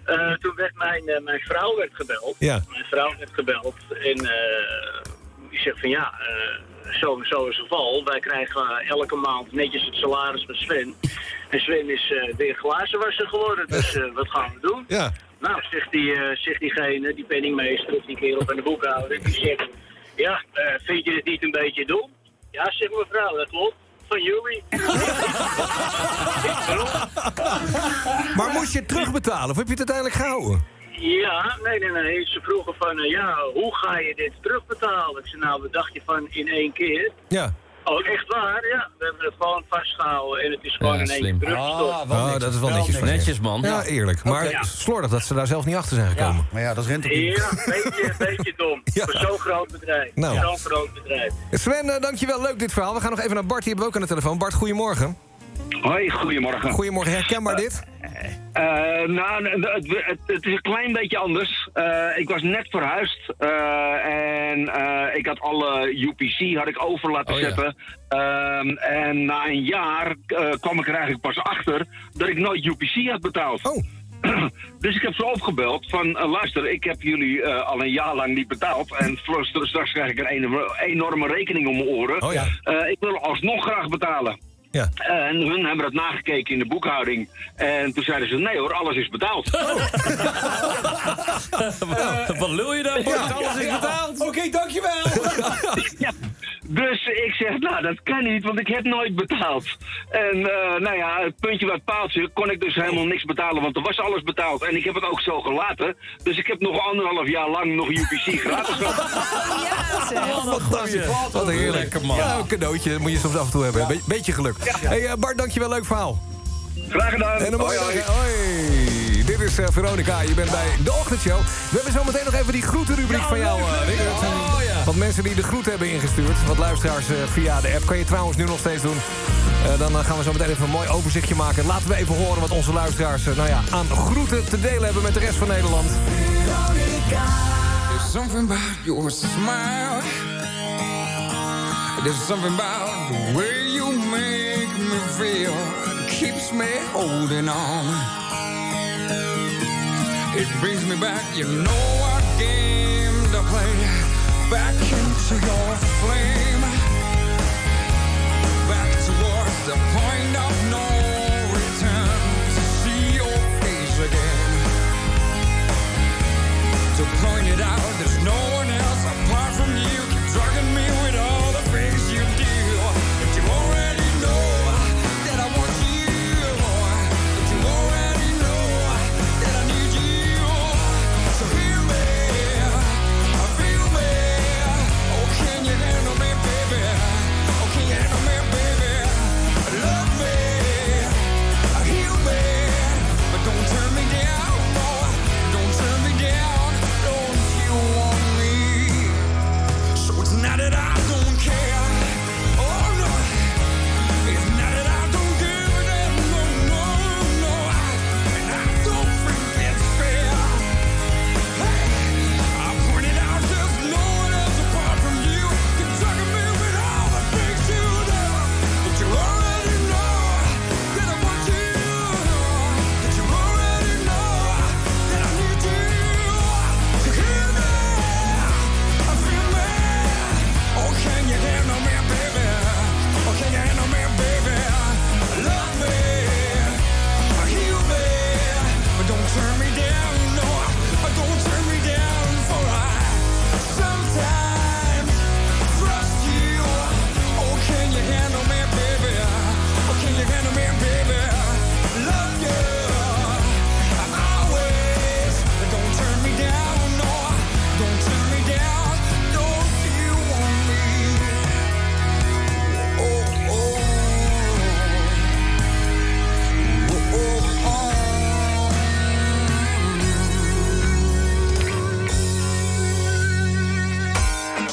S99: Eh, toen werd mijn, eh, mijn vrouw werd gebeld.
S7: Ja.
S99: Mijn vrouw werd gebeld en eh, die zegt van ja, eh, zo en zo is het geval. Wij krijgen elke maand netjes het salaris van Sven. En Sven is eh, weer glazenwasser geworden, dus eh, wat gaan we doen?
S7: Ja.
S99: Nou, zegt, die, eh, zegt diegene, die penningmeester of die kerel van de boekhouder, die zegt... Ja, eh, vind je het niet een beetje dom? Ja, zegt mevrouw, dat klopt. Van jullie.
S7: Maar moest je het terugbetalen of heb je het uiteindelijk gehouden?
S99: Ja, nee, nee, nee. Ze vroegen van, eh, ja, hoe ga je dit terugbetalen? Ik zei, nou, dacht je van in één keer?
S7: Ja.
S99: Oh, echt waar? Ja, we hebben het gewoon vastgehouden en het is gewoon
S20: Ja,
S99: in één
S20: slim.
S99: keer teruggestort.
S8: Ah, wel
S7: Oh,
S8: netjes.
S7: dat is wel netjes van je.
S20: Netjes, man.
S7: Ja, eerlijk. Maar
S99: Oké.
S7: slordig dat ze daar zelf niet achter zijn gekomen.
S8: Maar ja, dat is Rentokil.
S99: Ja, een beetje, een beetje dom.
S7: Ja.
S99: Voor zo'n groot bedrijf.
S7: Nou.
S99: Zo'n groot bedrijf.
S7: Sven, eh, dankjewel. Leuk dit verhaal. We gaan nog even naar Bart. Die hebben we ook aan de telefoon. Bart, goedemorgen.
S100: Hoi, goedemorgen.
S7: Goedemorgen. Herkenbaar dit?
S100: Eh, nou, het, het, het is een klein beetje anders. Eh, ik was net verhuisd eh, en ik had alle UPC had ik over laten
S20: Oh,
S100: zetten. Ehm, en na een jaar kwam ik er eigenlijk pas achter dat ik nooit UPC had betaald.
S7: Oh.
S100: Dus ik heb ze opgebeld van, luister, ik heb jullie al een jaar lang niet betaald. En straks krijg ik een enorme, rekening om mijn oren.
S7: Oh ja.
S100: Ik wil alsnog graag betalen.
S7: Ja.
S101: En hun hebben dat nagekeken in de boekhouding. En toen zeiden ze, nee hoor, alles is betaald.
S90: Wat lul je dan? Bart? Alles is betaald.
S8: Oké, dankjewel.
S101: Ja. Dus ik zeg, nou dat kan niet, want ik heb nooit betaald. En eh, nou ja, het puntje wat paaltje kon ik dus helemaal niks betalen, want er was alles betaald. En ik heb het ook zo gelaten. Dus ik heb nog anderhalf jaar lang nog UPC gratis gehad.
S7: Fantastisch. Wat heerlijk.
S90: Lekker, man.
S7: Ja, een cadeautje moet je soms af en toe hebben. Be- beetje geluk. Hey, eh, Bart, dankjewel. Leuk verhaal.
S101: Graag gedaan.
S7: En een mooie
S101: Hoi,
S7: dag.
S101: hoi.
S7: Hoi. Dit is eh, Veronica. Je bent bij de Ochtendshow. We hebben zo meteen nog even die groetenrubriek van jou. eh, Rick. Dat zijn Wat mensen die de groet hebben ingestuurd. Wat luisteraars eh, via de app. Kan je trouwens nu nog steeds doen. Dan gaan we zo meteen even een mooi overzichtje maken. Laten we even horen wat onze luisteraars nou ja, aan groeten te delen hebben met de rest van Nederland.
S102: There's something about your smile. There's something about the way you make me feel. Keeps me holding on. It brings me back, you know what game to play. Back into your flame.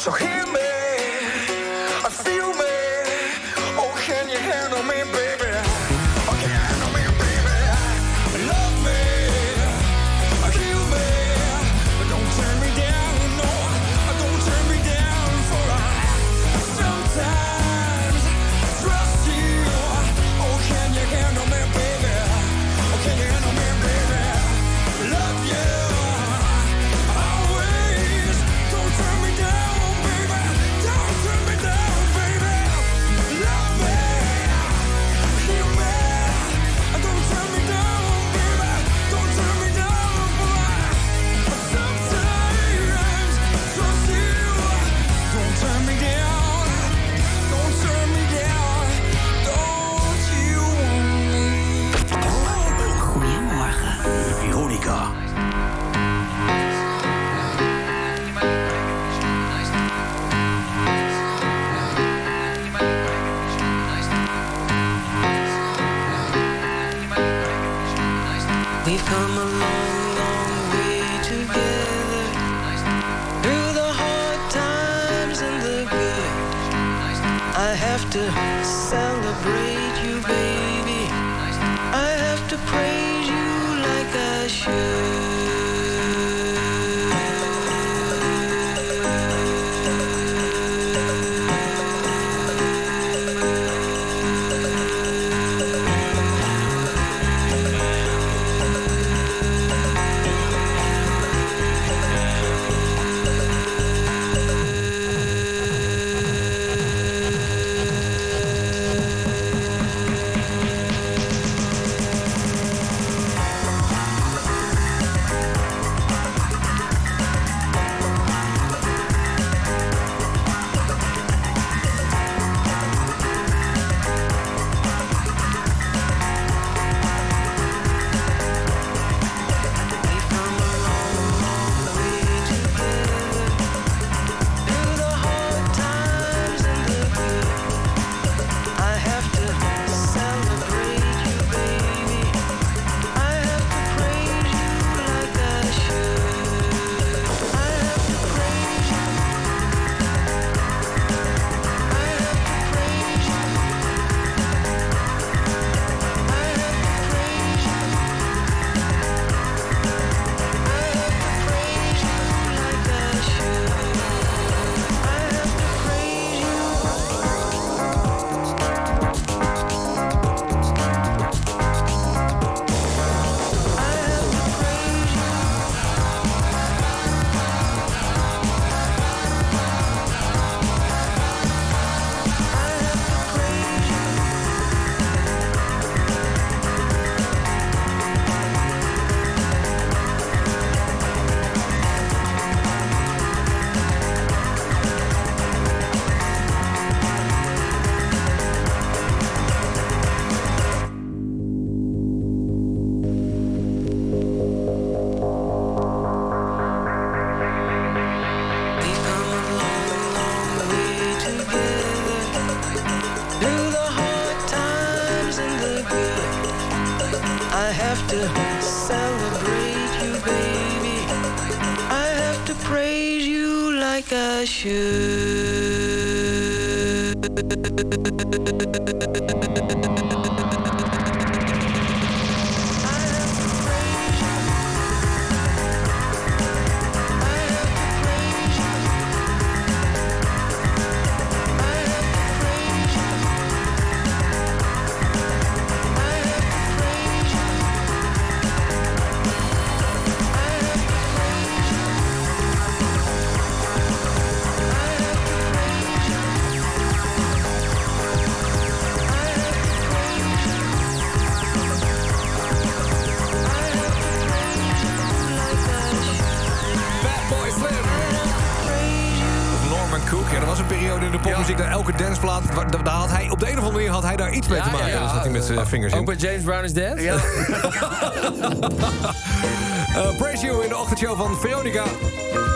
S102: So hear me,
S7: iets mee te maken. Dan zat hij met zijn vingers in.
S20: Ook bij James Brown is Dead?
S7: Ja. Praise You in de ochtendshow van Veronica.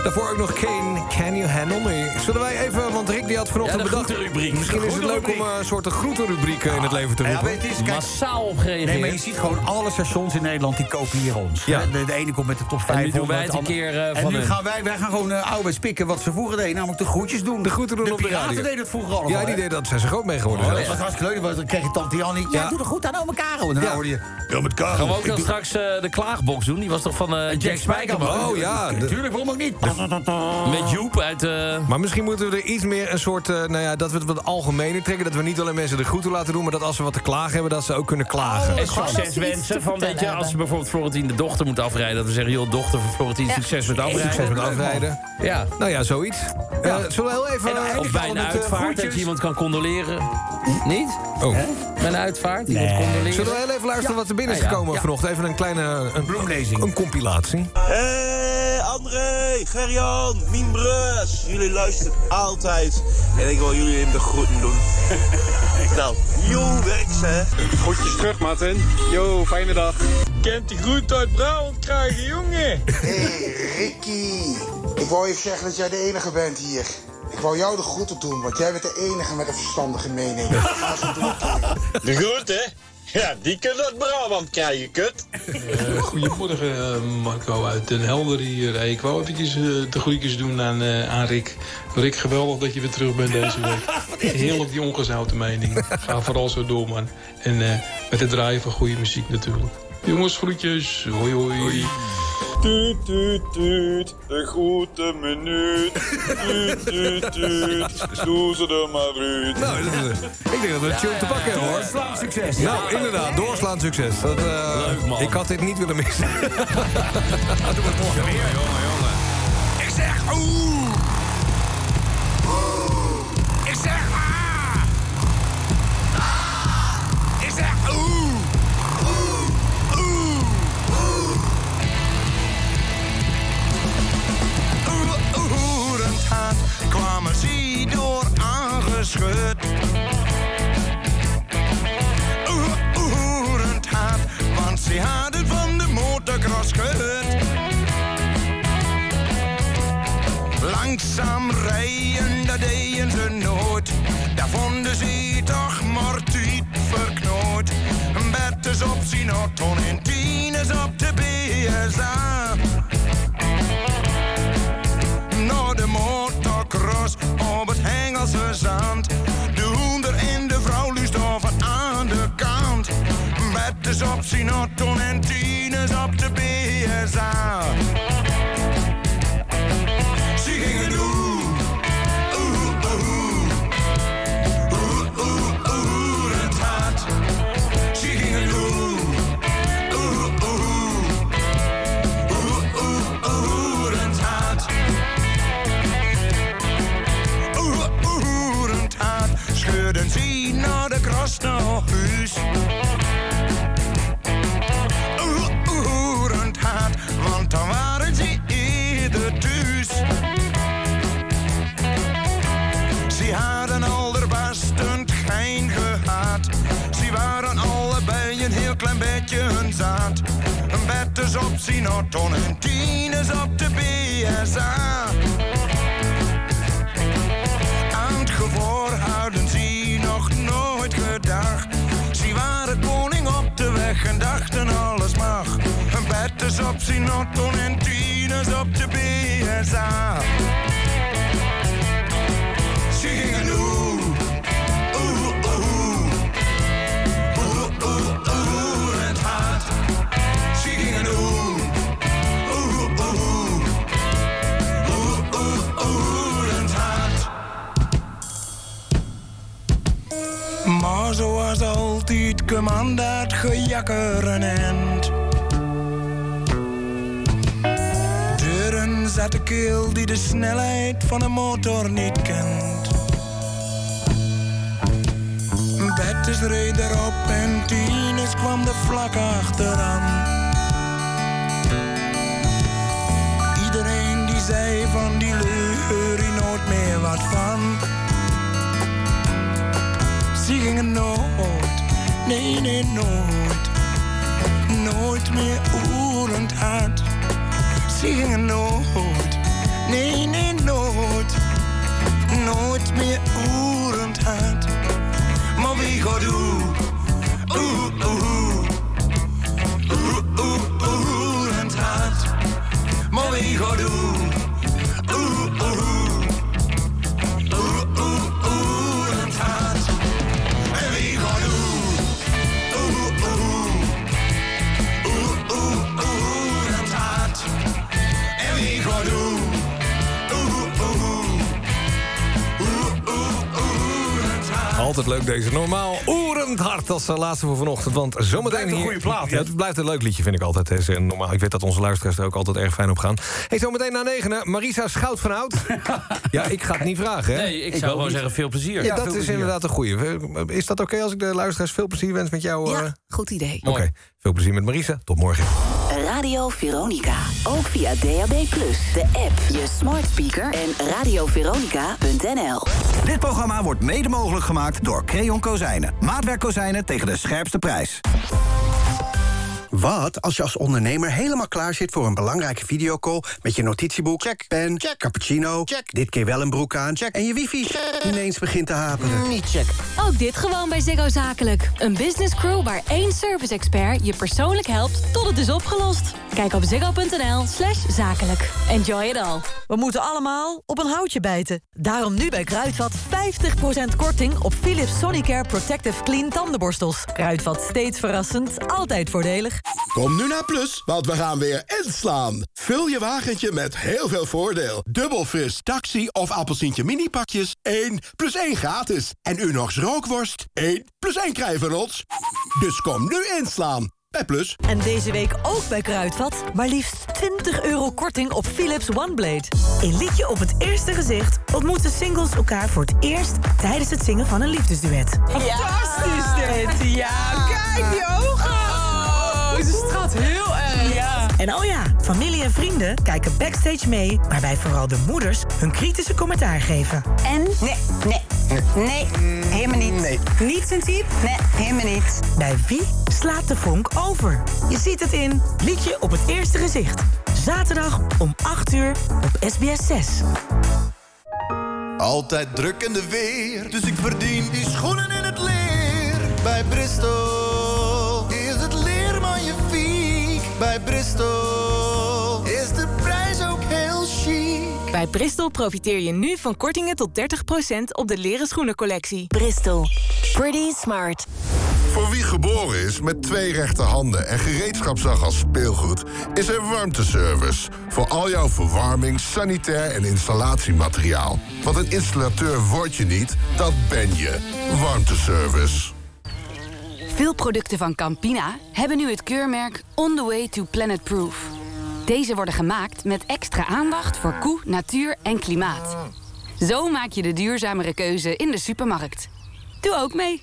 S7: Daarvoor ook nog Kane, Can You Handle Me? Zullen wij even, want Rick die had vanochtend
S20: Ja, de
S7: bedacht... Misschien
S20: De
S7: is het leuk om een soort groenterubriek eh, in het leven te roepen.
S8: het is, kijk,
S20: Massaal op gereageerd.
S8: Nee, maar je ziet gewoon alle stations in Nederland die kopiëren ons.
S7: Ja.
S8: De, de ene komt met de top
S20: En nu
S8: 500.
S20: doen wij het een
S8: de
S20: keer,
S8: andere-
S20: eh,
S8: En
S20: van
S8: nu
S20: hun.
S8: gaan wij, wij gaan gewoon uh, ouderwets pikken wat ze vroeger deden. Namelijk de groetjes doen.
S7: De groeten doen
S8: de
S7: op de radio.
S8: deden het vroeger allemaal.
S7: Ja, die deden dat. Zijn ze groot mee geworden
S8: Oh, dat was hartstikke leuk. want Dan kreeg je tante Jannie. Ja,
S7: Ja.
S8: doe er goed aan oma Caro. En dan
S7: Ja.
S8: hoorde je... Ja, met Caro.
S20: Gaan we ook dan
S8: doe-
S20: straks eh, de klaagbox doen? Die was toch van eh, Jack Spijkerman?
S7: Oh ja, de-
S8: Natuurlijk, waarom ook niet?
S20: Met Joep uit... eh,
S7: Maar misschien moeten we er iets meer een soort, eh, nou ja, dat we het wat algemener trekken. Dat we niet alleen mensen de groeten laten doen, maar dat als ze wat te klagen hebben, dat ze ook kunnen klagen.
S20: En succes wensen. Van, weet je, als je bijvoorbeeld Florentien de dochter moet afrijden... dat we zeggen, joh, dochter van Florentien, succes met afrijden.
S7: Succes met afrijden.
S20: Ja.
S7: Nou ja, zoiets. Eh, zullen we heel even...
S8: En- en-
S20: Of bij een
S8: eh,
S20: uitvaart, dat je iemand kan condoleren. Niet?
S7: Oh.
S20: Bij een uitvaart, iemand condoleren.
S7: Zullen we heel even luisteren wat er binnen is
S20: Ah, ja.
S7: gekomen
S8: Ja.
S7: vanochtend? Even een kleine... Een,
S8: Bloemlezing.
S7: Een compilatie.
S16: Hé, André, Gerjan, Mien Brus. Jullie luisteren altijd. En ik wil jullie in de groeten doen. nou, yo, werk ze.
S103: Groetjes terug, Martin. Yo, fijne dag. Kent die groet uit Brabant krijgen, jongen.
S104: Hé, Ricky. Ik wou je zeggen dat jij de enige bent hier. Ik wou jou de groeten doen, want jij bent de enige met een verstandige mening. Ga zo door, Kik.
S103: De groet, hè? Ja, die kunnen uit Brabant krijgen, kut.
S102: Eh, goedemorgen eh, Marco uit Den Helder hier. Ik wou eventjes eh, de groetjes doen aan, eh, aan Rick. Rick, geweldig dat je weer terug bent deze week. Heerlijk die ongezouten mening. Ga vooral zo door, man. En eh, met het draaien van goede muziek natuurlijk. Jongens, groetjes. Hoi, hoi.
S16: Tuut, tuut, tuut, de groete minuut. Tuut, tuut, tuut, doe ze er maar uit.
S7: Nou, dat is, eh, ik denk dat we een tune te pakken hebben, hoor.
S8: Doorslaan succes.
S7: Nou, inderdaad, doorslaan succes. Dat, eh,
S20: Leuk, man.
S7: Ik had dit niet willen missen.
S8: Doe het morgen weer.
S7: jongen, jongen.
S16: Ik zeg oeh. Kwamen ze door aangeschud. Oerend hard, want ze hadden van de motocross gehoord. Langzaam rijden, dat deden ze nooit. Daar vonden ze toch maar tijd verknoot. Betters op zijn auto en tieners op de BSA. Motocross op het Hengelse zand. De hoender en de vrouw luist over aan de kant. Op zijn auto en tieners kras naar huis. Het hart. Want dan waren ze eerder thuis. Ze hadden al de bastend geen gehad. Ze waren allebei een heel klein beetje hun zaad. Een betters op Sinaton en tieners op de BSA. Aan het gevoor hadden ze en alles mag. Een bed is op zijn en tien is op de BSA. Zoals altijd kwam dat gejakker een. Deuren zat de keel die de snelheid van een motor niet kent. Bettes reed erop en Tines kwam er vlak achteraan. Iedereen die zei van die leur nooit meer wat van. Ze gingen nooit, nee nee nooit, nooit meer oerend hard. Ze gingen nooit, nee nee nooit, nooit meer oerend hard. Maar wie gaat oeh, oeh oeh, oeh oeh oerend hard. Maar wie gaat oeh,
S7: Altijd leuk deze normaal. Oerend hard als eh, laatste voor vanochtend. Want zometeen
S8: Blijft een
S7: hier...
S8: goede plaat?
S7: Ja, het blijft een leuk liedje, vind ik altijd. Deze normaal. Ik weet dat onze luisteraars er ook altijd erg fijn op gaan. Hey, zometeen na negenen. Marisa Schout van Oud. ja, ik ga het niet vragen, hè?
S20: Nee, ik zou gewoon
S7: niet.
S20: zeggen veel plezier.
S7: Ja, dat is inderdaad een goeie. Is dat oké als ik de luisteraars veel plezier wens met jou? eh?
S18: Ja, goed idee.
S7: Oké, veel plezier met Marisa. Tot morgen.
S18: Radio Veronica. Ook via DAB+, de app, je smart speaker en radioveronica.nl.
S17: Dit programma wordt mede mogelijk gemaakt door Creon Kozijnen. Maatwerk kozijnen tegen de scherpste prijs.
S105: Wat als je als ondernemer helemaal klaar zit voor een belangrijke videocall... met je notitieboek, check, pen, check, cappuccino, check, dit keer wel een broek aan... Check, en je wifi ineens begint te haperen? Niet check.
S106: Ook dit gewoon bij Ziggo Zakelijk. Een business crew waar één service expert je persoonlijk helpt tot het is opgelost. Kijk op ziggo.nl slash zakelijk. Enjoy it all.
S9: We moeten allemaal op een houtje bijten. Daarom nu bij Kruidvat 50% korting op Philips Sonicare Protective Clean tandenborstels. Kruidvat steeds verrassend, altijd voordelig.
S107: Kom nu naar Plus, want we gaan weer inslaan. Vul je wagentje met heel veel voordeel. Dubbel fris, taxi of appelsientje mini pakjes. 1 plus 1 gratis. En Unox rookworst. 1 plus 1 krijgen ons. Dus kom nu inslaan. Bij Plus.
S9: En deze week ook bij Kruidvat. Maar liefst 20 euro korting op Philips OneBlade.
S77: In Liedje op het Eerste Gezicht ontmoeten singles elkaar voor het eerst tijdens het zingen van een liefdesduet.
S108: Fantastisch dit! Ja,
S77: En oh ja, familie en vrienden kijken backstage mee, waarbij vooral de moeders hun kritische commentaar geven.
S1: En? Nee, nee, nee, helemaal niet. Nee.
S77: Niet zijn type?
S1: Nee, helemaal niet.
S77: Bij wie slaat de vonk over? Je ziet het in Liedje op het Eerste Gezicht. Zaterdag om 8 uur op SBS 6.
S16: Altijd druk in de weer, dus ik verdien die schoenen in het leer. Bij Bristol Bij Bristol is de prijs ook heel chic.
S77: Bij Bristol profiteer je nu van kortingen tot 30% op de leren schoenencollectie.
S106: Bristol. Pretty smart.
S2: Voor wie geboren is met twee rechterhanden en gereedschap zag als speelgoed, is er warmteservice. Voor al jouw verwarming, sanitair en installatiemateriaal. Want een installateur word je niet, dat ben je. Warmteservice.
S109: Veel producten van Campina hebben nu het keurmerk On The Way to Planet Proof. Deze worden gemaakt met extra aandacht voor koe, natuur en klimaat. Zo maak je de duurzamere keuze in de supermarkt. Doe ook mee.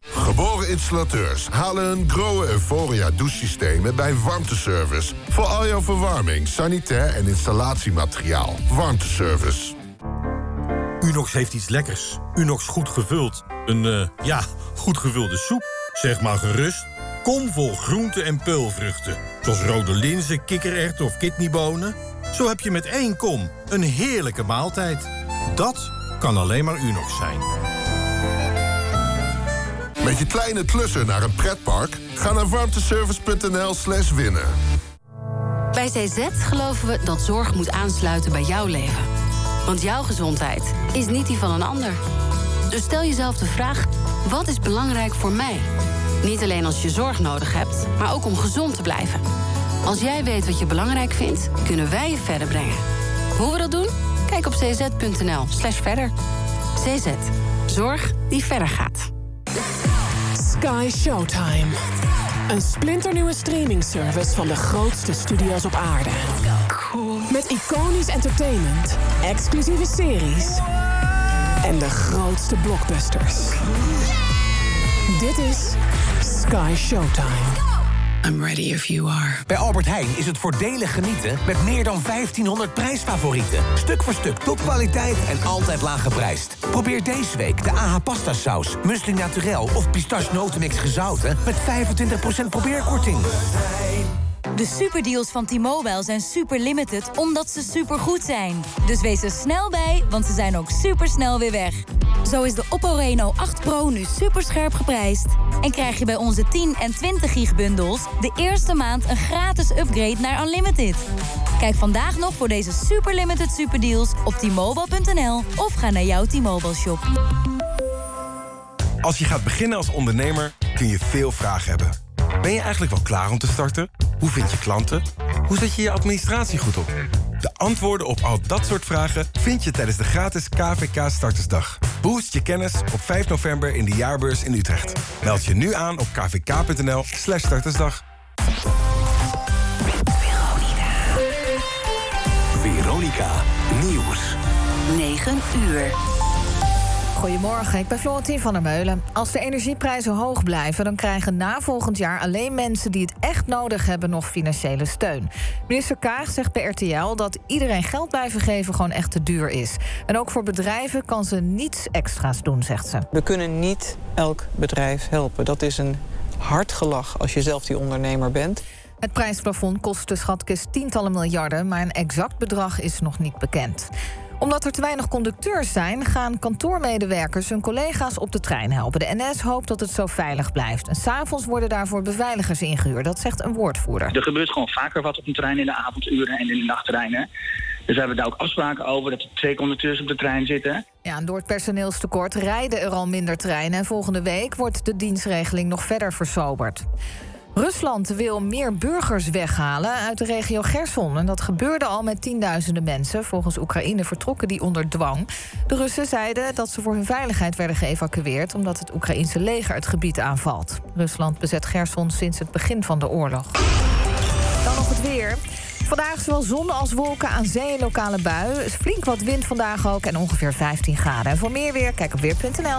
S2: Geboren installateurs halen een Grohe Euphoria douchesystemen bij Warmteservice. Voor al jouw verwarming, sanitair en installatiemateriaal. Warmteservice.
S103: Unox heeft iets lekkers. Unox goed gevuld. Een, eh, ja, goed gevulde soep. Zeg maar gerust. Kom vol groenten en peulvruchten. Zoals rode linzen, kikkererwten of kidneybonen. Zo heb je met één kom een heerlijke maaltijd. Dat kan alleen maar Unox zijn.
S2: Met je kleine klussen naar een pretpark? Ga naar warmteservice.nl slash winnen.
S9: Bij CZ geloven we dat zorg moet aansluiten bij jouw leven. Want jouw gezondheid is niet die van een ander. Dus stel jezelf de vraag, wat is belangrijk voor mij? Niet alleen als je zorg nodig hebt, maar ook om gezond te blijven. Als jij weet wat je belangrijk vindt, kunnen wij je verder brengen. Hoe we dat doen? Kijk op cz.nl slash verder. CZ. Zorg die verder gaat.
S110: Sky Showtime. Een splinternieuwe streamingservice van de grootste studio's op aarde. Met iconisch entertainment, exclusieve series en de grootste blockbusters. Dit is Sky Showtime. I'm ready if you are.
S111: Bij Albert Heijn is het voordelig genieten met meer dan 1500 prijsfavorieten. Stuk voor stuk topkwaliteit en altijd laag geprijsd. Probeer deze week de AH pasta saus, muesli naturel of pistache notenmix gezouten met 25% probeerkorting.
S67: De superdeals van T-Mobile zijn super limited omdat ze supergoed zijn. Dus wees er snel bij, want ze zijn ook supersnel weer weg. Zo is de Oppo Reno 8 Pro nu superscherp geprijsd. En krijg je bij onze 10 en 20 gig bundels de eerste maand een gratis upgrade naar Unlimited. Kijk vandaag nog voor deze super limited superdeals op t-mobile.nl of ga naar jouw T-Mobile shop.
S27: Als je gaat beginnen als ondernemer kun je veel vragen hebben. Ben je eigenlijk wel klaar om te starten? Hoe vind je klanten? Hoe zet je je administratie goed op? De antwoorden op al dat soort vragen vind je tijdens de gratis KVK Startersdag. Boost je kennis op 5 november in de jaarbeurs in Utrecht. Meld je nu aan op kvk.nl slash startersdag.
S111: Veronica Nieuws.
S18: 9 uur.
S5: Goedemorgen, ik ben Florentien van der Meulen. Als de energieprijzen hoog blijven, dan krijgen na volgend jaar alleen mensen die het echt nodig hebben nog financiële steun. Minister Kaag zegt bij RTL dat iedereen geld blijven geven gewoon echt te duur is. En ook voor bedrijven kan ze niets extra's doen, zegt ze.
S112: We kunnen niet elk bedrijf helpen. Dat is een hard gelach als je zelf die ondernemer bent.
S5: Het prijsplafond kost de schatkist tientallen miljarden, maar een exact bedrag is nog niet bekend omdat er te weinig conducteurs zijn, gaan kantoormedewerkers hun collega's op de trein helpen. De NS hoopt dat het zo veilig blijft. En s'avonds worden daarvoor beveiligers ingehuurd. Dat zegt een woordvoerder.
S113: Er gebeurt gewoon vaker wat op een trein in de avonduren en in de nachttreinen. Dus we hebben daar ook afspraken over dat er twee conducteurs op de trein zitten.
S5: Ja, en door het personeelstekort rijden er al minder treinen. En volgende week wordt de dienstregeling nog verder versoberd. Rusland wil meer burgers weghalen uit de regio Gerson. En dat gebeurde al met tienduizenden mensen. Volgens Oekraïne vertrokken die onder dwang. De Russen zeiden dat ze voor hun veiligheid werden geëvacueerd... omdat het Oekraïense leger het gebied aanvalt. Rusland bezet Gerson sinds het begin van de oorlog. Dan nog het weer. Vandaag zowel zon als wolken aan zee en lokale bui. Flink wat wind vandaag ook en ongeveer 15 graden. En voor meer weer, kijk op weer.nl.